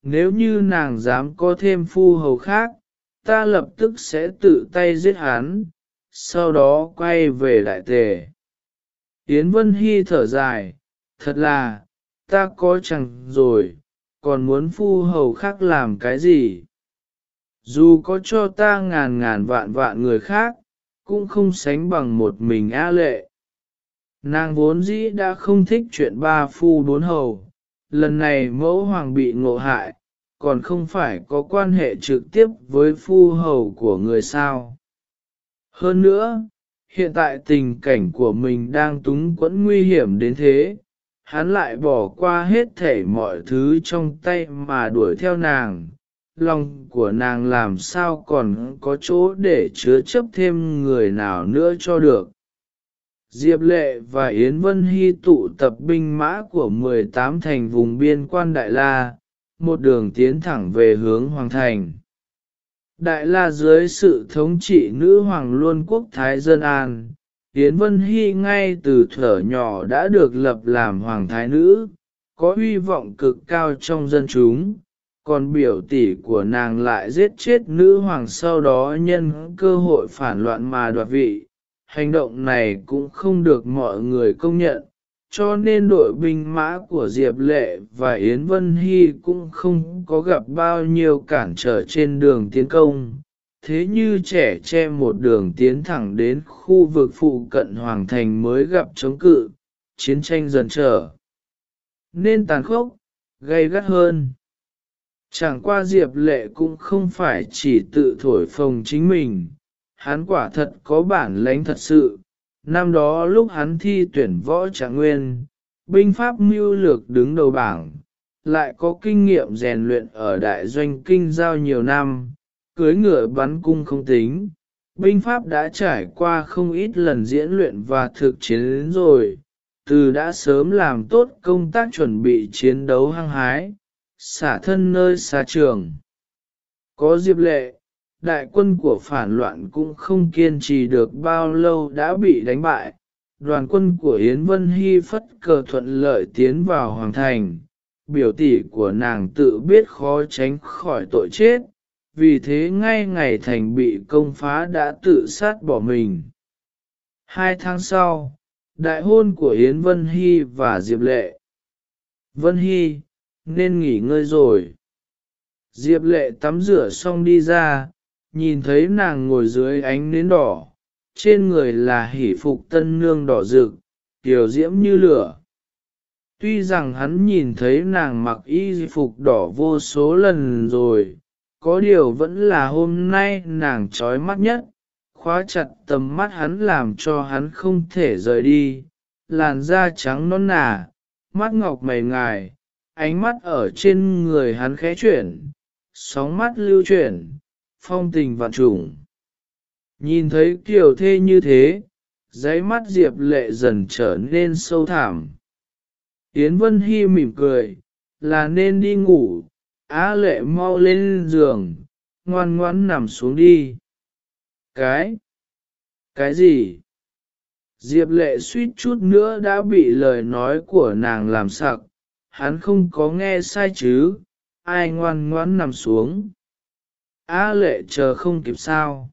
nếu như nàng dám có thêm phu hầu khác, ta lập tức sẽ tự tay giết hắn, sau đó quay về đại tề. Yến Vân Hy thở dài, thật là, ta có chẳng rồi, còn muốn phu hầu khác làm cái gì? Dù có cho ta ngàn ngàn vạn vạn người khác, cũng không sánh bằng một mình A lệ. Nàng vốn dĩ đã không thích chuyện ba phu bốn hầu, lần này mẫu hoàng bị ngộ hại, còn không phải có quan hệ trực tiếp với phu hầu của người sao. Hơn nữa, hiện tại tình cảnh của mình đang túng quẫn nguy hiểm đến thế, hắn lại bỏ qua hết thể mọi thứ trong tay mà đuổi theo nàng. Lòng của nàng làm sao còn có chỗ để chứa chấp thêm người nào nữa cho được. Diệp Lệ và Yến Vân Hy tụ tập binh mã của 18 thành vùng biên quan Đại La, một đường tiến thẳng về hướng Hoàng Thành. Đại La dưới sự thống trị nữ hoàng luân quốc Thái Dân An, Yến Vân Hy ngay từ thở nhỏ đã được lập làm hoàng thái nữ, có hy vọng cực cao trong dân chúng, còn biểu tỷ của nàng lại giết chết nữ hoàng sau đó nhân cơ hội phản loạn mà đoạt vị. Hành động này cũng không được mọi người công nhận, cho nên đội binh mã của Diệp Lệ và Yến Vân Hy cũng không có gặp bao nhiêu cản trở trên đường tiến công. Thế như trẻ che một đường tiến thẳng đến khu vực phụ cận Hoàng Thành mới gặp chống cự, chiến tranh dần trở. Nên tàn khốc, gây gắt hơn. Chẳng qua Diệp Lệ cũng không phải chỉ tự thổi phồng chính mình, hắn quả thật có bản lãnh thật sự, Năm đó lúc hắn thi tuyển võ trạng nguyên, binh pháp mưu lược đứng đầu bảng, lại có kinh nghiệm rèn luyện ở đại doanh kinh giao nhiều năm, cưới ngựa bắn cung không tính. Binh pháp đã trải qua không ít lần diễn luyện và thực chiến rồi, từ đã sớm làm tốt công tác chuẩn bị chiến đấu hăng hái, xả thân nơi xa trường. Có diệp lệ, đại quân của phản loạn cũng không kiên trì được bao lâu đã bị đánh bại. Đoàn quân của Yến Vân Hy phất cờ thuận lợi tiến vào Hoàng Thành, biểu tỷ của nàng tự biết khó tránh khỏi tội chết, vì thế ngay ngày thành bị công phá đã tự sát bỏ mình. Hai tháng sau, đại hôn của Yến Vân Hy và Diệp Lệ. Vân Hy, nên nghỉ ngơi rồi. Diệp Lệ tắm rửa xong đi ra, nhìn thấy nàng ngồi dưới ánh nến đỏ, trên người là hỷ phục tân nương đỏ rực, tiểu diễm như lửa. Tuy rằng hắn nhìn thấy nàng mặc y phục đỏ vô số lần rồi, có điều vẫn là hôm nay nàng trói mắt nhất, khóa chặt tầm mắt hắn làm cho hắn không thể rời đi, làn da trắng non nà, mắt ngọc mày ngài, ánh mắt ở trên người hắn khẽ chuyển, sóng mắt lưu chuyển, phong tình vạn trùng. Nhìn thấy kiểu thê như thế, giấy mắt Diệp lệ dần trở nên sâu thẳm. Yến Vân Hy mỉm cười, là nên đi ngủ, á lệ mau lên giường, ngoan ngoãn nằm xuống đi. Cái? Cái gì? Diệp lệ suýt chút nữa đã bị lời nói của nàng làm sặc, hắn không có nghe sai chứ, ai ngoan ngoãn nằm xuống. Á lệ chờ không kịp sao.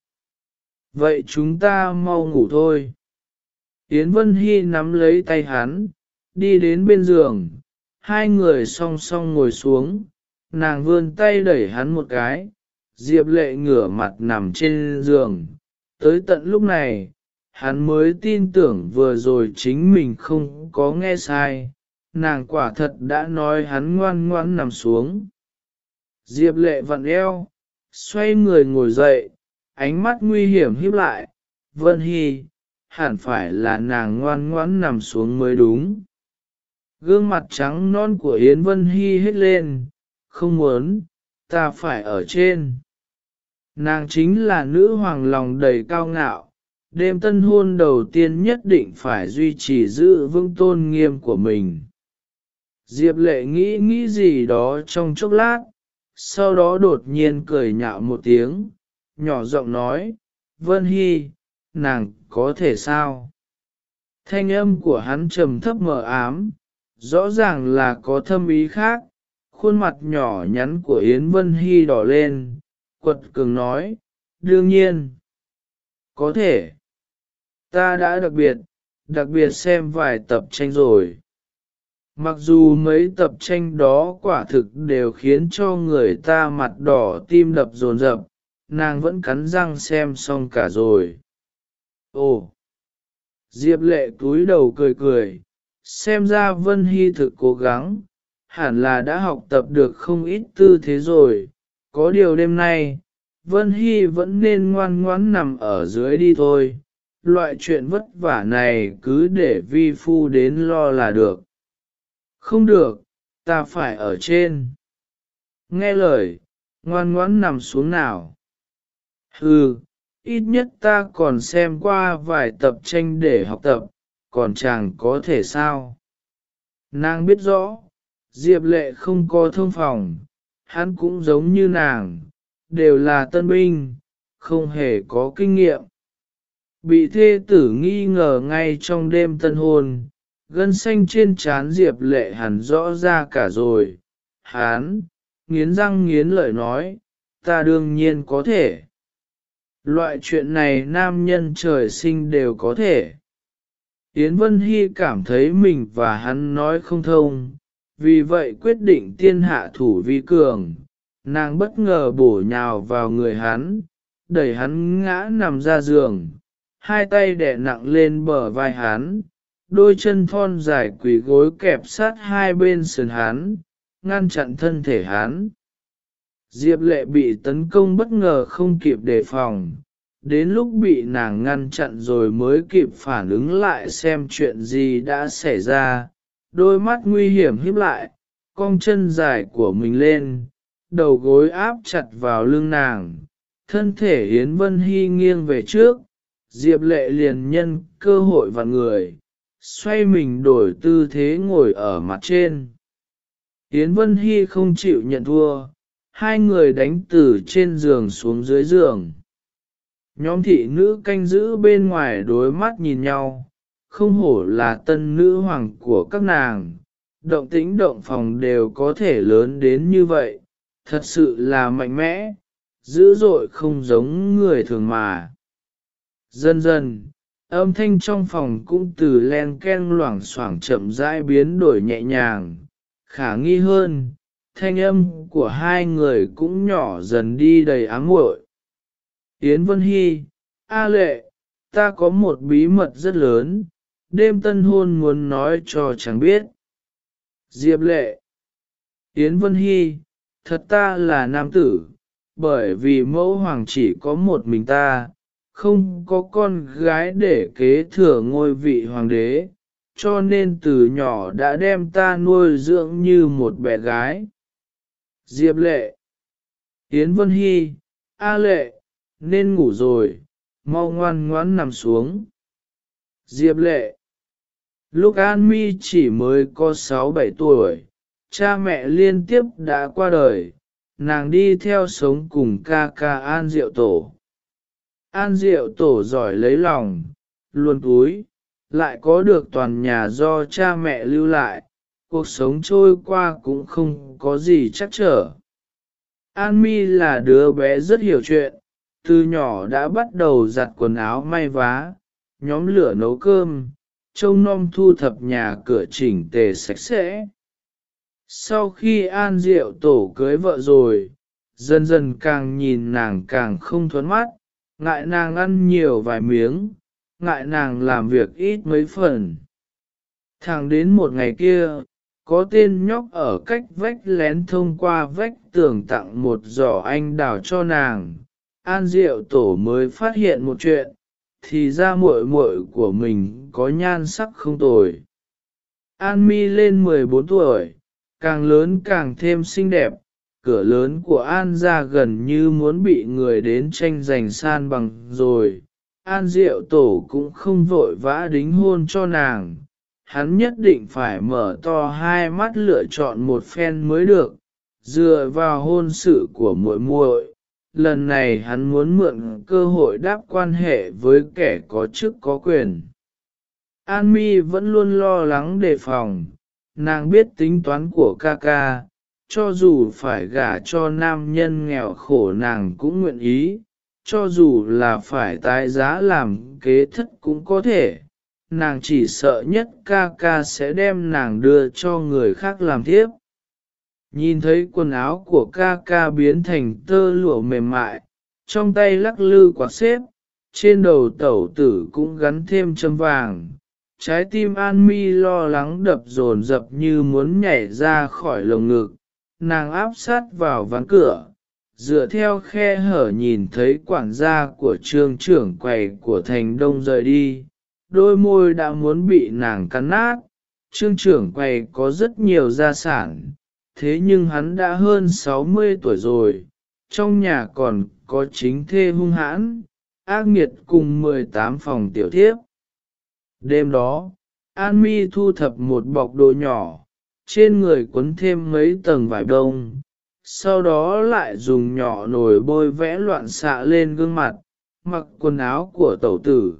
Vậy chúng ta mau ngủ thôi. Yến Vân Hy nắm lấy tay hắn, đi đến bên giường, hai người song song ngồi xuống, nàng vươn tay đẩy hắn một cái, Diệp lệ ngửa mặt nằm trên giường, tới tận lúc này, hắn mới tin tưởng vừa rồi chính mình không có nghe sai, nàng quả thật đã nói hắn ngoan ngoãn nằm xuống. Diệp lệ vặn eo, xoay người ngồi dậy, ánh mắt nguy hiểm híp lại, Vân Hy, hẳn phải là nàng ngoan ngoãn nằm xuống mới đúng. Gương mặt trắng non của Yến Vân Hy hết lên, không muốn, ta phải ở trên. Nàng chính là nữ hoàng lòng đầy cao ngạo, đêm tân hôn đầu tiên nhất định phải duy trì giữ vững tôn nghiêm của mình. Diệp lệ nghĩ nghĩ gì đó trong chốc lát, sau đó đột nhiên cười nhạo một tiếng, nhỏ giọng nói, Vân Hy, nàng có thể sao? Thanh âm của hắn trầm thấp mờ ám, rõ ràng là có thâm ý khác, khuôn mặt nhỏ nhắn của Yến Vân Hy đỏ lên, quật cường nói, đương nhiên, có thể. Ta đã đặc biệt, đặc biệt xem vài tập tranh rồi. Mặc dù mấy tập tranh đó quả thực đều khiến cho người ta mặt đỏ tim đập dồn dập, nàng vẫn cắn răng xem xong cả rồi. Ồ! Diệp lệ cúi đầu cười cười, xem ra Vân Hy thực cố gắng, hẳn là đã học tập được không ít tư thế rồi, có điều đêm nay, Vân Hy vẫn nên ngoan ngoãn nằm ở dưới đi thôi, loại chuyện vất vả này cứ để vi phu đến lo là được. Không được, ta phải ở trên. Nghe lời, ngoan ngoãn nằm xuống nào. Hừ, ít nhất ta còn xem qua vài tập tranh để học tập, còn chàng có thể sao? Nàng biết rõ, Diệp Lệ không có thông phòng, hắn cũng giống như nàng, đều là tân binh, không hề có kinh nghiệm. Bị thê tử nghi ngờ ngay trong đêm tân hôn, gân xanh trên trán Diệp Lệ hẳn rõ ra cả rồi. Hán, nghiến răng nghiến lợi nói, ta đương nhiên có thể. Loại chuyện này nam nhân trời sinh đều có thể. Yến Vân Hy cảm thấy mình và hắn nói không thông, vì vậy quyết định tiên hạ thủ vi cường. Nàng bất ngờ bổ nhào vào người hắn, đẩy hắn ngã nằm ra giường, hai tay đè nặng lên bờ vai hắn, đôi chân thon dài quỳ gối kẹp sát hai bên sườn hắn, ngăn chặn thân thể hắn. Diệp lệ bị tấn công bất ngờ không kịp đề phòng, đến lúc bị nàng ngăn chặn rồi mới kịp phản ứng lại xem chuyện gì đã xảy ra, đôi mắt nguy hiểm híp lại, cong chân dài của mình lên, đầu gối áp chặt vào lưng nàng, thân thể Yến Vân Hy nghiêng về trước, Diệp lệ liền nhân cơ hội vặn người, xoay mình đổi tư thế ngồi ở mặt trên. Yến Vân Hy không chịu nhận thua, hai người đánh từ trên giường xuống dưới giường. Nhóm thị nữ canh giữ bên ngoài đối mắt nhìn nhau, không hổ là tân nữ hoàng của các nàng, động tĩnh động phòng đều có thể lớn đến như vậy, thật sự là mạnh mẽ, dữ dội không giống người thường mà. Dần dần, âm thanh trong phòng cũng từ len ken loảng xoảng chậm rãi biến đổi nhẹ nhàng, khả nghi hơn, thanh âm của hai người cũng nhỏ dần đi đầy áng muội. Yến Vân Hy, A Lệ, ta có một bí mật rất lớn, đêm tân hôn muốn nói cho chẳng biết. Diệp Lệ, Yến Vân Hy, thật ta là nam tử, bởi vì mẫu hoàng chỉ có một mình ta, không có con gái để kế thừa ngôi vị hoàng đế, cho nên từ nhỏ đã đem ta nuôi dưỡng như một bé gái. Diệp Lệ, Yến Vân Hy, A Lệ, nên ngủ rồi, mau ngoan ngoãn nằm xuống. Diệp lệ Lúc An Mi chỉ mới có 6-7 tuổi, cha mẹ liên tiếp đã qua đời, nàng đi theo sống cùng ca ca An Diệu Tổ. An Diệu Tổ giỏi lấy lòng, luôn túi, lại có được toàn nhà do cha mẹ lưu lại, cuộc sống trôi qua cũng không có gì chắc trở. An Mi là đứa bé rất hiểu chuyện, từ nhỏ đã bắt đầu giặt quần áo may vá, nhóm lửa nấu cơm, trông nom thu thập nhà cửa chỉnh tề sạch sẽ. Sau khi An Diệu tổ cưới vợ rồi, dần dần càng nhìn nàng càng không thuấn mắt, ngại nàng ăn nhiều vài miếng, ngại nàng làm việc ít mấy phần. Thẳng đến một ngày kia, có tên nhóc ở cách vách lén thông qua vách tường tặng một giỏ anh đào cho nàng. An Diệu Tổ mới phát hiện một chuyện, thì ra muội muội của mình có nhan sắc không tồi. An Mi lên 14 tuổi, càng lớn càng thêm xinh đẹp, cửa lớn của An ra gần như muốn bị người đến tranh giành san bằng rồi. An Diệu Tổ cũng không vội vã đính hôn cho nàng, hắn nhất định phải mở to hai mắt lựa chọn một phen mới được, dựa vào hôn sự của muội muội. Lần này hắn muốn mượn cơ hội đáp quan hệ với kẻ có chức có quyền. An Mi vẫn luôn lo lắng đề phòng, nàng biết tính toán của ca ca, cho dù phải gả cho nam nhân nghèo khổ nàng cũng nguyện ý, cho dù là phải tái giá làm kế thất cũng có thể, nàng chỉ sợ nhất ca ca sẽ đem nàng đưa cho người khác làm tiếp. Nhìn thấy quần áo của ca ca biến thành tơ lụa mềm mại, trong tay lắc lư quạt xếp, trên đầu tẩu tử cũng gắn thêm châm vàng. Trái tim An Mi lo lắng đập dồn dập như muốn nhảy ra khỏi lồng ngực, nàng áp sát vào ván cửa, dựa theo khe hở nhìn thấy quản gia của trương trưởng quầy của thành đông rời đi, đôi môi đã muốn bị nàng cắn nát. Trương trưởng quầy có rất nhiều gia sản, thế nhưng hắn đã hơn 60 tuổi rồi, trong nhà còn có chính thê hung hãn, ác nghiệt cùng 18 phòng tiểu thiếp. Đêm đó, An Mi thu thập một bọc đồ nhỏ, trên người quấn thêm mấy tầng vải đông, sau đó lại dùng nhỏ nồi bôi vẽ loạn xạ lên gương mặt, mặc quần áo của tẩu tử,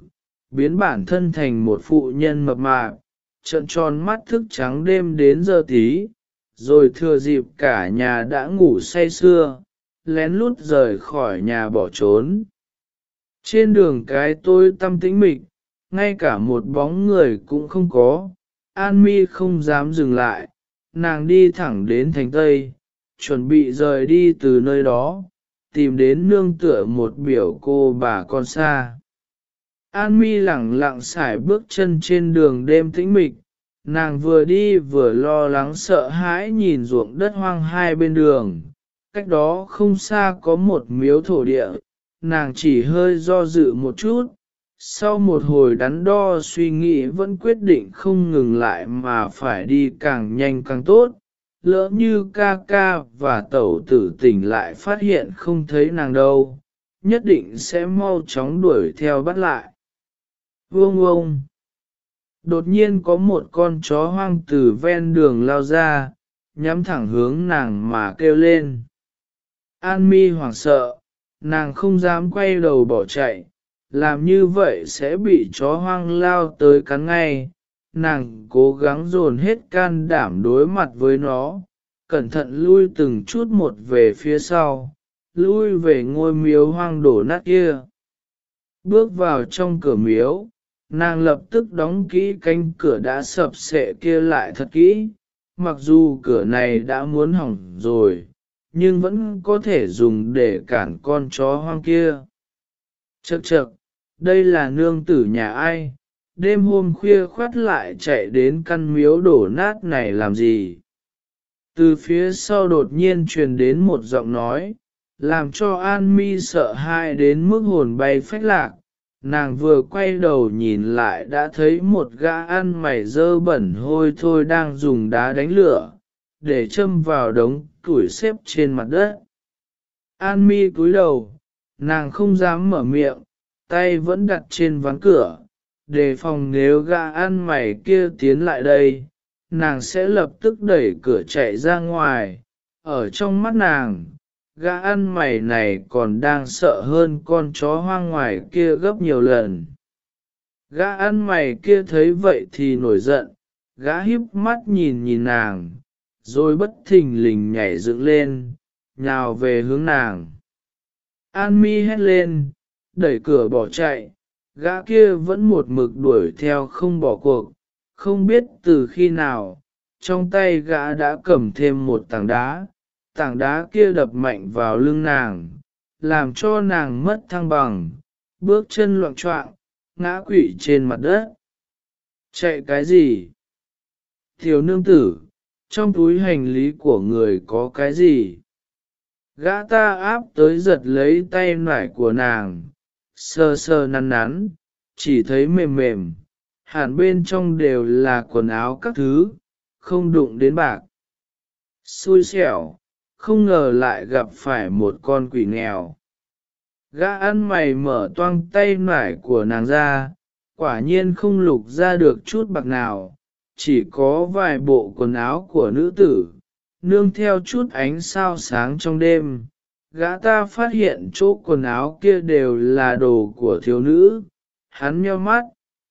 biến bản thân thành một phụ nhân mập mạp, trận tròn mắt thức trắng đêm đến giờ tí, rồi thừa dịp cả nhà đã ngủ say sưa, lén lút rời khỏi nhà bỏ trốn. Trên đường cái tôi tâm tĩnh mịch, ngay cả một bóng người cũng không có, An Mi không dám dừng lại, nàng đi thẳng đến thành Tây, chuẩn bị rời đi từ nơi đó, tìm đến nương tựa một biểu cô bà con xa. An mi lẳng lặng xải bước chân trên đường đêm tĩnh mịch, nàng vừa đi vừa lo lắng sợ hãi nhìn ruộng đất hoang hai bên đường. Cách đó không xa có một miếu thổ địa, nàng chỉ hơi do dự một chút, sau một hồi đắn đo suy nghĩ vẫn quyết định không ngừng lại mà phải đi càng nhanh càng tốt. Lỡ như ca ca và tẩu tử tỉnh lại phát hiện không thấy nàng đâu, nhất định sẽ mau chóng đuổi theo bắt lại. Vương ông! Đột nhiên có một con chó hoang từ ven đường lao ra, nhắm thẳng hướng nàng mà kêu lên. An mi hoảng sợ, nàng không dám quay đầu bỏ chạy, làm như vậy sẽ bị chó hoang lao tới cắn ngay. Nàng cố gắng dồn hết can đảm đối mặt với nó, cẩn thận lui từng chút một về phía sau, lui về ngôi miếu hoang đổ nát kia. Bước vào trong cửa miếu, nàng lập tức đóng kỹ cánh cửa đã sập sệ kia lại thật kỹ, mặc dù cửa này đã muốn hỏng rồi, nhưng vẫn có thể dùng để cản con chó hoang kia. Chậc chậc, đây là nương tử nhà ai, đêm hôm khuya khoát lại chạy đến căn miếu đổ nát này làm gì. Từ phía sau đột nhiên truyền đến một giọng nói, làm cho An Mi sợ hãi đến mức hồn bay phách lạc, nàng vừa quay đầu nhìn lại đã thấy một gã ăn mày dơ bẩn hôi thôi đang dùng đá đánh lửa, để châm vào đống củi xếp trên mặt đất. An mi cúi đầu, nàng không dám mở miệng, tay vẫn đặt trên ván cửa, đề phòng nếu gã ăn mày kia tiến lại đây, nàng sẽ lập tức đẩy cửa chạy ra ngoài. Ở trong mắt nàng, gã ăn mày này còn đang sợ hơn con chó hoang ngoài kia gấp nhiều lần. Gã ăn mày kia thấy vậy thì nổi giận, gã híp mắt nhìn nhìn nàng, rồi bất thình lình nhảy dựng lên, nhào về hướng nàng. An mi hét lên, đẩy cửa bỏ chạy, gã kia vẫn một mực đuổi theo không bỏ cuộc, không biết từ khi nào, trong tay gã đã cầm thêm một tảng đá, tảng đá kia đập mạnh vào lưng nàng, làm cho nàng mất thăng bằng, bước chân loạn trọng, ngã quỵ trên mặt đất. Chạy cái gì? Thiếu nương tử, trong túi hành lý của người có cái gì? Gã ta áp tới giật lấy tay nải của nàng, sơ sơ nắn nắn, chỉ thấy mềm mềm, hẳn bên trong đều là quần áo các thứ, không đụng đến bạc. Xui xẻo, không ngờ lại gặp phải một con quỷ nghèo. Gã ăn mày mở toang tay nải của nàng ra, quả nhiên không lục ra được chút bạc nào, chỉ có vài bộ quần áo của nữ tử, nương theo chút ánh sao sáng trong đêm. Gã ta phát hiện chỗ quần áo kia đều là đồ của thiếu nữ, hắn nheo mắt,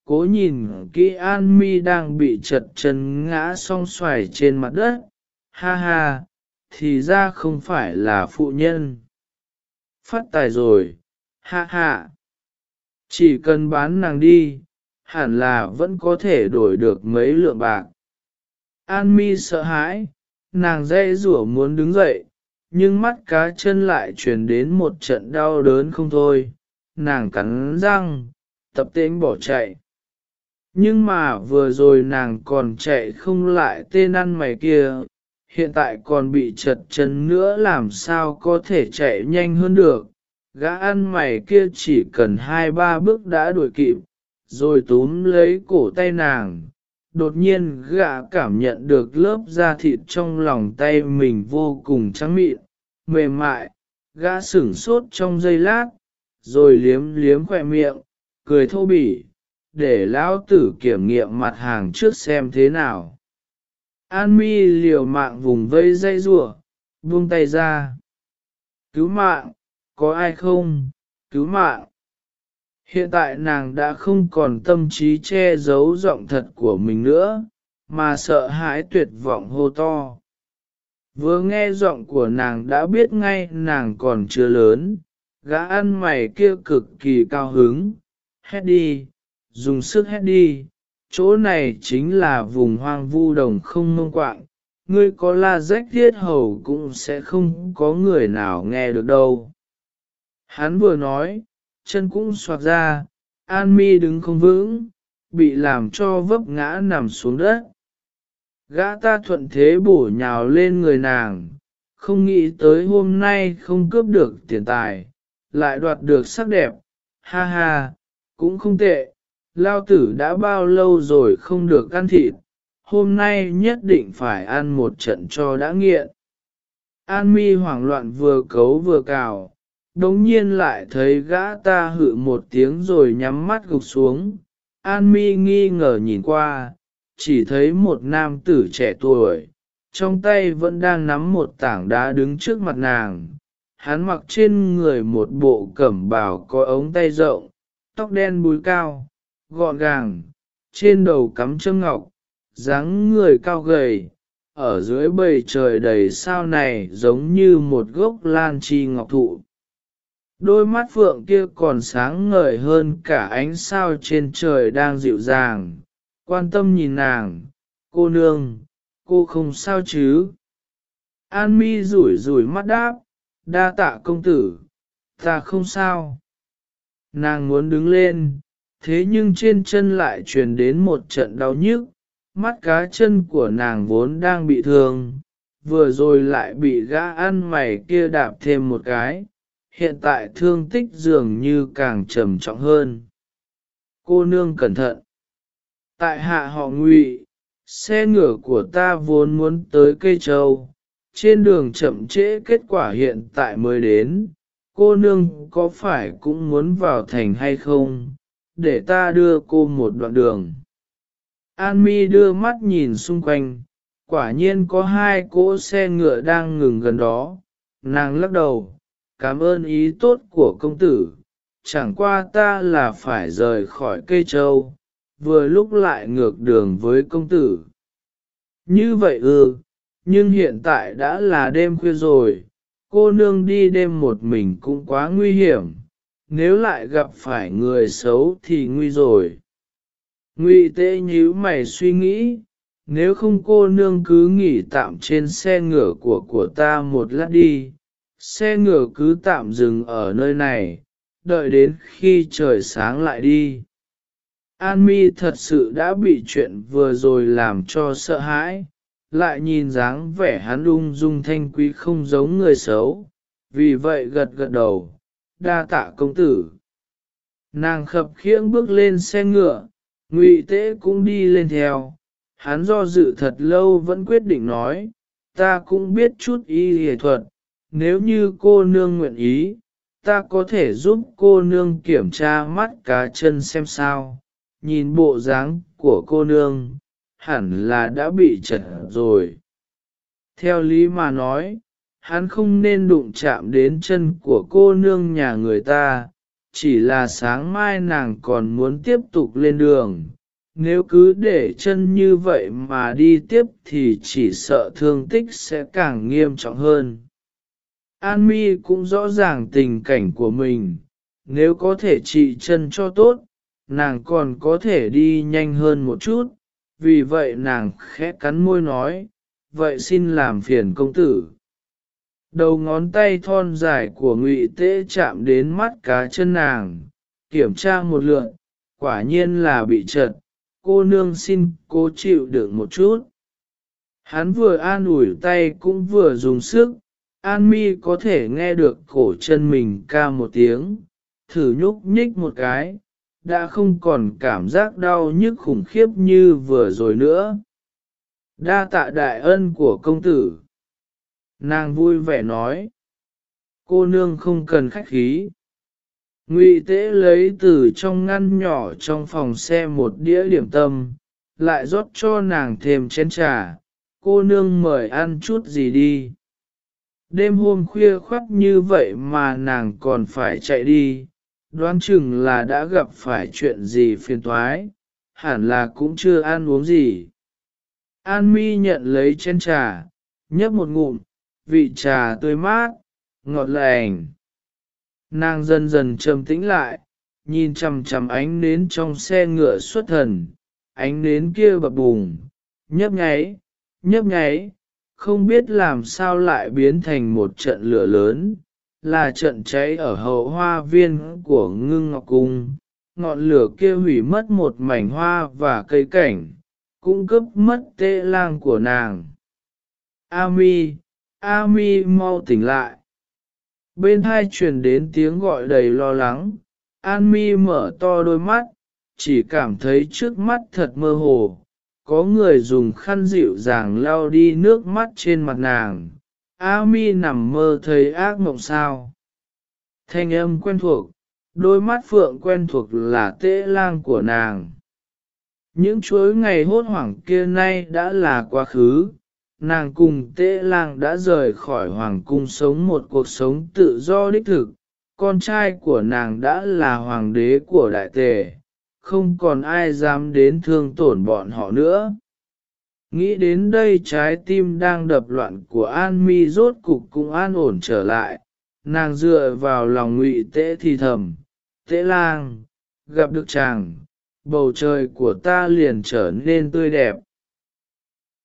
cố nhìn kỹ An Mi đang bị chật chân ngã song xoài trên mặt đất, ha ha, thì ra không phải là phụ nhân. Phát tài rồi, ha ha. Chỉ cần bán nàng đi, hẳn là vẫn có thể đổi được mấy lượng bạc. An mi sợ hãi, nàng dây rủa muốn đứng dậy, nhưng mắt cá chân lại truyền đến một trận đau đớn không thôi, nàng cắn răng, tập tên bỏ chạy. Nhưng mà vừa rồi nàng còn chạy không lại tên ăn mày kia, hiện tại còn bị chật chân nữa làm sao có thể chạy nhanh hơn được. Gã ăn mày kia chỉ cần hai ba bước đã đuổi kịp, rồi túm lấy cổ tay nàng. Đột nhiên gã cảm nhận được lớp da thịt trong lòng tay mình vô cùng trắng mịn, mềm mại, gã sửng sốt trong giây lát, rồi liếm liếm khỏe miệng, cười thô bỉ, để lão tử kiểm nghiệm mặt hàng trước xem thế nào. An mi liều mạng vùng vây dây rủa buông tay ra. Cứu mạng, có ai không, cứu mạng. Hiện tại nàng đã không còn tâm trí che giấu giọng thật của mình nữa, mà sợ hãi tuyệt vọng hô to. Vừa nghe giọng của nàng đã biết ngay nàng còn chưa lớn, gã ăn mày kia cực kỳ cao hứng, hét đi, dùng sức hét đi, chỗ này chính là vùng hoang vu đồng không mông quạng, ngươi có la rách thiết hầu cũng sẽ không có người nào nghe được đâu. Hắn vừa nói, chân cũng xoạc ra, An Mi đứng không vững, bị làm cho vấp ngã nằm xuống đất. Gã ta thuận thế bổ nhào lên người nàng, không nghĩ tới hôm nay không cướp được tiền tài, lại đoạt được sắc đẹp, ha ha, cũng không tệ, lao tử đã bao lâu rồi không được ăn thịt, hôm nay nhất định phải ăn một trận cho đã nghiện. An mi hoảng loạn vừa cấu vừa cào, đống nhiên lại thấy gã ta hự một tiếng rồi nhắm mắt gục xuống. An mi nghi ngờ nhìn qua, chỉ thấy một nam tử trẻ tuổi, trong tay vẫn đang nắm một tảng đá đứng trước mặt nàng. Hắn mặc trên người một bộ cẩm bào có ống tay rộng, tóc đen búi cao, gọn gàng, trên đầu cắm châm ngọc, dáng người cao gầy, ở dưới bầy trời đầy sao này giống như một gốc lan chi ngọc thụ. Đôi mắt phượng kia còn sáng ngời hơn cả ánh sao trên trời đang dịu dàng, quan tâm nhìn nàng, cô nương, cô không sao chứ. An mi rủi rủi mắt đáp, đa tạ công tử, ta không sao. Nàng muốn đứng lên, thế nhưng trên chân lại truyền đến một trận đau nhức, mắt cá chân của nàng vốn đang bị thương, vừa rồi lại bị gã ăn mày kia đạp thêm một cái, hiện tại thương tích dường như càng trầm trọng hơn. Cô nương cẩn thận. Tại hạ họ ngụy, xe ngựa của ta vốn muốn tới cây châu, trên đường chậm trễ kết quả hiện tại mới đến, cô nương có phải cũng muốn vào thành hay không, để ta đưa cô một đoạn đường. An mi đưa mắt nhìn xung quanh, quả nhiên có hai cỗ xe ngựa đang ngừng gần đó, nàng lắc đầu, cảm ơn ý tốt của công tử, chẳng qua ta là phải rời khỏi cây châu, vừa lúc lại ngược đường với công tử. Như vậy ư, nhưng hiện tại đã là đêm khuya rồi, cô nương đi đêm một mình cũng quá nguy hiểm, nếu lại gặp phải người xấu thì nguy rồi. Ngụy tế nhíu mày suy nghĩ, nếu không cô nương cứ nghỉ tạm trên xe ngựa của của ta một lát đi xe ngựa cứ tạm dừng ở nơi này, đợi đến khi trời sáng lại đi. An mi thật sự đã bị chuyện vừa rồi làm cho sợ hãi, lại nhìn dáng vẻ hắn ung dung thanh quý không giống người xấu, vì vậy gật gật đầu, đa tạ công tử. Nàng khập khiễng bước lên xe ngựa, ngụy tế cũng đi lên theo. Hắn do dự thật lâu vẫn quyết định nói, ta cũng biết chút y hề thuật nếu như cô nương nguyện ý, ta có thể giúp cô nương kiểm tra mắt cá chân xem sao. Nhìn bộ dáng của cô nương, hẳn là đã bị chật rồi. Theo lý mà nói, hắn không nên đụng chạm đến chân của cô nương nhà người ta, chỉ là sáng mai nàng còn muốn tiếp tục lên đường. Nếu cứ để chân như vậy mà đi tiếp thì chỉ sợ thương tích sẽ càng nghiêm trọng hơn an mi cũng rõ ràng tình cảnh của mình. Nếu có thể trị chân cho tốt, nàng còn có thể đi nhanh hơn một chút. Vì vậy nàng khẽ cắn môi nói, vậy xin làm phiền công tử. Đầu ngón tay thon dài của ngụy tế chạm đến mắt cá chân nàng. Kiểm tra một lượt. quả nhiên là bị trật cô nương xin cố chịu đựng một chút. Hắn vừa an ủi tay cũng vừa dùng sức an mi có thể nghe được cổ chân mình ca một tiếng, thử nhúc nhích một cái, đã không còn cảm giác đau nhức khủng khiếp như vừa rồi nữa. Đa tạ đại ân của công tử. Nàng vui vẻ nói, cô nương không cần khách khí. Ngụy tế lấy từ trong ngăn nhỏ trong phòng xe một đĩa điểm tâm, lại rót cho nàng thêm chén trà. Cô nương mời ăn chút gì đi đêm hôm khuya khoắt như vậy mà nàng còn phải chạy đi đoán chừng là đã gặp phải chuyện gì phiền toái, hẳn là cũng chưa ăn uống gì. An mi nhận lấy chén trà, nhấp một ngụm, vị trà tươi mát, ngọt lành. Nàng dần dần trầm tĩnh lại, nhìn chằm chằm ánh nến trong xe ngựa xuất thần, ánh nến kia bập bùng, nhấp nháy, nhấp nháy, không biết làm sao lại biến thành một trận lửa lớn, là trận cháy ở hậu hoa viên của ngưng ngọc cung. Ngọn lửa kia hủy mất một mảnh hoa và cây cảnh, cũng cướp mất tê lang của nàng. Ami, Ami mau tỉnh lại. Bên hai truyền đến tiếng gọi đầy lo lắng, An mi mở to đôi mắt, chỉ cảm thấy trước mắt thật mơ hồ, có người dùng khăn dịu dàng lau đi nước mắt trên mặt nàng, A mi nằm mơ thấy ác mộng sao. Thanh âm quen thuộc, đôi mắt phượng quen thuộc là tễ lang của nàng. Những chuối ngày hốt hoảng kia nay đã là quá khứ, nàng cùng tễ lang đã rời khỏi hoàng cung sống một cuộc sống tự do đích thực, con trai của nàng đã là hoàng đế của đại tề, không còn ai dám đến thương tổn bọn họ nữa. Nghĩ đến đây trái tim đang đập loạn của An Mi rốt cục cũng an ổn trở lại, nàng dựa vào lòng ngụy tế thì thầm, tế lang, gặp được chàng, bầu trời của ta liền trở nên tươi đẹp.